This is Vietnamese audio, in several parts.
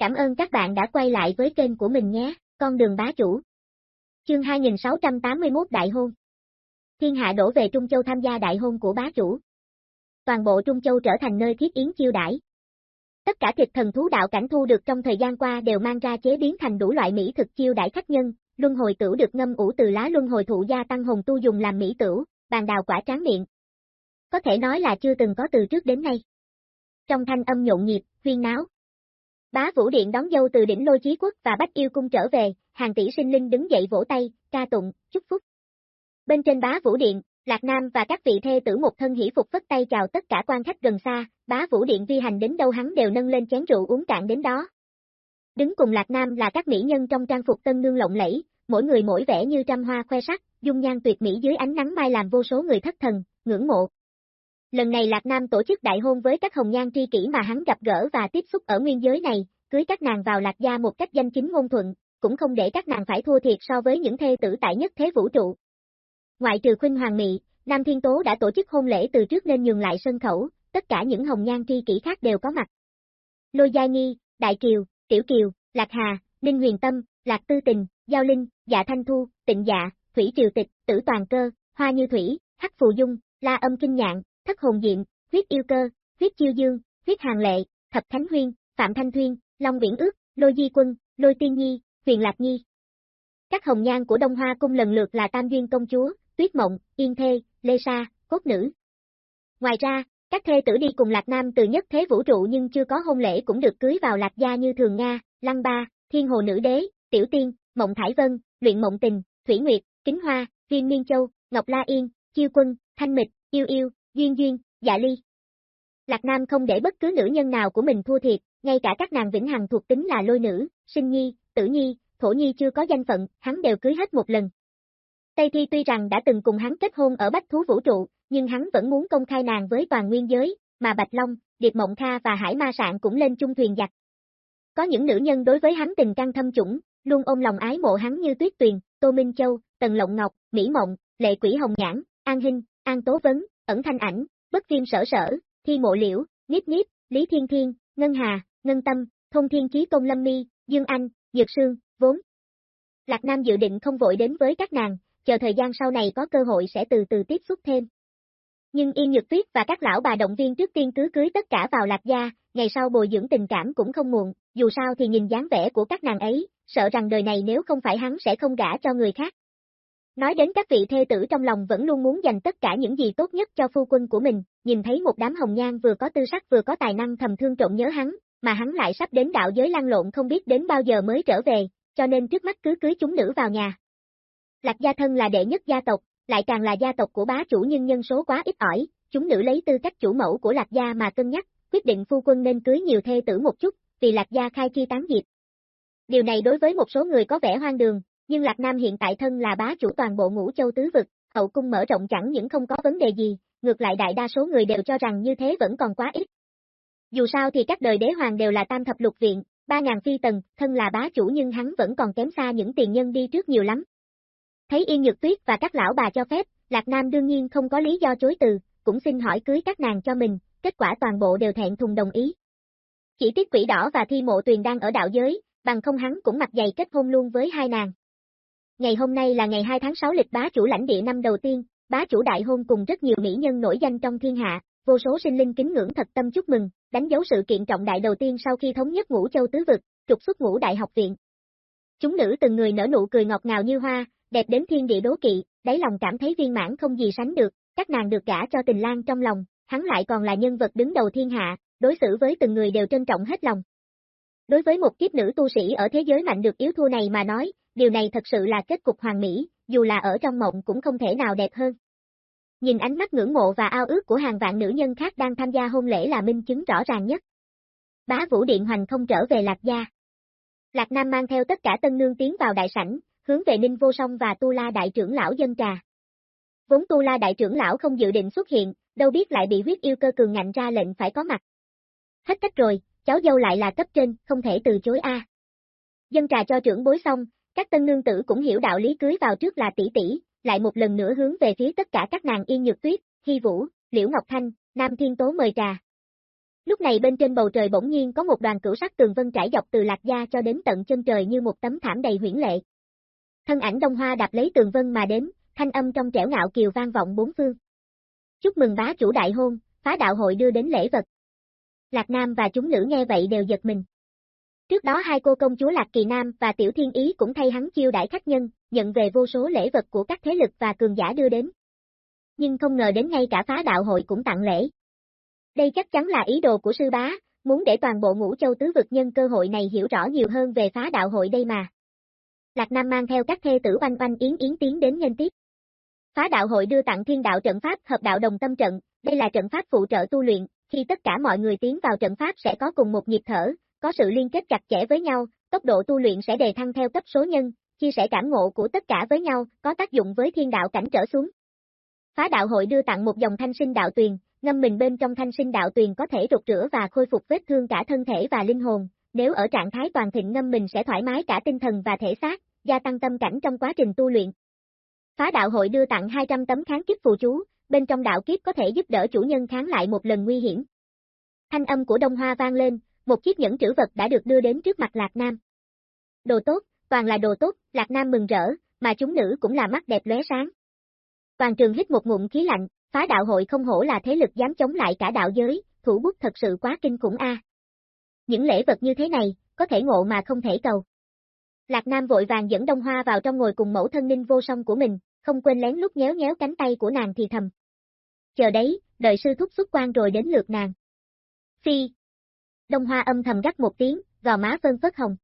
Cảm ơn các bạn đã quay lại với kênh của mình nhé, con đường bá chủ. Chương 2681 Đại hôn Thiên hạ đổ về Trung Châu tham gia đại hôn của bá chủ. Toàn bộ Trung Châu trở thành nơi thiết yến chiêu đãi. Tất cả thịt thần thú đạo cảnh thu được trong thời gian qua đều mang ra chế biến thành đủ loại mỹ thực chiêu đãi khách nhân, luân hồi tửu được ngâm ủ từ lá luân hồi thụ gia tăng hồn tu dùng làm mỹ tửu, bàn đào quả tráng miệng. Có thể nói là chưa từng có từ trước đến nay. Trong thanh âm nhộn nhịp, huyên náo. Bá Vũ Điện đón dâu từ đỉnh Lôi Chí Quốc và Bách Yêu Cung trở về, hàng tỷ sinh linh đứng dậy vỗ tay, ca tụng, chúc phúc. Bên trên Bá Vũ Điện, Lạc Nam và các vị thê tử một thân hỷ phục phất tay chào tất cả quan khách gần xa, Bá Vũ Điện vi hành đến đâu hắn đều nâng lên chén rượu uống cạn đến đó. Đứng cùng Lạc Nam là các mỹ nhân trong trang phục tân nương lộng lẫy, mỗi người mỗi vẻ như trăm hoa khoe sắc, dung nhan tuyệt mỹ dưới ánh nắng mai làm vô số người thất thần, ngưỡng mộ. Lần này Lạc Nam tổ chức đại hôn với các hồng nhan tri kỷ mà hắn gặp gỡ và tiếp xúc ở nguyên giới này, cưới các nàng vào Lạc gia một cách danh chính ngôn thuận, cũng không để các nàng phải thua thiệt so với những thê tử tại nhất thế vũ trụ. Ngoại trừ Khuynh Hoàng Mị, Nam Thiên Tố đã tổ chức hôn lễ từ trước nên nhường lại sân khấu, tất cả những hồng nhan tri kỷ khác đều có mặt. Lôi Gia Nghi, Đại Kiều, Tiểu Kiều, Lạc Hà, Ninh Huyền Tâm, Lạc Tư Tình, Giao Linh, Dạ Thanh Thu, Tịnh Dạ, Thủy Triều Tịch, Tử Toàn Cơ, Hoa Như Thủy, Hắc Phù Dung, La Âm Kinh Nhạn, Thất Hồn Diệm, Huyết Yêu Cơ, Huyết Chiêu Dương, Huyết Hàng Lệ, Thập Thánh Huyên, Phạm Thanh Thuyên, Long Viễn Ước, Lôi Di Quân, Lôi Tiên Nhi, Huyền Lạc Nhi. Các hồng nhan của Đông Hoa Cung lần lượt là Tam Duyên Công Chúa, Tuyết Mộng, Yên Thê, Lê Sa, Cốt Nữ. Ngoài ra, các thê tử đi cùng Lạc Nam từ nhất thế vũ trụ nhưng chưa có hôn lễ cũng được cưới vào Lạc Gia như Thường Nga, Lăng Ba, Thiên Hồ Nữ Đế, Tiểu Tiên, Mộng Thải Vân, Luyện Mộng Tình, Thủy Nguyệt, Kính Hoa, Viên Miên Châu, Ngọc La Yên, Chiêu Quân, Thanh Mịch, Yêu Yêu, Duyên Duyên, Dạ Ly. Lạc Nam không để bất cứ nữ nhân nào của mình thua thiệt, ngay cả các nàng vĩnh hằng thuộc tính là lôi nữ, sinh nhi, tử nhi, thổ nhi chưa có danh phận, hắn đều cưới hết một lần. Tây Thi tuy rằng đã từng cùng hắn kết hôn ở Bách Thú Vũ Trụ, nhưng hắn vẫn muốn công khai nàng với toàn nguyên giới, mà Bạch Long, Điệp Mộng Kha và Hải Ma Sạn cũng lên chung thuyền giặc. Có những nữ nhân đối với hắn tình căng thâm chủng, luôn ôm lòng ái mộ hắn như Tuyết Tuyền, Tô Minh Châu, Tần Lộng Ngọc, Mỹ Mộng, Lệ Quỷ Hồng Nhãn, An Hinh, An Tố Vấn, Ẩn Thanh Ảnh, Bất Viêm Sở Sở, Thi Mộ Liễu, Niếp Niếp, Lý Thiên Thiên, Ngân Hà, Ngân Tâm, Thông Thiên Chí Công Lâm Mi, Dương Anh, Dược Sương, vốn. Lạc Nam dự định không vội đến với các nàng, chờ thời gian sau này có cơ hội sẽ từ từ tiếp xúc thêm. Nhưng Yên Nhược Tuyết và các lão bà động viên trước tiên cứ cưới tất cả vào Lạc Gia, ngày sau bồi dưỡng tình cảm cũng không muộn, dù sao thì nhìn dáng vẻ của các nàng ấy, sợ rằng đời này nếu không phải hắn sẽ không gả cho người khác. Nói đến các vị thê tử trong lòng vẫn luôn muốn dành tất cả những gì tốt nhất cho phu quân của mình, nhìn thấy một đám hồng nhan vừa có tư sắc vừa có tài năng thầm thương trộn nhớ hắn, mà hắn lại sắp đến đạo giới lăn lộn không biết đến bao giờ mới trở về, cho nên trước mắt cứ cưới chúng nữ vào nhà. Lạc gia thân là đệ nhất gia tộc, lại càng là gia tộc của bá chủ nhưng nhân số quá ít ỏi, chúng nữ lấy tư cách chủ mẫu của Lạc gia mà cân nhắc, quyết định phu quân nên cưới nhiều thê tử một chút, vì Lạc gia khai chi tán diệt. Điều này đối với một số người có vẻ hoang đường, nhưng Lạc Nam hiện tại thân là bá chủ toàn bộ ngũ châu tứ vực, hậu cung mở rộng chẳng những không có vấn đề gì, ngược lại đại đa số người đều cho rằng như thế vẫn còn quá ít. Dù sao thì các đời đế hoàng đều là tam thập lục viện, ba ngàn phi tần, thân là bá chủ nhưng hắn vẫn còn kém xa những tiền nhân đi trước nhiều lắm. Thấy Yên Nhược Tuyết và các lão bà cho phép, Lạc Nam đương nhiên không có lý do chối từ, cũng xin hỏi cưới các nàng cho mình, kết quả toàn bộ đều thẹn thùng đồng ý. Chỉ tiếc quỷ đỏ và thi mộ tuyền đang ở đạo giới, bằng không hắn cũng mặc dày kết hôn luôn với hai nàng. Ngày hôm nay là ngày 2 tháng 6 lịch bá chủ lãnh địa năm đầu tiên, bá chủ đại hôn cùng rất nhiều mỹ nhân nổi danh trong thiên hạ, vô số sinh linh kính ngưỡng thật tâm chúc mừng, đánh dấu sự kiện trọng đại đầu tiên sau khi thống nhất ngũ châu tứ vực, trục xuất ngũ đại học viện. Chúng nữ từng người nở nụ cười ngọt ngào như hoa, đẹp đến thiên địa đố kỵ, đáy lòng cảm thấy viên mãn không gì sánh được, các nàng được gả cho tình lang trong lòng, hắn lại còn là nhân vật đứng đầu thiên hạ, đối xử với từng người đều trân trọng hết lòng. Đối với một kiếp nữ tu sĩ ở thế giới mạnh được yếu thua này mà nói, điều này thật sự là kết cục hoàn mỹ, dù là ở trong mộng cũng không thể nào đẹp hơn. Nhìn ánh mắt ngưỡng mộ và ao ước của hàng vạn nữ nhân khác đang tham gia hôn lễ là minh chứng rõ ràng nhất. Bá Vũ Điện Hoành không trở về Lạc Gia. Lạc Nam mang theo tất cả tân nương tiến vào đại sảnh, hướng về Ninh Vô Song và Tu La Đại trưởng lão dân trà. Vốn Tu La Đại trưởng lão không dự định xuất hiện, đâu biết lại bị huyết yêu cơ cường ngạnh ra lệnh phải có mặt. Hết cách rồi, cháu dâu lại là cấp trên, không thể từ chối a. Dân trà cho trưởng bối xong, các tân nương tử cũng hiểu đạo lý cưới vào trước là tỷ tỷ, lại một lần nữa hướng về phía tất cả các nàng yên nhược tuyết, hy vũ, liễu ngọc thanh, nam thiên tố mời trà. Lúc này bên trên bầu trời bỗng nhiên có một đoàn cửu sắc tường vân trải dọc từ lạc gia cho đến tận chân trời như một tấm thảm đầy huyễn lệ. Thân ảnh đông hoa đạp lấy tường vân mà đến, thanh âm trong trẻo ngạo kiều vang vọng bốn phương. Chúc mừng bá chủ đại hôn, phá đạo hội đưa đến lễ vật. Lạc Nam và chúng nữ nghe vậy đều giật mình. Trước đó hai cô công chúa Lạc Kỳ Nam và Tiểu Thiên Ý cũng thay hắn chiêu đãi khách nhân, nhận về vô số lễ vật của các thế lực và cường giả đưa đến. Nhưng không ngờ đến ngay cả phá đạo hội cũng tặng lễ. Đây chắc chắn là ý đồ của sư bá, muốn để toàn bộ ngũ châu tứ vực nhân cơ hội này hiểu rõ nhiều hơn về phá đạo hội đây mà. Lạc Nam mang theo các thê tử oanh oanh yến yến tiến đến nhân tiếp. Phá đạo hội đưa tặng thiên đạo trận pháp hợp đạo đồng tâm trận, đây là trận pháp phụ trợ tu luyện, khi tất cả mọi người tiến vào trận pháp sẽ có cùng một nhịp thở, có sự liên kết chặt chẽ với nhau, tốc độ tu luyện sẽ đề thăng theo cấp số nhân, chia sẻ cảm ngộ của tất cả với nhau, có tác dụng với thiên đạo cảnh trở xuống. Phá đạo hội đưa tặng một dòng thanh sinh đạo tuyền, ngâm mình bên trong thanh sinh đạo tuyền có thể rụt rửa và khôi phục vết thương cả thân thể và linh hồn, nếu ở trạng thái toàn thịnh ngâm mình sẽ thoải mái cả tinh thần và thể xác, gia tăng tâm cảnh trong quá trình tu luyện. Phá đạo hội đưa tặng 200 tấm kháng kiếp phù chú, bên trong đạo kiếp có thể giúp đỡ chủ nhân kháng lại một lần nguy hiểm. Thanh âm của Đông Hoa vang lên, một chiếc nhẫn trữ vật đã được đưa đến trước mặt Lạc Nam. Đồ tốt, toàn là đồ tốt, Lạc Nam mừng rỡ, mà chúng nữ cũng là mắt đẹp lóe sáng. Toàn trường hít một ngụm khí lạnh, phá đạo hội không hổ là thế lực dám chống lại cả đạo giới, thủ bút thật sự quá kinh khủng a. Những lễ vật như thế này, có thể ngộ mà không thể cầu. Lạc Nam vội vàng dẫn Đông Hoa vào trong ngồi cùng mẫu thân ninh vô song của mình, không quên lén lút nhéo nhéo cánh tay của nàng thì thầm. Chờ đấy, đợi sư thúc xuất quan rồi đến lượt nàng. Phi. Đông Hoa âm thầm gắt một tiếng, gò má phân phất hồng.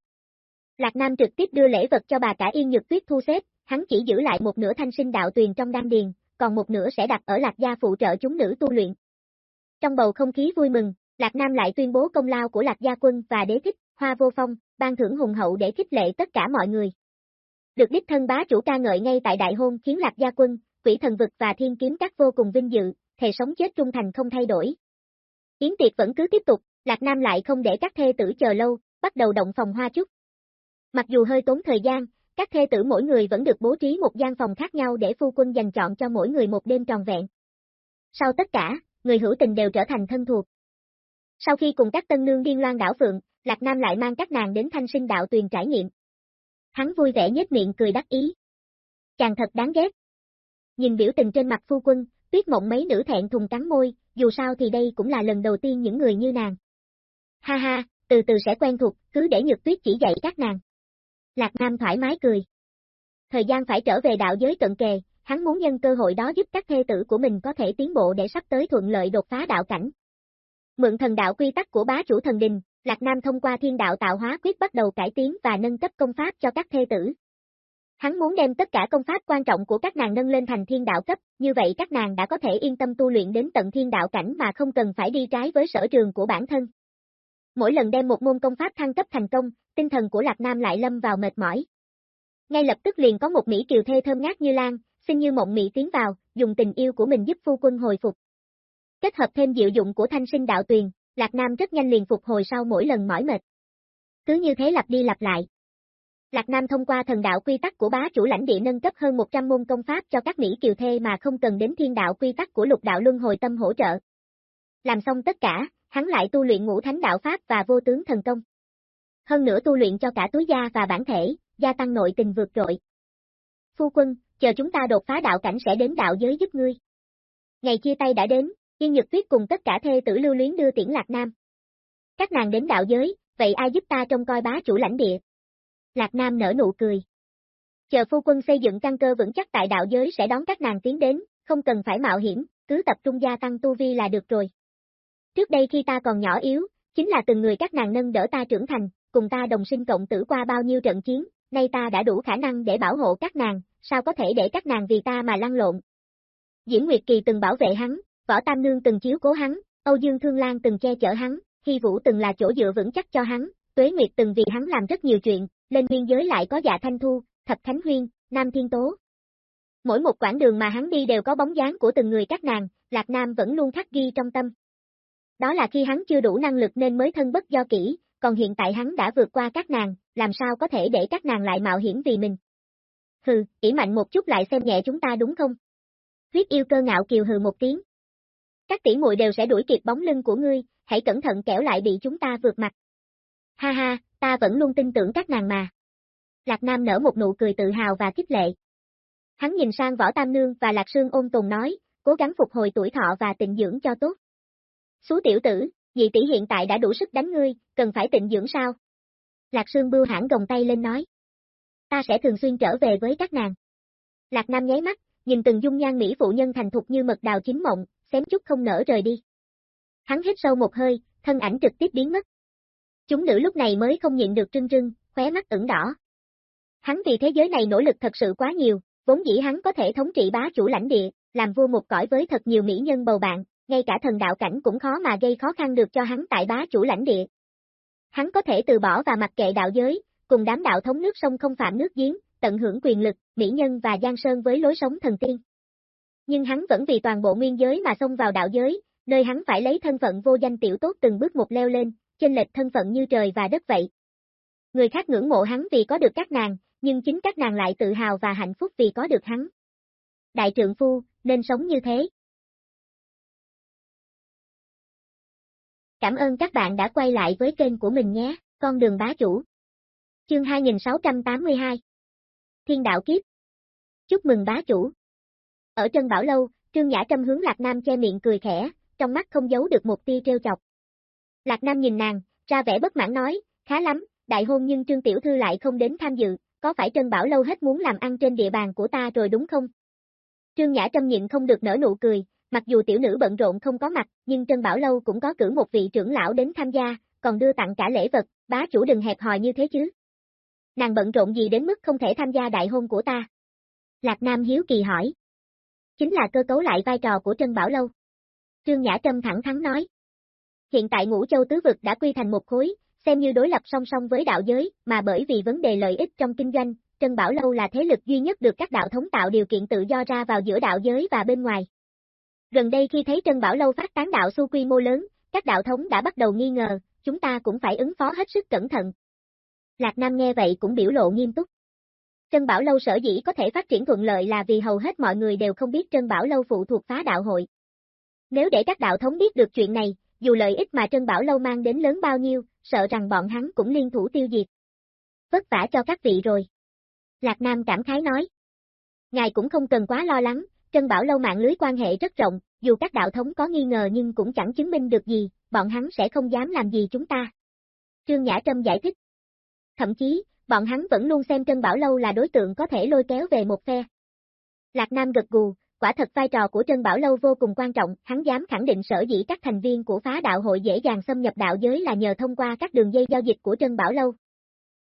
Lạc Nam trực tiếp đưa lễ vật cho bà cả Yên Nhược Tuyết thu xếp, hắn chỉ giữ lại một nửa thanh sinh đạo tuyền trong đan điền, còn một nửa sẽ đặt ở Lạc gia phụ trợ chúng nữ tu luyện. Trong bầu không khí vui mừng, Lạc Nam lại tuyên bố công lao của Lạc gia quân và đế thích, hoa vô phong, ban thưởng hùng hậu để khích lệ tất cả mọi người. Được đích thân bá chủ ca ngợi ngay tại đại hôn khiến Lạc gia quân, quỷ thần vực và thiên kiếm các vô cùng vinh dự, thề sống chết trung thành không thay đổi. Yến tiệc vẫn cứ tiếp tục, Lạc Nam lại không để các thê tử chờ lâu, bắt đầu động phòng hoa chúc. Mặc dù hơi tốn thời gian, các thê tử mỗi người vẫn được bố trí một gian phòng khác nhau để phu quân dành chọn cho mỗi người một đêm tròn vẹn. Sau tất cả, người hữu tình đều trở thành thân thuộc. Sau khi cùng các tân nương điên loan đảo phượng, Lạc Nam lại mang các nàng đến thanh sinh đạo tuyền trải nghiệm. Hắn vui vẻ nhếch miệng cười đắc ý. Chàng thật đáng ghét. Nhìn biểu tình trên mặt phu quân, tuyết mộng mấy nữ thẹn thùng cắn môi, dù sao thì đây cũng là lần đầu tiên những người như nàng. Ha ha, từ từ sẽ quen thuộc, cứ để nhược tuyết chỉ dạy các nàng. Lạc Nam thoải mái cười. Thời gian phải trở về đạo giới cận kề, hắn muốn nhân cơ hội đó giúp các thê tử của mình có thể tiến bộ để sắp tới thuận lợi đột phá đạo cảnh. Mượn thần đạo quy tắc của bá chủ thần đình, Lạc Nam thông qua thiên đạo tạo hóa quyết bắt đầu cải tiến và nâng cấp công pháp cho các thê tử. Hắn muốn đem tất cả công pháp quan trọng của các nàng nâng lên thành thiên đạo cấp, như vậy các nàng đã có thể yên tâm tu luyện đến tận thiên đạo cảnh mà không cần phải đi trái với sở trường của bản thân. Mỗi lần đem một môn công pháp thăng cấp thành công, tinh thần của Lạc Nam lại lâm vào mệt mỏi. Ngay lập tức liền có một Mỹ kiều thê thơm ngát như lan, xin như mộng Mỹ tiến vào, dùng tình yêu của mình giúp phu quân hồi phục. Kết hợp thêm diệu dụng của thanh sinh đạo tuyền, Lạc Nam rất nhanh liền phục hồi sau mỗi lần mỏi mệt. Cứ như thế lặp đi lặp lại. Lạc Nam thông qua thần đạo quy tắc của bá chủ lãnh địa nâng cấp hơn 100 môn công pháp cho các Mỹ kiều thê mà không cần đến thiên đạo quy tắc của lục đạo luân hồi tâm hỗ trợ. Làm xong tất cả, hắn lại tu luyện ngũ thánh đạo pháp và vô tướng thần công. Hơn nữa tu luyện cho cả túi da và bản thể, gia tăng nội tình vượt trội. Phu quân, chờ chúng ta đột phá đạo cảnh sẽ đến đạo giới giúp ngươi. Ngày chia tay đã đến, Yên Nhật Tuyết cùng tất cả thê tử lưu luyến đưa tiễn Lạc Nam. Các nàng đến đạo giới, vậy ai giúp ta trông coi bá chủ lãnh địa? Lạc Nam nở nụ cười. Chờ phu quân xây dựng căn cơ vững chắc tại đạo giới sẽ đón các nàng tiến đến, không cần phải mạo hiểm, cứ tập trung gia tăng tu vi là được rồi. Trước đây khi ta còn nhỏ yếu, chính là từng người các nàng nâng đỡ ta trưởng thành, cùng ta đồng sinh cộng tử qua bao nhiêu trận chiến, nay ta đã đủ khả năng để bảo hộ các nàng, sao có thể để các nàng vì ta mà lăn lộn. Diễn Nguyệt Kỳ từng bảo vệ hắn, Võ Tam Nương từng chiếu cố hắn, Âu Dương Thương Lan từng che chở hắn, Hy Vũ từng là chỗ dựa vững chắc cho hắn, Tuế Nguyệt từng vì hắn làm rất nhiều chuyện, lên biên giới lại có dạ Thanh Thu, Thập Khánh Huyên, Nam Thiên Tố. Mỗi một quãng đường mà hắn đi đều có bóng dáng của từng người các nàng, Lạc Nam vẫn luôn khắc ghi trong tâm. Đó là khi hắn chưa đủ năng lực nên mới thân bất do kỹ, còn hiện tại hắn đã vượt qua các nàng, làm sao có thể để các nàng lại mạo hiểm vì mình. Hừ, ỉ mạnh một chút lại xem nhẹ chúng ta đúng không? Huyết yêu cơ ngạo kiều hừ một tiếng. Các tỷ muội đều sẽ đuổi kịp bóng lưng của ngươi, hãy cẩn thận kẻo lại bị chúng ta vượt mặt. Ha ha, ta vẫn luôn tin tưởng các nàng mà. Lạc Nam nở một nụ cười tự hào và kích lệ. Hắn nhìn sang Võ Tam Nương và Lạc Sương ôn tồn nói, cố gắng phục hồi tuổi thọ và tịnh dưỡng cho tốt. Xú tiểu tử, dị tỷ hiện tại đã đủ sức đánh ngươi, cần phải tịnh dưỡng sao? Lạc Sương bưu hãng gồng tay lên nói. Ta sẽ thường xuyên trở về với các nàng. Lạc Nam nháy mắt, nhìn từng dung nhan mỹ phụ nhân thành thục như mật đào chín mộng, xém chút không nở rời đi. Hắn hít sâu một hơi, thân ảnh trực tiếp biến mất. Chúng nữ lúc này mới không nhịn được trưng trưng, khóe mắt ửng đỏ. Hắn vì thế giới này nỗ lực thật sự quá nhiều, vốn dĩ hắn có thể thống trị bá chủ lãnh địa, làm vua một cõi với thật nhiều mỹ nhân bầu bạn, ngay cả thần đạo cảnh cũng khó mà gây khó khăn được cho hắn tại bá chủ lãnh địa. Hắn có thể từ bỏ và mặc kệ đạo giới, cùng đám đạo thống nước sông không phạm nước giếng, tận hưởng quyền lực, mỹ nhân và giang sơn với lối sống thần tiên. Nhưng hắn vẫn vì toàn bộ nguyên giới mà xông vào đạo giới, nơi hắn phải lấy thân phận vô danh tiểu tốt từng bước một leo lên, chênh lệch thân phận như trời và đất vậy. Người khác ngưỡng mộ hắn vì có được các nàng, nhưng chính các nàng lại tự hào và hạnh phúc vì có được hắn. Đại trượng phu, nên sống như thế. Cảm ơn các bạn đã quay lại với kênh của mình nhé, con đường bá chủ. Chương 2682 Thiên đạo kiếp Chúc mừng bá chủ. Ở Trân Bảo Lâu, Trương Nhã Trâm hướng Lạc Nam che miệng cười khẽ, trong mắt không giấu được một tia trêu chọc. Lạc Nam nhìn nàng, ra vẻ bất mãn nói, khá lắm, đại hôn nhưng Trương Tiểu Thư lại không đến tham dự, có phải Trân Bảo Lâu hết muốn làm ăn trên địa bàn của ta rồi đúng không? Trương Nhã Trâm nhịn không được nở nụ cười, mặc dù tiểu nữ bận rộn không có mặt, nhưng Trân Bảo Lâu cũng có cử một vị trưởng lão đến tham gia, còn đưa tặng cả lễ vật, bá chủ đừng hẹp hòi như thế chứ. Nàng bận rộn gì đến mức không thể tham gia đại hôn của ta? Lạc Nam hiếu kỳ hỏi. Chính là cơ cấu lại vai trò của Trân Bảo Lâu. Trương Nhã Trâm thẳng thắn nói. Hiện tại ngũ châu tứ vực đã quy thành một khối, xem như đối lập song song với đạo giới, mà bởi vì vấn đề lợi ích trong kinh doanh, Trân Bảo Lâu là thế lực duy nhất được các đạo thống tạo điều kiện tự do ra vào giữa đạo giới và bên ngoài. Gần đây khi thấy Trân Bảo Lâu phát tán đạo su quy mô lớn, các đạo thống đã bắt đầu nghi ngờ, chúng ta cũng phải ứng phó hết sức cẩn thận. Lạc Nam nghe vậy cũng biểu lộ nghiêm túc. Trân Bảo Lâu sở dĩ có thể phát triển thuận lợi là vì hầu hết mọi người đều không biết Trân Bảo Lâu phụ thuộc phá đạo hội. Nếu để các đạo thống biết được chuyện này, dù lợi ích mà Trân Bảo Lâu mang đến lớn bao nhiêu, sợ rằng bọn hắn cũng liên thủ tiêu diệt. Vất vả cho các vị rồi. Lạc Nam cảm khái nói. Ngài cũng không cần quá lo lắng, Trân Bảo Lâu mạng lưới quan hệ rất rộng, dù các đạo thống có nghi ngờ nhưng cũng chẳng chứng minh được gì, bọn hắn sẽ không dám làm gì chúng ta. Trương Nhã Trâm giải thích. Thậm chí, bọn hắn vẫn luôn xem Trân Bảo Lâu là đối tượng có thể lôi kéo về một phe. Lạc Nam gật gù, quả thật vai trò của Trân Bảo Lâu vô cùng quan trọng, hắn dám khẳng định sở dĩ các thành viên của phá đạo hội dễ dàng xâm nhập đạo giới là nhờ thông qua các đường dây giao dịch của Trân Bảo Lâu.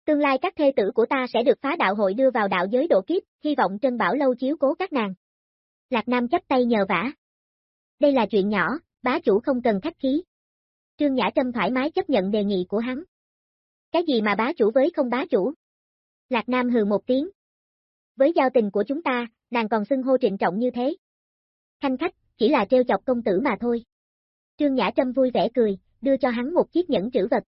Tương lai các thê tử của ta sẽ được phá đạo hội đưa vào đạo giới độ kiếp, hy vọng Trân Bảo Lâu chiếu cố các nàng. Lạc Nam chấp tay nhờ vả. Đây là chuyện nhỏ, bá chủ không cần khách khí. Trương Nhã Trâm thoải mái chấp nhận đề nghị của hắn. Cái gì mà bá chủ với không bá chủ? Lạc Nam hừ một tiếng. Với giao tình của chúng ta, nàng còn xưng hô trịnh trọng như thế. Khanh khách, chỉ là treo chọc công tử mà thôi. Trương Nhã Trâm vui vẻ cười, đưa cho hắn một chiếc nhẫn trữ vật.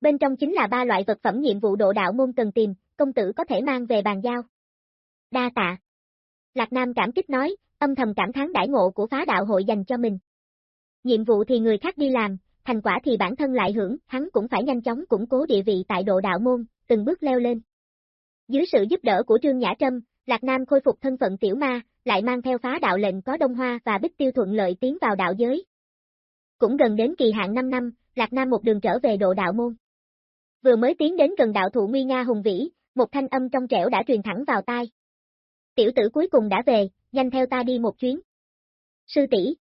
Bên trong chính là ba loại vật phẩm nhiệm vụ độ đạo môn cần tìm, công tử có thể mang về bàn giao. Đa tạ. Lạc Nam cảm kích nói, âm thầm cảm thán đại ngộ của phá đạo hội dành cho mình. Nhiệm vụ thì người khác đi làm, thành quả thì bản thân lại hưởng, hắn cũng phải nhanh chóng củng cố địa vị tại độ đạo môn, từng bước leo lên. Dưới sự giúp đỡ của Trương Nhã Trâm, Lạc Nam khôi phục thân phận tiểu ma, lại mang theo phá đạo lệnh có Đông Hoa và Bích Tiêu thuận lợi tiến vào đạo giới. Cũng gần đến kỳ hạn 5 năm, Lạc Nam một đường trở về độ đạo môn. Vừa mới tiến đến gần đạo thụ Nguy Nga hùng vĩ, một thanh âm trong trẻo đã truyền thẳng vào tai. Tiểu tử cuối cùng đã về, nhanh theo ta đi một chuyến. Sư tỷ.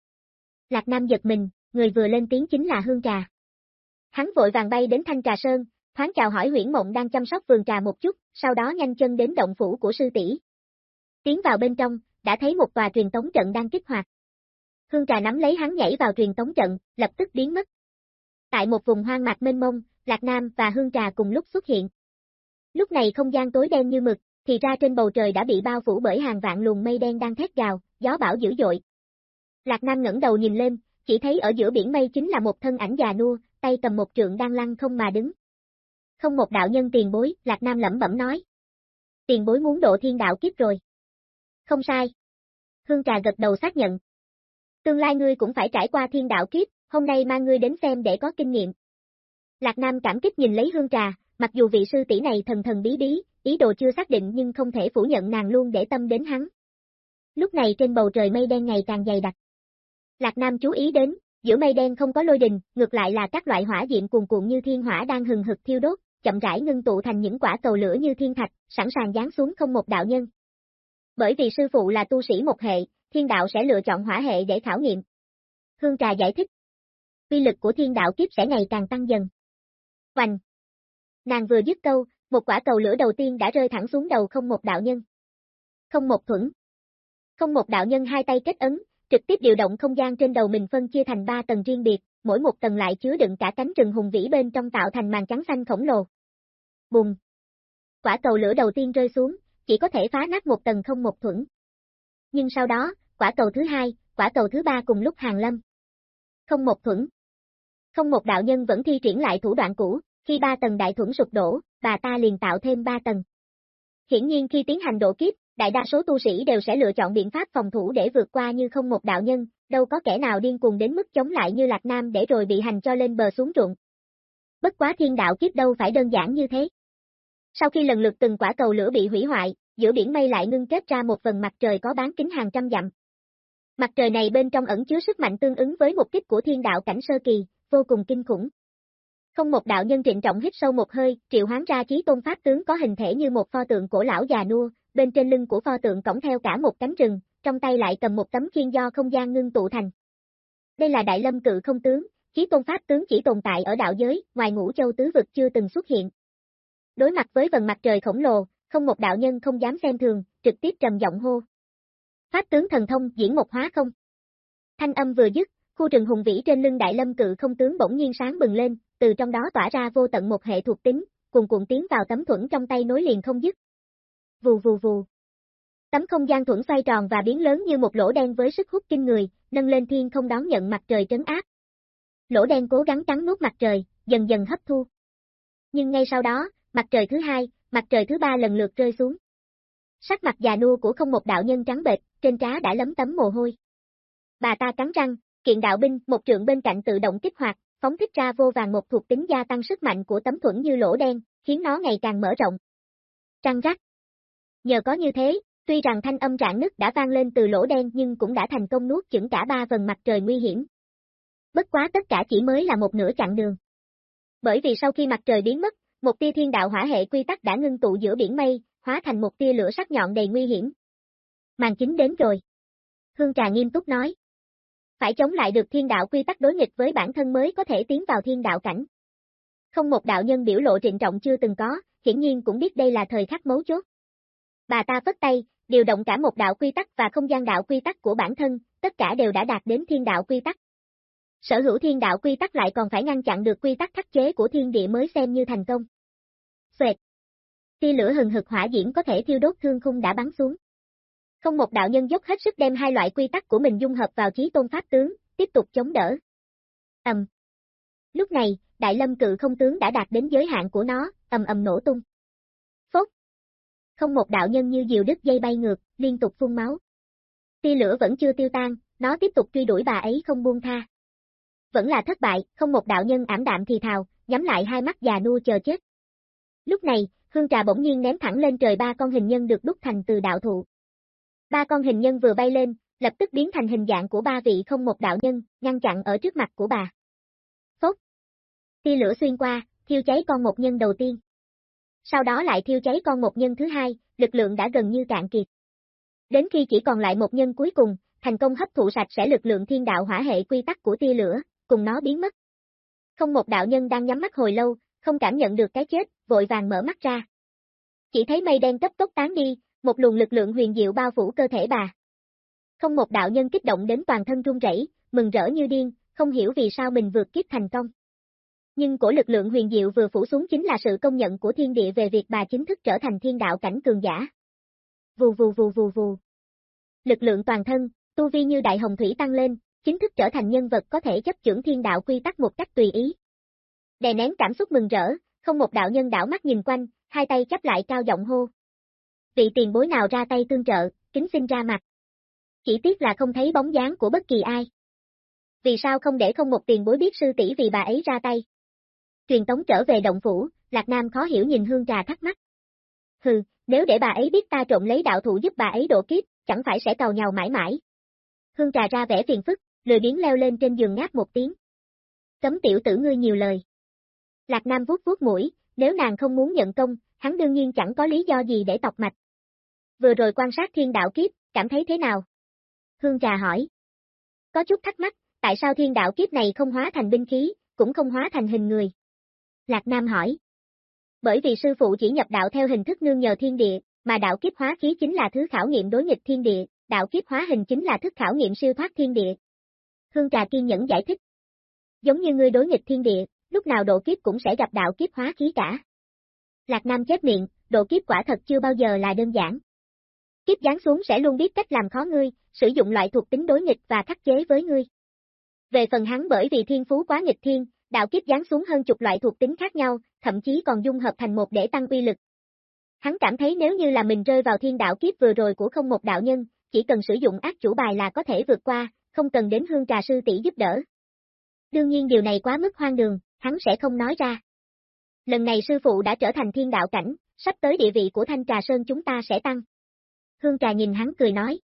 Lạc Nam giật mình, người vừa lên tiếng chính là Hương Trà. Hắn vội vàng bay đến Thanh Trà Sơn, thoáng chào hỏi Huyễn Mộng đang chăm sóc vườn trà một chút, sau đó nhanh chân đến động phủ của sư tỷ. Tiến vào bên trong, đã thấy một tòa truyền tống trận đang kích hoạt. Hương Trà nắm lấy hắn nhảy vào truyền tống trận, lập tức biến mất. Tại một vùng hoang mạc mênh mông, Lạc Nam và Hương Trà cùng lúc xuất hiện. Lúc này không gian tối đen như mực, thì ra trên bầu trời đã bị bao phủ bởi hàng vạn luồng mây đen đang thét gào, gió bão dữ dội. Lạc Nam ngẩng đầu nhìn lên, chỉ thấy ở giữa biển mây chính là một thân ảnh già nua, tay cầm một trượng đang lăn không mà đứng. Không một đạo nhân tiền bối, Lạc Nam lẩm bẩm nói. Tiền bối muốn độ thiên đạo kiếp rồi. Không sai. Hương Trà gật đầu xác nhận. Tương lai ngươi cũng phải trải qua thiên đạo kiếp, hôm nay mang ngươi đến xem để có kinh nghiệm. Lạc Nam cảm kích nhìn lấy hương trà, mặc dù vị sư tỷ này thần thần bí bí, ý đồ chưa xác định nhưng không thể phủ nhận nàng luôn để tâm đến hắn. Lúc này trên bầu trời mây đen ngày càng dày đặc. Lạc Nam chú ý đến, giữa mây đen không có lôi đình, ngược lại là các loại hỏa diệm cuồn cuộn như thiên hỏa đang hừng hực thiêu đốt, chậm rãi ngưng tụ thành những quả cầu lửa như thiên thạch, sẵn sàng giáng xuống không một đạo nhân. Bởi vì sư phụ là tu sĩ một hệ, thiên đạo sẽ lựa chọn hỏa hệ để khảo nghiệm. Hương Trà giải thích. Uy lực của thiên đạo kiếp sẽ ngày càng tăng dần. Hoành. Nàng vừa dứt câu, một quả cầu lửa đầu tiên đã rơi thẳng xuống đầu không một đạo nhân. Không một thuẫn. Không một đạo nhân hai tay kết ấn, trực tiếp điều động không gian trên đầu mình phân chia thành ba tầng riêng biệt, mỗi một tầng lại chứa đựng cả cánh rừng hùng vĩ bên trong tạo thành màn trắng xanh khổng lồ. Bùng! Quả cầu lửa đầu tiên rơi xuống, chỉ có thể phá nát một tầng không một thuẫn. Nhưng sau đó, quả cầu thứ hai, quả cầu thứ ba cùng lúc hàng lâm. Không một thuẫn. Không một đạo nhân vẫn thi triển lại thủ đoạn cũ, khi ba tầng đại thuẫn sụp đổ, bà ta liền tạo thêm ba tầng. Hiển nhiên khi tiến hành độ kiếp, đại đa số tu sĩ đều sẽ lựa chọn biện pháp phòng thủ để vượt qua như không một đạo nhân, đâu có kẻ nào điên cuồng đến mức chống lại như Lạc Nam để rồi bị hành cho lên bờ xuống ruộng. Bất quá thiên đạo kiếp đâu phải đơn giản như thế. Sau khi lần lượt từng quả cầu lửa bị hủy hoại, giữa biển mây lại ngưng kết ra một phần mặt trời có bán kính hàng trăm dặm. Mặt trời này bên trong ẩn chứa sức mạnh tương ứng với một kích của thiên đạo cảnh sơ kỳ, vô cùng kinh khủng. Không một đạo nhân trịnh trọng hít sâu một hơi, triệu hoán ra chí tôn pháp tướng có hình thể như một pho tượng cổ lão già nua, bên trên lưng của pho tượng cổng theo cả một cánh rừng, trong tay lại cầm một tấm khiên do không gian ngưng tụ thành. Đây là đại lâm cự không tướng, chí tôn pháp tướng chỉ tồn tại ở đạo giới, ngoài ngũ châu tứ vực chưa từng xuất hiện. Đối mặt với vần mặt trời khổng lồ, không một đạo nhân không dám xem thường, trực tiếp trầm giọng hô. Pháp tướng thần thông diễn một hóa không. Thanh âm vừa dứt, khu rừng hùng vĩ trên lưng đại lâm cự không tướng bỗng nhiên sáng bừng lên, từ trong đó tỏa ra vô tận một hệ thuộc tính, cùng cuộn tiến vào tấm thuẫn trong tay nối liền không dứt. Vù vù vù. Tấm không gian thuẫn xoay tròn và biến lớn như một lỗ đen với sức hút kinh người, nâng lên thiên không đón nhận mặt trời trấn áp. Lỗ đen cố gắng cắn nuốt mặt trời, dần dần hấp thu. Nhưng ngay sau đó, mặt trời thứ hai, mặt trời thứ ba lần lượt rơi xuống. Sắc mặt già nua của không một đạo nhân trắng bệch, trên trá đã lấm tấm mồ hôi. Bà ta cắn răng, kiện đạo binh, một trượng bên cạnh tự động kích hoạt, phóng thích ra vô vàng một thuộc tính gia tăng sức mạnh của tấm thuẫn như lỗ đen, khiến nó ngày càng mở rộng. Trăng rắc. Nhờ có như thế, tuy rằng thanh âm rạn nứt đã vang lên từ lỗ đen nhưng cũng đã thành công nuốt chửng cả ba phần mặt trời nguy hiểm. Bất quá tất cả chỉ mới là một nửa chặng đường. Bởi vì sau khi mặt trời biến mất, một tia thiên đạo hỏa hệ quy tắc đã ngưng tụ giữa biển mây, hóa thành một tia lửa sắc nhọn đầy nguy hiểm. Màn chính đến rồi. Hương Trà nghiêm túc nói. Phải chống lại được thiên đạo quy tắc đối nghịch với bản thân mới có thể tiến vào thiên đạo cảnh. Không một đạo nhân biểu lộ trịnh trọng chưa từng có, hiển nhiên cũng biết đây là thời khắc mấu chốt. Bà ta vất tay, điều động cả một đạo quy tắc và không gian đạo quy tắc của bản thân, tất cả đều đã đạt đến thiên đạo quy tắc. Sở hữu thiên đạo quy tắc lại còn phải ngăn chặn được quy tắc khắc chế của thiên địa mới xem như thành công. Xoẹt. Tia lửa hừng hực hỏa diễm có thể thiêu đốt thương khung đã bắn xuống. Không một đạo nhân dốc hết sức đem hai loại quy tắc của mình dung hợp vào chí tôn pháp tướng, tiếp tục chống đỡ. Ầm. Lúc này, Đại Lâm cự không tướng đã đạt đến giới hạn của nó, ầm ầm nổ tung. Phốc. Không một đạo nhân như diều đứt dây bay ngược, liên tục phun máu. Tia lửa vẫn chưa tiêu tan, nó tiếp tục truy đuổi bà ấy không buông tha. Vẫn là thất bại, không một đạo nhân ảm đạm thì thào, nhắm lại hai mắt già nua chờ chết. Lúc này, hương trà bỗng nhiên ném thẳng lên trời ba con hình nhân được đúc thành từ đạo thụ. Ba con hình nhân vừa bay lên, lập tức biến thành hình dạng của ba vị không một đạo nhân, ngăn chặn ở trước mặt của bà. Phốc. Tia lửa xuyên qua, thiêu cháy con một nhân đầu tiên. Sau đó lại thiêu cháy con một nhân thứ hai, lực lượng đã gần như cạn kiệt. Đến khi chỉ còn lại một nhân cuối cùng, thành công hấp thụ sạch sẽ lực lượng thiên đạo hỏa hệ quy tắc của tia lửa, cùng nó biến mất. Không một đạo nhân đang nhắm mắt hồi lâu, không cảm nhận được cái chết, vội vàng mở mắt ra. Chỉ thấy mây đen cấp tốc tán đi, một luồng lực lượng huyền diệu bao phủ cơ thể bà. Không một đạo nhân kích động đến toàn thân run rẩy, mừng rỡ như điên, không hiểu vì sao mình vượt kiếp thành công. Nhưng của lực lượng huyền diệu vừa phủ xuống chính là sự công nhận của thiên địa về việc bà chính thức trở thành thiên đạo cảnh cường giả. Vù vù vù vù vù. Lực lượng toàn thân, tu vi như đại hồng thủy tăng lên, chính thức trở thành nhân vật có thể chấp chưởng thiên đạo quy tắc một cách tùy ý. Đè nén cảm xúc mừng rỡ, không một đạo nhân đảo mắt nhìn quanh, hai tay chắp lại cao giọng hô. Vị tiền bối nào ra tay tương trợ, kính xin ra mặt. Chỉ tiếc là không thấy bóng dáng của bất kỳ ai. vì sao không để không một tiền bối biết sư tỷ vì bà ấy ra tay. Truyền tống trở về động phủ, Lạc Nam khó hiểu nhìn hương trà thắc mắc. Hừ, nếu để bà ấy biết ta trộm lấy đạo thủ giúp bà ấy độ kiếp, chẳng phải sẽ cầu nhau mãi mãi. Hương trà ra vẻ phiền phức, lười biến leo lên trên giường ngáp một tiếng. Cấm tiểu tử ngươi nhiều lời. Lạc Nam vuốt vuốt mũi, nếu nàng không muốn nhận công, hắn đương nhiên chẳng có lý do gì để tọc mạch. Vừa rồi quan sát thiên đạo kiếp, cảm thấy thế nào? Hương trà hỏi. Có chút thắc mắc, tại sao thiên đạo kiếp này không hóa thành binh khí, cũng không hóa thành hình người? Lạc Nam hỏi. Bởi vì sư phụ chỉ nhập đạo theo hình thức nương nhờ thiên địa, mà đạo kiếp hóa khí chính là thứ khảo nghiệm đối nghịch thiên địa, đạo kiếp hóa hình chính là thức khảo nghiệm siêu thoát thiên địa. Hương Trà kiên nhẫn giải thích. Giống như ngươi đối nghịch thiên địa, lúc nào độ kiếp cũng sẽ gặp đạo kiếp hóa khí cả. Lạc Nam chép miệng, độ kiếp quả thật chưa bao giờ là đơn giản. Kiếp giáng xuống sẽ luôn biết cách làm khó ngươi, sử dụng loại thuộc tính đối nghịch và khắc chế với ngươi. Về phần hắn bởi vì thiên phú quá nghịch thiên, đạo kiếp giáng xuống hơn chục loại thuộc tính khác nhau, thậm chí còn dung hợp thành một để tăng uy lực. Hắn cảm thấy nếu như là mình rơi vào thiên đạo kiếp vừa rồi của không một đạo nhân, chỉ cần sử dụng ác chủ bài là có thể vượt qua, không cần đến hương trà sư tỷ giúp đỡ. Đương nhiên điều này quá mức hoang đường, hắn sẽ không nói ra. Lần này sư phụ đã trở thành thiên đạo cảnh, sắp tới địa vị của thanh trà sơn chúng ta sẽ tăng. Hương trà nhìn hắn cười nói.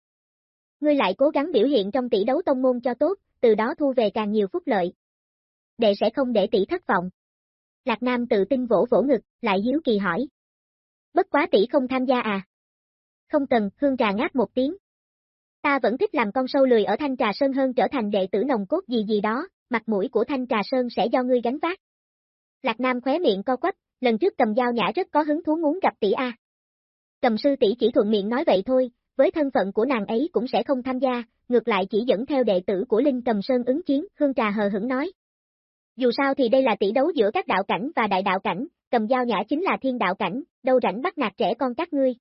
Ngươi lại cố gắng biểu hiện trong tỷ đấu tông môn cho tốt, từ đó thu về càng nhiều phúc lợi. Đệ sẽ không để tỷ thất vọng. Lạc Nam tự tin vỗ vỗ ngực, lại hiếu kỳ hỏi. Bất quá tỷ không tham gia à? Không cần, hương trà ngáp một tiếng. Ta vẫn thích làm con sâu lười ở Thanh Trà Sơn hơn trở thành đệ tử nồng cốt gì gì đó, mặt mũi của Thanh Trà Sơn sẽ do ngươi gánh vác. Lạc Nam khóe miệng co quắp, lần trước cầm dao nhã rất có hứng thú muốn gặp tỷ A. Cầm sư tỷ chỉ thuận miệng nói vậy thôi, với thân phận của nàng ấy cũng sẽ không tham gia, ngược lại chỉ dẫn theo đệ tử của Linh Cầm Sơn ứng chiến, Hương Trà hờ hững nói. Dù sao thì đây là tỷ đấu giữa các đạo cảnh và đại đạo cảnh, cầm dao nhã chính là thiên đạo cảnh, đâu rảnh bắt nạt trẻ con các ngươi.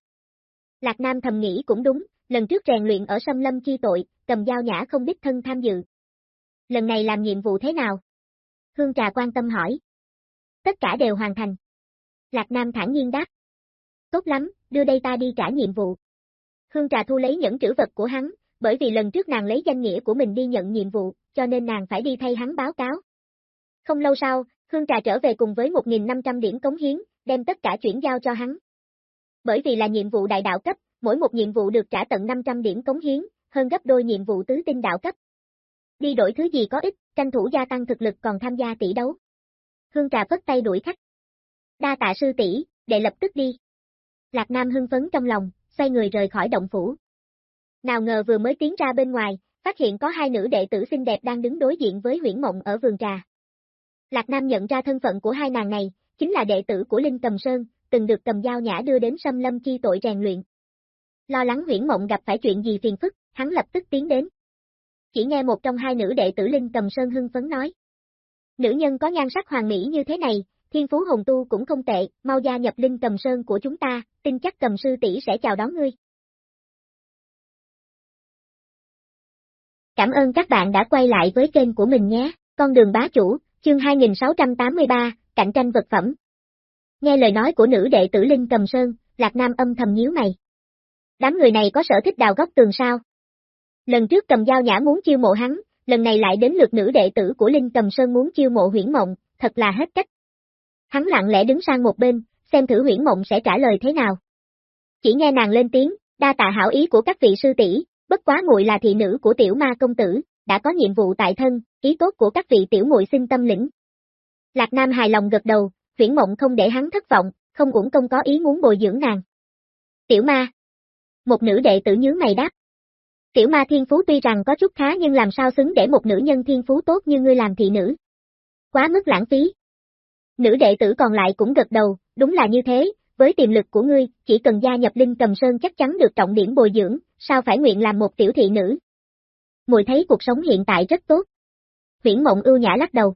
Lạc Nam thầm nghĩ cũng đúng, lần trước rèn luyện ở Sâm Lâm chi tội, cầm dao nhã không biết thân tham dự. Lần này làm nhiệm vụ thế nào? Hương Trà quan tâm hỏi. Tất cả đều hoàn thành. Lạc Nam thản nhiên đáp. Tốt lắm, đưa đây ta đi trả nhiệm vụ. Hương Trà thu lấy những trữ vật của hắn, bởi vì lần trước nàng lấy danh nghĩa của mình đi nhận nhiệm vụ, cho nên nàng phải đi thay hắn báo cáo. Không lâu sau, Hương Trà trở về cùng với 1.500 điểm cống hiến, đem tất cả chuyển giao cho hắn. Bởi vì là nhiệm vụ đại đạo cấp, mỗi một nhiệm vụ được trả tận 500 điểm cống hiến, hơn gấp đôi nhiệm vụ tứ tinh đạo cấp. Đi đổi thứ gì có ích, tranh thủ gia tăng thực lực còn tham gia tỷ đấu. Hương Trà phất tay đuổi khách. Đa tạ sư tỷ, để lập tức đi. Lạc Nam hưng phấn trong lòng, xoay người rời khỏi động phủ. Nào ngờ vừa mới tiến ra bên ngoài, phát hiện có hai nữ đệ tử xinh đẹp đang đứng đối diện với huyển mộng ở vườn trà. Lạc Nam nhận ra thân phận của hai nàng này, chính là đệ tử của Linh Cầm Sơn, từng được cầm dao nhã đưa đến xâm lâm chi tội rèn luyện. Lo lắng huyển mộng gặp phải chuyện gì phiền phức, hắn lập tức tiến đến. Chỉ nghe một trong hai nữ đệ tử Linh Cầm Sơn hưng phấn nói. Nữ nhân có nhan sắc hoàng mỹ như thế này, thiên phú hồng tu cũng không tệ, mau gia nhập Linh Cầm Sơn của chúng ta, tin chắc cầm sư tỷ sẽ chào đón ngươi. Cảm ơn các bạn đã quay lại với kênh của mình nhé, con đường bá chủ, chương 2683, cạnh tranh vật phẩm. Nghe lời nói của nữ đệ tử Linh Cầm Sơn, Lạc Nam âm thầm nhíu mày. Đám người này có sở thích đào góc tường sao? Lần trước cầm dao nhã muốn chiêu mộ hắn, lần này lại đến lượt nữ đệ tử của Linh Cầm Sơn muốn chiêu mộ huyển mộng, thật là hết cách. Hắn lặng lẽ đứng sang một bên, xem thử huyển mộng sẽ trả lời thế nào. Chỉ nghe nàng lên tiếng, đa tạ hảo ý của các vị sư tỷ, bất quá muội là thị nữ của tiểu ma công tử, đã có nhiệm vụ tại thân, ý tốt của các vị tiểu muội xin tâm lĩnh. Lạc Nam hài lòng gật đầu, huyển mộng không để hắn thất vọng, không uổng công có ý muốn bồi dưỡng nàng. Tiểu ma. Một nữ đệ tử nhớ mày đáp. Tiểu ma thiên phú tuy rằng có chút khá nhưng làm sao xứng để một nữ nhân thiên phú tốt như ngươi làm thị nữ. Quá mức lãng phí. Nữ đệ tử còn lại cũng gật đầu, đúng là như thế, với tiềm lực của ngươi, chỉ cần gia nhập Linh Cầm Sơn chắc chắn được trọng điểm bồi dưỡng, sao phải nguyện làm một tiểu thị nữ. Mùi thấy cuộc sống hiện tại rất tốt. Huyển mộng ưu nhã lắc đầu.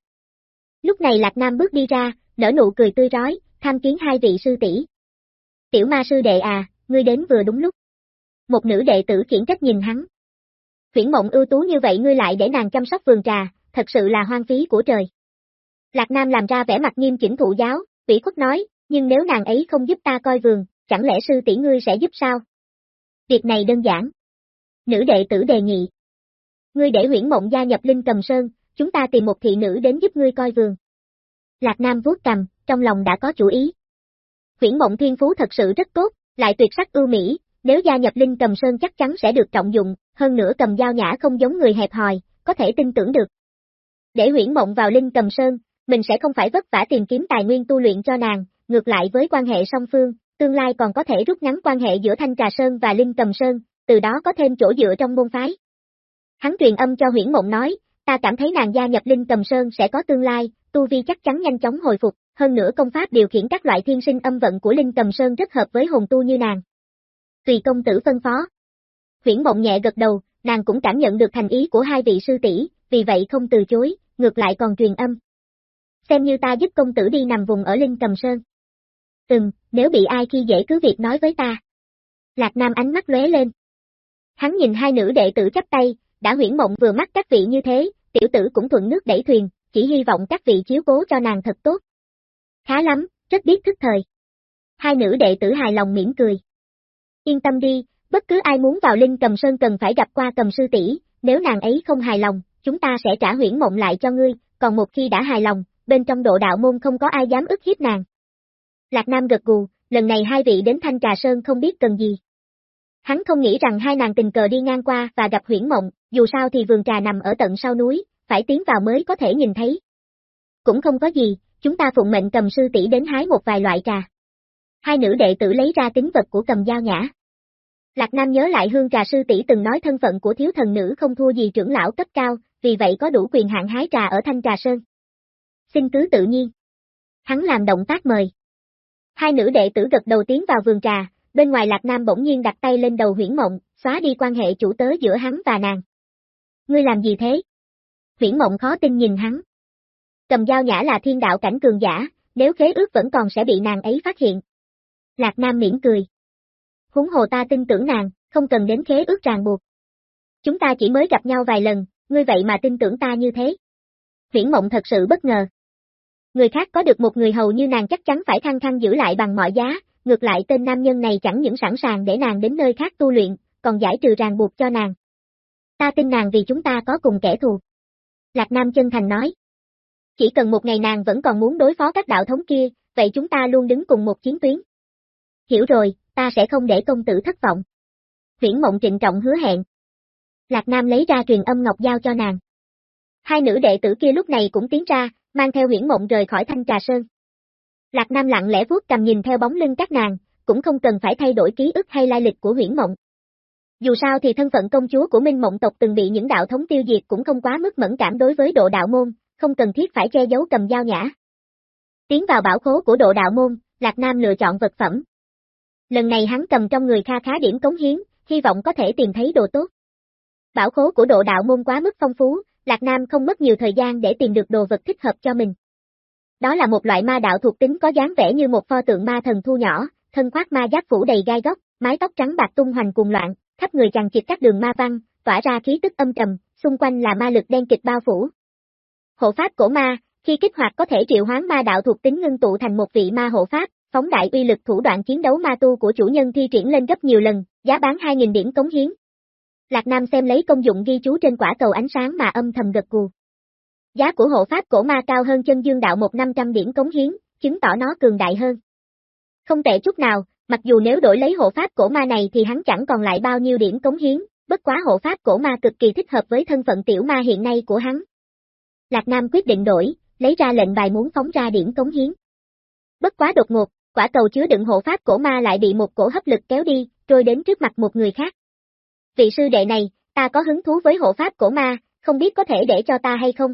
Lúc này Lạc Nam bước đi ra, nở nụ cười tươi rói, tham kiến hai vị sư tỷ. Tiểu ma sư đệ à, ngươi đến vừa đúng lúc. Một nữ đệ tử khiển trách nhìn hắn. Huyển mộng ưu tú như vậy ngươi lại để nàng chăm sóc vườn trà, thật sự là hoang phí của trời. Lạc Nam làm ra vẻ mặt nghiêm chỉnh thụ giáo, vĩ khuất nói, nhưng nếu nàng ấy không giúp ta coi vườn, chẳng lẽ sư tỷ ngươi sẽ giúp sao? Việc này đơn giản. Nữ đệ tử đề nghị. ngươi để huyển mộng gia nhập Linh Cầm Sơn, chúng ta tìm một thị nữ đến giúp ngươi coi vườn. Lạc Nam vuốt cầm, trong lòng đã có chủ ý. Huyển mộng thiên phú thật sự rất tốt, lại tuyệt sắc ưu mỹ, nếu gia nhập Linh Cầm Sơn chắc chắn sẽ được trọng dụng, hơn nữa cầm dao nhã không giống người hẹp hòi, có thể tin tưởng được. Để huyển mộng vào Linh Cầm Sơn, mình sẽ không phải vất vả tìm kiếm tài nguyên tu luyện cho nàng, ngược lại với quan hệ song phương, tương lai còn có thể rút ngắn quan hệ giữa Thanh Trà Sơn và Linh Cầm Sơn, từ đó có thêm chỗ dựa trong môn phái. Hắn truyền âm cho huyển mộng nói, ta cảm thấy nàng gia nhập Linh Cầm Sơn sẽ có tương lai, tu vi chắc chắn nhanh chóng hồi phục, hơn nữa công pháp điều khiển các loại thiên sinh âm vận của Linh Cầm Sơn rất hợp với hồn tu như nàng. Tùy công tử phân phó. Huyển mộng nhẹ gật đầu, nàng cũng cảm nhận được thành ý của hai vị sư tỷ, vì vậy không từ chối, ngược lại còn truyền âm. Xem như ta giúp công tử đi nằm vùng ở Linh Cầm Sơn. Ừm, nếu bị ai khi dễ cứ việc nói với ta. Lạc Nam ánh mắt lóe lên. Hắn nhìn hai nữ đệ tử chấp tay, đã huyển mộng vừa mắt các vị như thế, tiểu tử cũng thuận nước đẩy thuyền, chỉ hy vọng các vị chiếu cố cho nàng thật tốt. Khá lắm, rất biết thức thời. Hai nữ đệ tử hài lòng mỉm cười. Yên tâm đi, bất cứ ai muốn vào Linh Cầm Sơn cần phải gặp qua cầm sư tỷ, nếu nàng ấy không hài lòng, chúng ta sẽ trả huyển mộng lại cho ngươi, còn một khi đã hài lòng, bên trong độ đạo môn không có ai dám ức hiếp nàng. Lạc Nam gật gù, lần này hai vị đến Thanh Trà Sơn không biết cần gì. Hắn không nghĩ rằng hai nàng tình cờ đi ngang qua và gặp huyển mộng, dù sao thì vườn trà nằm ở tận sau núi, phải tiến vào mới có thể nhìn thấy. Cũng không có gì, chúng ta phụng mệnh cầm sư tỷ đến hái một vài loại trà. Hai nữ đệ tử lấy ra tính vật của cầm dao nhã. Lạc Nam nhớ lại hương trà sư tỷ từng nói thân phận của thiếu thần nữ không thua gì trưởng lão cấp cao, vì vậy có đủ quyền hạn hái trà ở Thanh Trà Sơn. Xin cứ tự nhiên. Hắn làm động tác mời. Hai nữ đệ tử gật đầu tiến vào vườn trà, bên ngoài Lạc Nam bỗng nhiên đặt tay lên đầu huyển mộng, xóa đi quan hệ chủ tớ giữa hắn và nàng. Ngươi làm gì thế? Huyển mộng khó tin nhìn hắn. Cầm dao nhã là thiên đạo cảnh cường giả, nếu khế ước vẫn còn sẽ bị nàng ấy phát hiện. Lạc Nam mỉm cười. Húng hồ ta tin tưởng nàng, không cần đến khế ước ràng buộc. Chúng ta chỉ mới gặp nhau vài lần, ngươi vậy mà tin tưởng ta như thế. Huyển mộng thật sự bất ngờ. Người khác có được một người hầu như nàng chắc chắn phải thăng thăng giữ lại bằng mọi giá, ngược lại tên nam nhân này chẳng những sẵn sàng để nàng đến nơi khác tu luyện, còn giải trừ ràng buộc cho nàng. Ta tin nàng vì chúng ta có cùng kẻ thù. Lạc Nam chân thành nói. Chỉ cần một ngày nàng vẫn còn muốn đối phó các đạo thống kia, vậy chúng ta luôn đứng cùng một chiến tuyến. Hiểu rồi, ta sẽ không để công tử thất vọng. Viễn mộng trịnh trọng hứa hẹn. Lạc Nam lấy ra truyền âm ngọc giao cho nàng. Hai nữ đệ tử kia lúc này cũng tiến ra, mang theo huyễn mộng rời khỏi thanh trà sơn. Lạc Nam lặng lẽ vuốt cầm nhìn theo bóng lưng các nàng, cũng không cần phải thay đổi ký ức hay lai lịch của huyễn mộng. Dù sao thì thân phận công chúa của Minh Mộng tộc từng bị những đạo thống tiêu diệt cũng không quá mức mẫn cảm đối với độ đạo môn, không cần thiết phải che giấu cầm dao nhã. Tiến vào bảo khố của độ đạo môn, Lạc Nam lựa chọn vật phẩm. Lần này hắn cầm trong người kha khá điểm cống hiến, hy vọng có thể tìm thấy đồ tốt. Bảo khố của độ đạo môn quá mức phong phú, Lạc Nam không mất nhiều thời gian để tìm được đồ vật thích hợp cho mình. Đó là một loại ma đạo thuộc tính có dáng vẻ như một pho tượng ma thần thu nhỏ, thân khoác ma giáp phủ đầy gai góc, mái tóc trắng bạc tung hoành cuồng loạn, khắp người chằng chịt các đường ma văn, tỏa ra khí tức âm trầm, xung quanh là ma lực đen kịch bao phủ. Hộ pháp cổ ma, khi kích hoạt có thể triệu hoán ma đạo thuộc tính ngưng tụ thành một vị ma hộ pháp, phóng đại uy lực thủ đoạn chiến đấu ma tu của chủ nhân thi triển lên gấp nhiều lần, giá bán 2.000 điểm cống hiến. Lạc Nam xem lấy công dụng ghi chú trên quả cầu ánh sáng mà âm thầm gật gù. Giá của hộ pháp cổ ma cao hơn chân dương đạo một 500 điểm cống hiến, chứng tỏ nó cường đại hơn. Không tệ chút nào, mặc dù nếu đổi lấy hộ pháp cổ ma này thì hắn chẳng còn lại bao nhiêu điểm cống hiến, bất quá hộ pháp cổ ma cực kỳ thích hợp với thân phận tiểu ma hiện nay của hắn. Lạc Nam quyết định đổi, lấy ra lệnh bài muốn phóng ra điểm cống hiến. Bất quá đột ngột, quả cầu chứa đựng hộ pháp cổ ma lại bị một cổ hấp lực kéo đi, trôi đến trước mặt một người khác. Vị sư đệ này, ta có hứng thú với hộ pháp cổ ma, không biết có thể để cho ta hay không?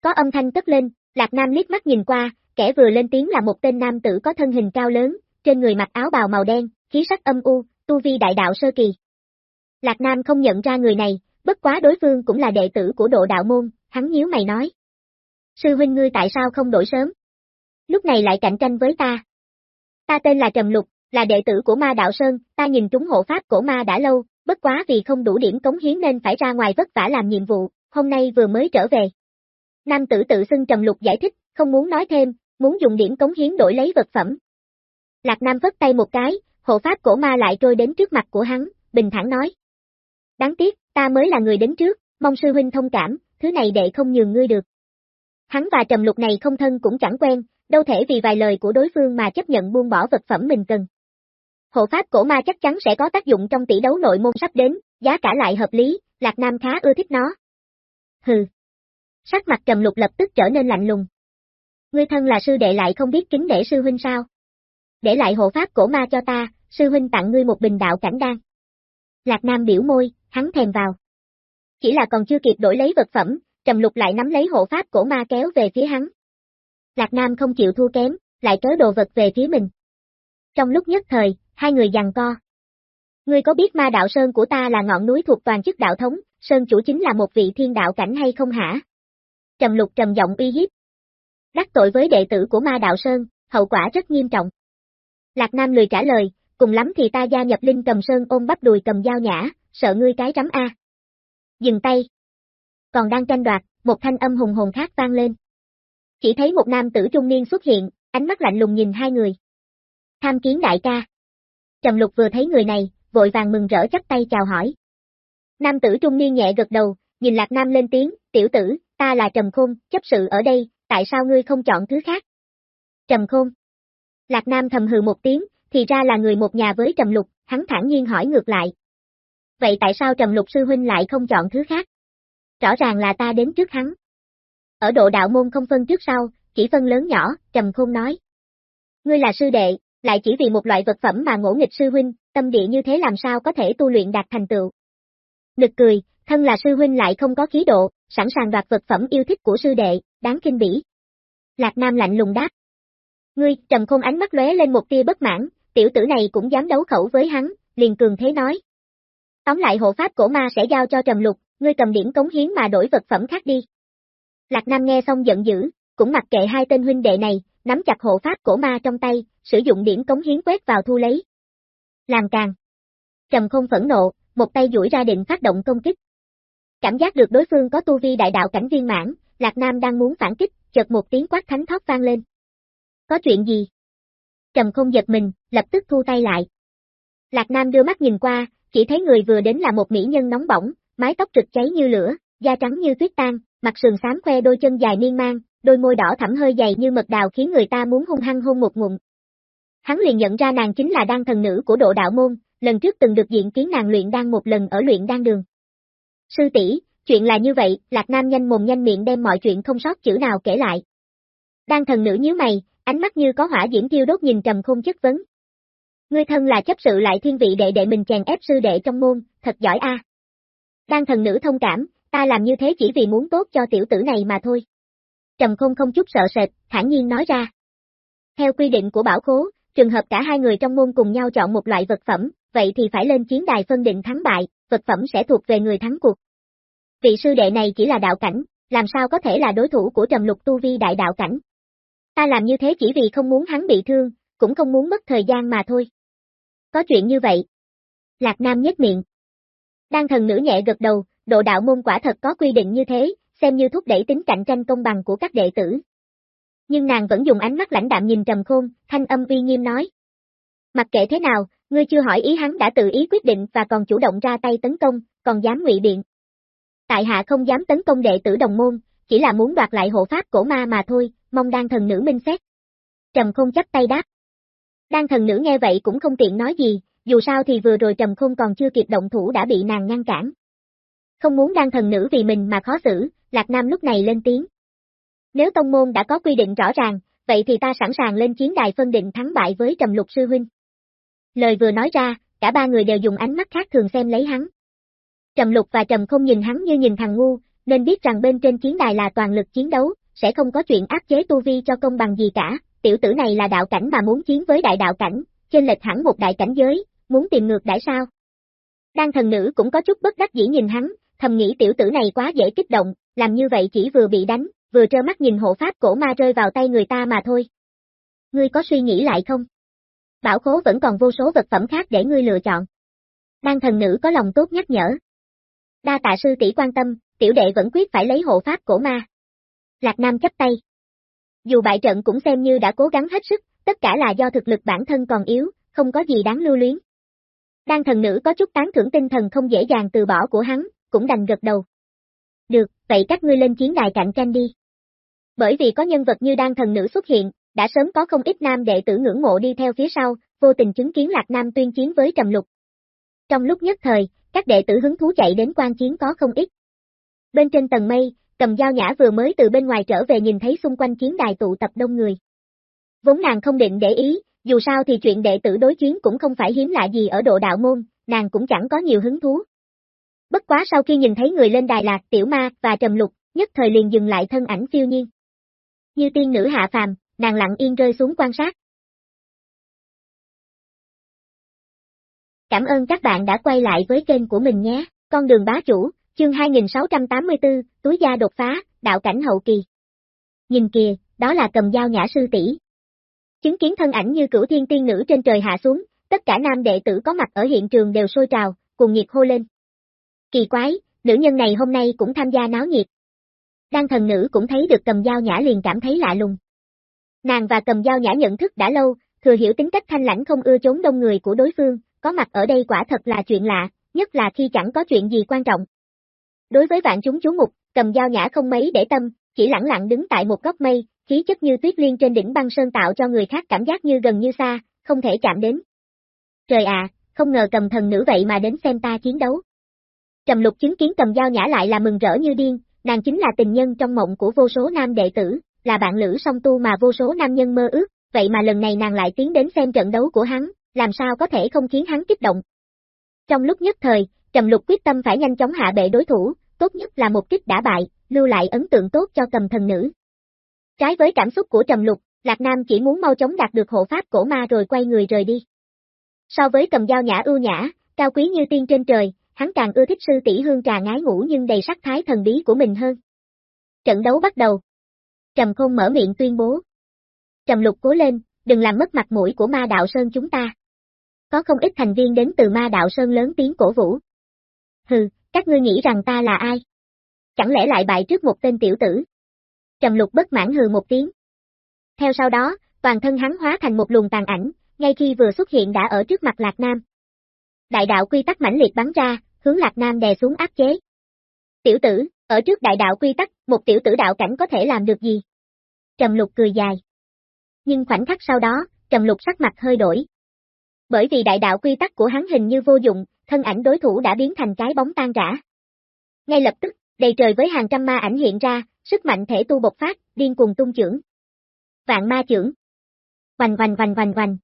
Có âm thanh cất lên, Lạc Nam liếc mắt nhìn qua, kẻ vừa lên tiếng là một tên nam tử có thân hình cao lớn, trên người mặc áo bào màu đen, khí sắc âm u, tu vi đại đạo sơ kỳ. Lạc Nam không nhận ra người này, bất quá đối phương cũng là đệ tử của độ đạo môn, hắn nhíu mày nói. Sư huynh ngươi tại sao không đổi sớm? Lúc này lại cạnh tranh với ta. Ta tên là Trầm Lục, là đệ tử của ma đạo Sơn, ta nhìn trúng hộ pháp cổ ma đã lâu, bất quá vì không đủ điểm cống hiến nên phải ra ngoài vất vả làm nhiệm vụ, hôm nay vừa mới trở về. Nam tử tự xưng Trầm Lục giải thích, không muốn nói thêm, muốn dùng điểm cống hiến đổi lấy vật phẩm. Lạc Nam vất tay một cái, hộ pháp cổ ma lại trôi đến trước mặt của hắn, bình thản nói. Đáng tiếc, ta mới là người đến trước, mong sư huynh thông cảm, thứ này đệ không nhường ngươi được. Hắn và Trầm Lục này không thân cũng chẳng quen, đâu thể vì vài lời của đối phương mà chấp nhận buông bỏ vật phẩm mình cần. Hộ pháp cổ ma chắc chắn sẽ có tác dụng trong tỷ đấu nội môn sắp đến, giá cả lại hợp lý, Lạc Nam khá ưa thích nó. Hừ. Sắc mặt Trầm Lục lập tức trở nên lạnh lùng. Ngươi thân là sư đệ lại không biết kính để sư huynh sao? Để lại hộ pháp cổ ma cho ta, sư huynh tặng ngươi một bình đạo cảnh đan. Lạc Nam biểu môi, hắn thèm vào. Chỉ là còn chưa kịp đổi lấy vật phẩm, Trầm Lục lại nắm lấy hộ pháp cổ ma kéo về phía hắn. Lạc Nam không chịu thua kém, lại kéo đồ vật về phía mình. Trong lúc nhất thời, hai người giằng co. Ngươi có biết ma đạo sơn của ta là ngọn núi thuộc toàn chức đạo thống, sơn chủ chính là một vị thiên đạo cảnh hay không hả? Trầm Lục trầm giọng uy hiếp. Đắc tội với đệ tử của ma đạo sơn, hậu quả rất nghiêm trọng. Lạc Nam lười trả lời, cùng lắm thì ta gia nhập linh cầm sơn ôm bắp đùi cầm dao nhã, sợ ngươi cái rắm A. Dừng tay. Còn đang tranh đoạt, một thanh âm hùng hồn khác vang lên. Chỉ thấy một nam tử trung niên xuất hiện, ánh mắt lạnh lùng nhìn hai người. Tham kiến đại ca. Trầm lục vừa thấy người này, vội vàng mừng rỡ chắp tay chào hỏi. Nam tử trung niên nhẹ gật đầu, nhìn Lạc Nam lên tiếng, tiểu tử, ta là Trầm Khôn, chấp sự ở đây, tại sao ngươi không chọn thứ khác? Trầm Khôn. Lạc Nam thầm hừ một tiếng, thì ra là người một nhà với Trầm Lục, hắn thản nhiên hỏi ngược lại. Vậy tại sao Trầm Lục sư huynh lại không chọn thứ khác? Rõ ràng là ta đến trước hắn. Ở độ đạo môn không phân trước sau, chỉ phân lớn nhỏ, Trầm Khôn nói. Ngươi là sư đệ, lại chỉ vì một loại vật phẩm mà ngỗ nghịch sư huynh, tâm địa như thế làm sao có thể tu luyện đạt thành tựu. Nực cười, thân là sư huynh lại không có khí độ, sẵn sàng đoạt vật phẩm yêu thích của sư đệ, đáng kinh bỉ. Lạc Nam lạnh lùng đáp. Ngươi, trầm không ánh mắt lóe lên một tia bất mãn, tiểu tử này cũng dám đấu khẩu với hắn, liền cường thế nói. Tóm lại hộ pháp cổ ma sẽ giao cho trầm lục, ngươi cầm điểm cống hiến mà đổi vật phẩm khác đi. Lạc Nam nghe xong giận dữ, cũng mặc kệ hai tên huynh đệ này, nắm chặt hộ pháp cổ ma trong tay, sử dụng điểm cống hiến quét vào thu lấy. Làm càng. Trầm không phẫn nộ, một tay duỗi ra định phát động công kích. Cảm giác được đối phương có tu vi đại đạo cảnh viên mãn, Lạc Nam đang muốn phản kích, chợt một tiếng quát thánh thóp vang lên. Có chuyện gì? Trầm không giật mình, lập tức thu tay lại. Lạc Nam đưa mắt nhìn qua, chỉ thấy người vừa đến là một mỹ nhân nóng bỏng, mái tóc rực cháy như lửa, da trắng như tuyết tan, mặt sườn xám khoe đôi chân dài miên man, đôi môi đỏ thẳm hơi dày như mật đào khiến người ta muốn hung hăng hôn một ngụm. Hắn liền nhận ra nàng chính là đan thần nữ của độ đạo môn, lần trước từng được diện kiến nàng luyện đan một lần ở luyện đan đường. Sư tỷ, chuyện là như vậy, Lạc Nam nhanh mồm nhanh miệng đem mọi chuyện không sót chữ nào kể lại. Đan thần nữ nhíu mày, ánh mắt như có hỏa diễm thiêu đốt nhìn trầm khôn chất vấn. Ngươi thân là chấp sự lại thiên vị đệ đệ mình chèn ép sư đệ trong môn, thật giỏi a. Đan thần nữ thông cảm, ta làm như thế chỉ vì muốn tốt cho tiểu tử này mà thôi. Trầm khôn không chút sợ sệt, thản nhiên nói ra. Theo quy định của bảo khố, trường hợp cả hai người trong môn cùng nhau chọn một loại vật phẩm, vậy thì phải lên chiến đài phân định thắng bại, vật phẩm sẽ thuộc về người thắng cuộc. Vị sư đệ này chỉ là đạo cảnh, làm sao có thể là đối thủ của Trầm Lục Tu Vi đại đạo cảnh. Ta làm như thế chỉ vì không muốn hắn bị thương, cũng không muốn mất thời gian mà thôi. Có chuyện như vậy. Lạc Nam nhếch miệng. Đan thần nữ nhẹ gật đầu, độ đạo môn quả thật có quy định như thế, xem như thúc đẩy tính cạnh tranh công bằng của các đệ tử. Nhưng nàng vẫn dùng ánh mắt lãnh đạm nhìn Trầm Khôn, thanh âm uy nghiêm nói. Mặc kệ thế nào, ngươi chưa hỏi ý hắn đã tự ý quyết định và còn chủ động ra tay tấn công, còn dám ngụy biện. Tại hạ không dám tấn công đệ tử đồng môn, chỉ là muốn đoạt lại hộ pháp cổ ma mà thôi, mong đan thần nữ minh xét. Trầm Khôn chấp tay đáp. Đan thần nữ nghe vậy cũng không tiện nói gì, dù sao thì vừa rồi Trầm Khôn còn chưa kịp động thủ đã bị nàng ngăn cản. Không muốn đan thần nữ vì mình mà khó xử, Lạc Nam lúc này lên tiếng. Nếu tông môn đã có quy định rõ ràng, vậy thì ta sẵn sàng lên chiến đài phân định thắng bại với Trầm Lục Sư Huynh. Lời vừa nói ra, cả ba người đều dùng ánh mắt khác thường xem lấy hắn. Trầm Lục và Trầm không nhìn hắn như nhìn thằng ngu, nên biết rằng bên trên chiến đài là toàn lực chiến đấu, sẽ không có chuyện áp chế tu vi cho công bằng gì cả, tiểu tử này là đạo cảnh mà muốn chiến với đại đạo cảnh, trên lệch hẳn một đại cảnh giới, muốn tìm ngược đãi sao. Đan thần nữ cũng có chút bất đắc dĩ nhìn hắn, thầm nghĩ tiểu tử này quá dễ kích động, làm như vậy chỉ vừa bị đánh, vừa trơ mắt nhìn hộ pháp cổ ma rơi vào tay người ta mà thôi. Ngươi có suy nghĩ lại không? Bảo khố vẫn còn vô số vật phẩm khác để ngươi lựa chọn. Đan thần nữ có lòng tốt nhắc nhở. Đa tạ sư tỷ quan tâm, tiểu đệ vẫn quyết phải lấy hộ pháp cổ ma. Lạc Nam chấp tay. Dù bại trận cũng xem như đã cố gắng hết sức, tất cả là do thực lực bản thân còn yếu, không có gì đáng lưu luyến. Đan thần nữ có chút tán thưởng tinh thần không dễ dàng từ bỏ của hắn, cũng đành gật đầu. Được, vậy các ngươi lên chiến đài cạnh tranh đi. Bởi vì có nhân vật như đan thần nữ xuất hiện, đã sớm có không ít nam đệ tử ngưỡng mộ đi theo phía sau, vô tình chứng kiến Lạc Nam tuyên chiến với Trầm Lục. Trong lúc nhất thời, các đệ tử hứng thú chạy đến quan chiến có không ít. Bên trên tầng mây, cầm dao nhã vừa mới từ bên ngoài trở về nhìn thấy xung quanh chiến đài tụ tập đông người. Vốn nàng không định để ý, dù sao thì chuyện đệ tử đối chiến cũng không phải hiếm lạ gì ở độ đạo môn, nàng cũng chẳng có nhiều hứng thú. Bất quá sau khi nhìn thấy người lên đài lạc tiểu ma và trầm lục, nhất thời liền dừng lại thân ảnh phiêu nhiên. Như tiên nữ hạ phàm, nàng lặng yên rơi xuống quan sát. Cảm ơn các bạn đã quay lại với kênh của mình nhé, con đường bá chủ, chương 2684, túi da đột phá, đạo cảnh hậu kỳ. Nhìn kìa, đó là cầm dao nhã sư tỷ. Chứng kiến thân ảnh như cửu thiên tiên nữ trên trời hạ xuống, tất cả nam đệ tử có mặt ở hiện trường đều sôi trào, cùng nhiệt hô lên. Kỳ quái, nữ nhân này hôm nay cũng tham gia náo nhiệt. Đan thần nữ cũng thấy được cầm dao nhã liền cảm thấy lạ lùng. Nàng và cầm dao nhã nhận thức đã lâu, thừa hiểu tính cách thanh lãnh không ưa trốn đông người của đối phương, có mặt ở đây quả thật là chuyện lạ, nhất là khi chẳng có chuyện gì quan trọng. Đối với vạn chúng chú mục, cầm dao nhã không mấy để tâm, chỉ lặng lặng đứng tại một góc mây, khí chất như tuyết liên trên đỉnh băng sơn tạo cho người khác cảm giác như gần như xa, không thể chạm đến. Trời à, không ngờ cầm thần nữ vậy mà đến xem ta chiến đấu. Trầm lục chứng kiến cầm dao nhã lại là mừng rỡ như điên, nàng chính là tình nhân trong mộng của vô số nam đệ tử, là bạn lữ song tu mà vô số nam nhân mơ ước, vậy mà lần này nàng lại tiến đến xem trận đấu của hắn, làm sao có thể không khiến hắn kích động. Trong lúc nhất thời, Trầm Lục quyết tâm phải nhanh chóng hạ bệ đối thủ, tốt nhất là một kích đã bại, lưu lại ấn tượng tốt cho cầm thần nữ. Trái với cảm xúc của Trầm Lục, Lạc Nam chỉ muốn mau chóng đạt được hộ pháp cổ ma rồi quay người rời đi. So với cầm dao nhã ưu nhã, cao quý như tiên trên trời, hắn càng ưa thích sư tỷ hương trà ngái ngủ nhưng đầy sắc thái thần bí của mình hơn. Trận đấu bắt đầu. Trầm Khôn mở miệng tuyên bố. Trầm Lục cố lên, đừng làm mất mặt mũi của ma đạo sơn chúng ta. Có không ít thành viên đến từ ma đạo sơn lớn tiếng cổ vũ. Hừ, các ngươi nghĩ rằng ta là ai? Chẳng lẽ lại bại trước một tên tiểu tử? Trầm Lục bất mãn hừ một tiếng. Theo sau đó, toàn thân hắn hóa thành một luồng tàn ảnh, ngay khi vừa xuất hiện đã ở trước mặt Lạc Nam. Đại đạo quy tắc mãnh liệt bắn ra, hướng Lạc Nam đè xuống áp chế. Tiểu tử, ở trước đại đạo quy tắc, một tiểu tử đạo cảnh có thể làm được gì? Trầm Lục cười dài. Nhưng khoảnh khắc sau đó, Trầm Lục sắc mặt hơi đổi. Bởi vì đại đạo quy tắc của hắn hình như vô dụng, thân ảnh đối thủ đã biến thành cái bóng tan rã. Ngay lập tức, đầy trời với hàng trăm ma ảnh hiện ra, sức mạnh thể tu bộc phát, điên cuồng tung trưởng. Vạn ma trưởng. Hoành hoành hoành hoành hoành.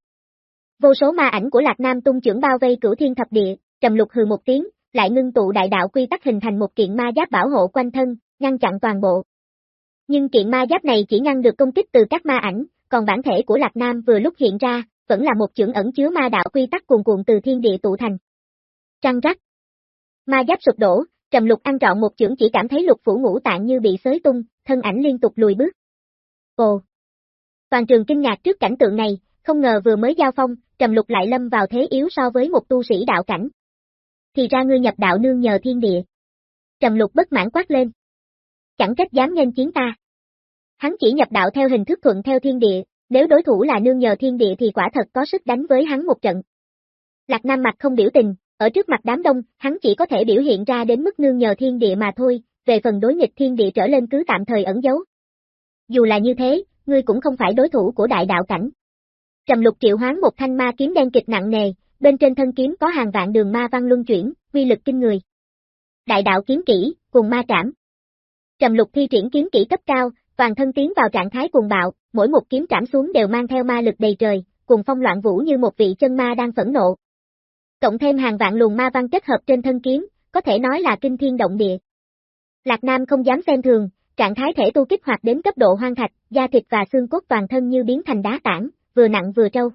Vô số ma ảnh của Lạc Nam tung trưởng bao vây cửu thiên thập địa, trầm lục hừ một tiếng, lại ngưng tụ đại đạo quy tắc hình thành một kiện ma giáp bảo hộ quanh thân, ngăn chặn toàn bộ. Nhưng kiện ma giáp này chỉ ngăn được công kích từ các ma ảnh, còn bản thể của Lạc Nam vừa lúc hiện ra, vẫn là một chưởng ẩn chứa ma đạo quy tắc cuồn cuộn từ thiên địa tụ thành. Trăng rắc. Ma giáp sụp đổ, Trầm Lục ăn trọn một chưởng chỉ cảm thấy lục phủ ngũ tạng như bị xới tung, thân ảnh liên tục lùi bước. Ồ. Toàn trường kinh ngạc trước cảnh tượng này, không ngờ vừa mới giao phong, Trầm Lục lại lâm vào thế yếu so với một tu sĩ đạo cảnh. Thì ra ngươi nhập đạo nương nhờ thiên địa. Trầm Lục bất mãn quát lên. Chẳng trách dám nghênh chiến ta. Hắn chỉ nhập đạo theo hình thức thuận theo thiên địa, nếu đối thủ là nương nhờ thiên địa thì quả thật có sức đánh với hắn một trận. Lạc Nam mặt không biểu tình, ở trước mặt đám đông, hắn chỉ có thể biểu hiện ra đến mức nương nhờ thiên địa mà thôi, về phần đối nghịch thiên địa trở lên cứ tạm thời ẩn giấu. Dù là như thế, ngươi cũng không phải đối thủ của đại đạo cảnh. Trầm lục triệu hoán một thanh ma kiếm đen kịch nặng nề, bên trên thân kiếm có hàng vạn đường ma văn luân chuyển, uy lực kinh người. Đại đạo kiếm kỹ, cùng ma trảm. Trầm lục thi triển kiếm kỹ cấp cao, toàn thân tiến vào trạng thái cuồng bạo, mỗi một kiếm trảm xuống đều mang theo ma lực đầy trời, cùng phong loạn vũ như một vị chân ma đang phẫn nộ. Cộng thêm hàng vạn luồng ma văn kết hợp trên thân kiếm, có thể nói là kinh thiên động địa. Lạc Nam không dám xem thường, trạng thái thể tu kích hoạt đến cấp độ hoang thạch, da thịt và xương cốt toàn thân như biến thành đá tảng, vừa nặng vừa trâu.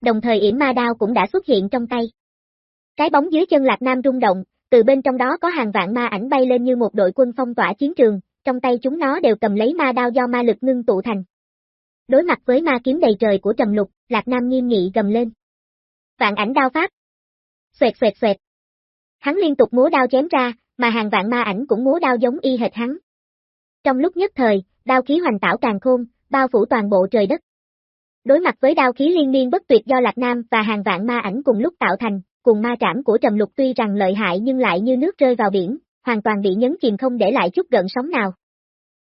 Đồng thời yểm ma đao cũng đã xuất hiện trong tay. Cái bóng dưới chân Lạc Nam rung động, từ bên trong đó có hàng vạn ma ảnh bay lên như một đội quân phong tỏa chiến trường, trong tay chúng nó đều cầm lấy ma đao do ma lực ngưng tụ thành. Đối mặt với ma kiếm đầy trời của Trầm Lục, Lạc Nam nghiêm nghị gầm lên. Vạn ảnh đao pháp. Xoẹt xoẹt xoẹt. Hắn liên tục múa đao chém ra, mà hàng vạn ma ảnh cũng múa đao giống y hệt hắn. Trong lúc nhất thời, đao khí hoành tảo càng khôn, bao phủ toàn bộ trời đất. Đối mặt với đao khí liên miên bất tuyệt do Lạc Nam và hàng vạn ma ảnh cùng lúc tạo thành, cùng ma trảm của Trầm Lục tuy rằng lợi hại nhưng lại như nước rơi vào biển, hoàn toàn bị nhấn chìm không để lại chút gợn sóng nào.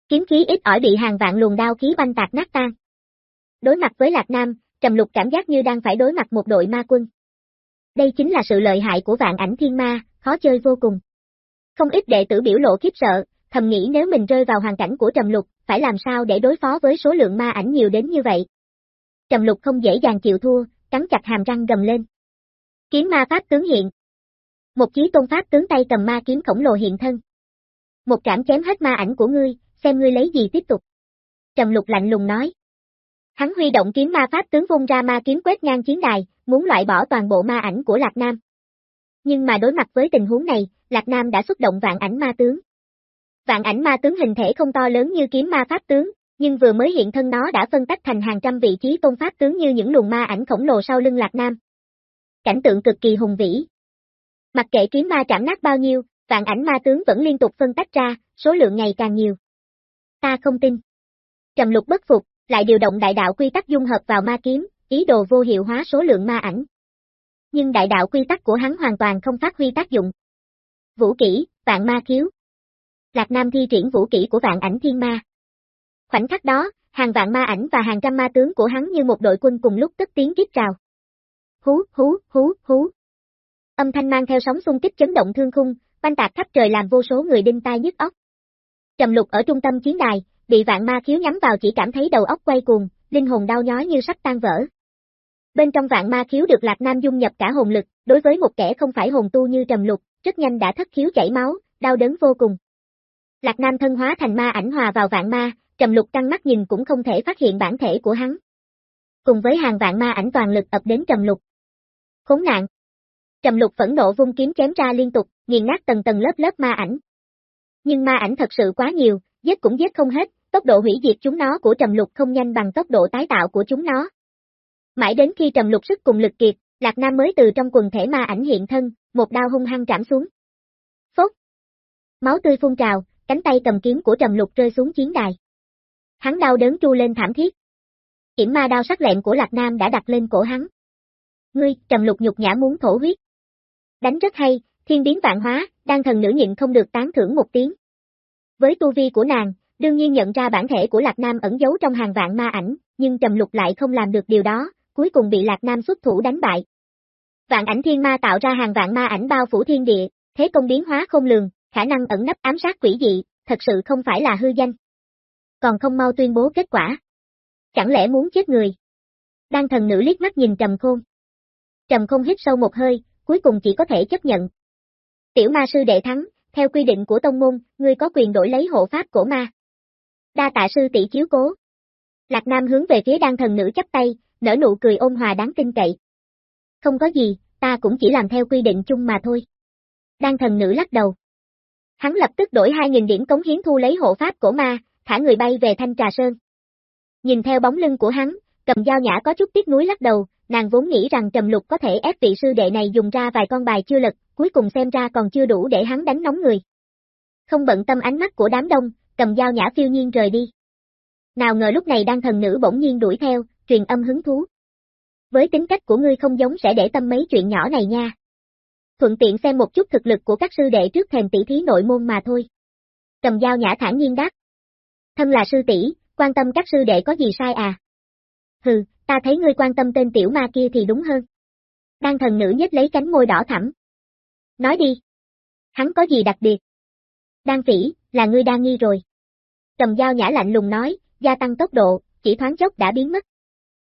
Kiếm khí ít ỏi bị hàng vạn luồng đao khí banh tạc nát tan. Đối mặt với Lạc Nam, Trầm Lục cảm giác như đang phải đối mặt một đội ma quân. Đây chính là sự lợi hại của vạn ảnh thiên ma, khó chơi vô cùng. Không ít đệ tử biểu lộ khiếp sợ, thầm nghĩ nếu mình rơi vào hoàn cảnh của Trầm Lục, phải làm sao để đối phó với số lượng ma ảnh nhiều đến như vậy. Trầm Lục không dễ dàng chịu thua, cắn chặt hàm răng gầm lên. Kiếm ma pháp tướng hiện. Một chí tôn pháp tướng tay cầm ma kiếm khổng lồ hiện thân. Một trảm chém hết ma ảnh của ngươi, xem ngươi lấy gì tiếp tục. Trầm Lục lạnh lùng nói. Hắn huy động kiếm ma pháp tướng vung ra ma kiếm quét ngang chiến đài, muốn loại bỏ toàn bộ ma ảnh của Lạc Nam. Nhưng mà đối mặt với tình huống này, Lạc Nam đã xuất động vạn ảnh ma tướng. Vạn ảnh ma tướng hình thể không to lớn như kiếm ma pháp tướng, nhưng vừa mới hiện thân nó đã phân tách thành hàng trăm vị trí tôn pháp tướng như những luồng ma ảnh khổng lồ sau lưng Lạc Nam. Cảnh tượng cực kỳ hùng vĩ. Mặc kệ kiếm ma chạm nát bao nhiêu, vạn ảnh ma tướng vẫn liên tục phân tách ra, số lượng ngày càng nhiều. Ta không tin. Trầm lục bất phục, lại điều động đại đạo quy tắc dung hợp vào ma kiếm, ý đồ vô hiệu hóa số lượng ma ảnh. Nhưng đại đạo quy tắc của hắn hoàn toàn không phát huy tác dụng. Vũ kỹ, vạn ma khiếu. Lạc Nam thi triển vũ kỹ của vạn ảnh thiên ma. Khoảnh khắc đó, hàng vạn ma ảnh và hàng trăm ma tướng của hắn như một đội quân cùng lúc tức tiếng kiếp trào. Hú, hú, hú, hú. Âm thanh mang theo sóng xung kích chấn động thương khung, banh tạc khắp trời làm vô số người đinh tai nhức óc. Trầm lục ở trung tâm chiến đài, bị vạn ma khiếu nhắm vào chỉ cảm thấy đầu óc quay cuồng, linh hồn đau nhói như sắp tan vỡ. Bên trong vạn ma khiếu được Lạc Nam dung nhập cả hồn lực, đối với một kẻ không phải hồn tu như Trầm Lục, rất nhanh đã thất khiếu chảy máu, đau đớn vô cùng. Lạc Nam thân hóa thành ma ảnh hòa vào vạn ma, Trầm Lục căng mắt nhìn cũng không thể phát hiện bản thể của hắn. Cùng với hàng vạn ma ảnh toàn lực ập đến Trầm Lục. Khốn nạn. Trầm Lục phẫn nộ vung kiếm chém ra liên tục, nghiền nát tầng tầng lớp lớp ma ảnh. Nhưng ma ảnh thật sự quá nhiều, giết cũng giết không hết, tốc độ hủy diệt chúng nó của Trầm Lục không nhanh bằng tốc độ tái tạo của chúng nó. Mãi đến khi Trầm Lục sức cùng lực kiệt, Lạc Nam mới từ trong quần thể ma ảnh hiện thân, một đao hung hăng trảm xuống. Phốc. Máu tươi phun trào, cánh tay cầm kiếm của Trầm Lục rơi xuống chiến đài. Hắn đau đớn tru lên thảm thiết. Kiểm ma đao sắc lẹm của Lạc Nam đã đặt lên cổ hắn. Ngươi, Trầm Lục nhục nhã muốn thổ huyết. Đánh rất hay, thiên biến vạn hóa, đang thần nữ nhịn không được tán thưởng một tiếng. Với tu vi của nàng, đương nhiên nhận ra bản thể của Lạc Nam ẩn giấu trong hàng vạn ma ảnh, nhưng Trầm Lục lại không làm được điều đó, cuối cùng bị Lạc Nam xuất thủ đánh bại. Vạn ảnh thiên ma tạo ra hàng vạn ma ảnh bao phủ thiên địa, thế công biến hóa không lường, khả năng ẩn nấp ám sát quỷ dị, thật sự không phải là hư danh. Còn không mau tuyên bố kết quả. Chẳng lẽ muốn chết người? Đan thần nữ liếc mắt nhìn Trầm Khôn. Trầm Khôn hít sâu một hơi, cuối cùng chỉ có thể chấp nhận. Tiểu ma sư đệ thắng, theo quy định của tông môn, ngươi có quyền đổi lấy hộ pháp cổ ma. Đa tạ sư tỷ chiếu cố. Lạc Nam hướng về phía đan thần nữ chắp tay, nở nụ cười ôn hòa đáng tin cậy. Không có gì, ta cũng chỉ làm theo quy định chung mà thôi. Đan thần nữ lắc đầu. Hắn lập tức đổi 2.000 điểm cống hiến thu lấy hộ pháp cổ ma, thả người bay về Thanh Trà Sơn. Nhìn theo bóng lưng của hắn, cầm dao nhã có chút tiếc nuối lắc đầu, nàng vốn nghĩ rằng trầm lục có thể ép vị sư đệ này dùng ra vài con bài chưa lật, cuối cùng xem ra còn chưa đủ để hắn đánh nóng người. Không bận tâm ánh mắt của đám đông, cầm dao nhã phiêu nhiên rời đi. Nào ngờ lúc này đang thần nữ bỗng nhiên đuổi theo, truyền âm hứng thú. Với tính cách của ngươi không giống sẽ để tâm mấy chuyện nhỏ này nha. Thuận tiện xem một chút thực lực của các sư đệ trước thèm tỷ thí nội môn mà thôi. Cầm dao nhã thản nhiên đáp. Thân là sư tỷ, quan tâm các sư đệ có gì sai à? Hừ, ta thấy ngươi quan tâm tên tiểu ma kia thì đúng hơn. Đan thần nữ nhếch lấy cánh môi đỏ thẳm. Nói đi. Hắn có gì đặc biệt? Đan phỉ, là ngươi đang nghi rồi. Cầm dao nhã lạnh lùng nói, gia tăng tốc độ, chỉ thoáng chốc đã biến mất.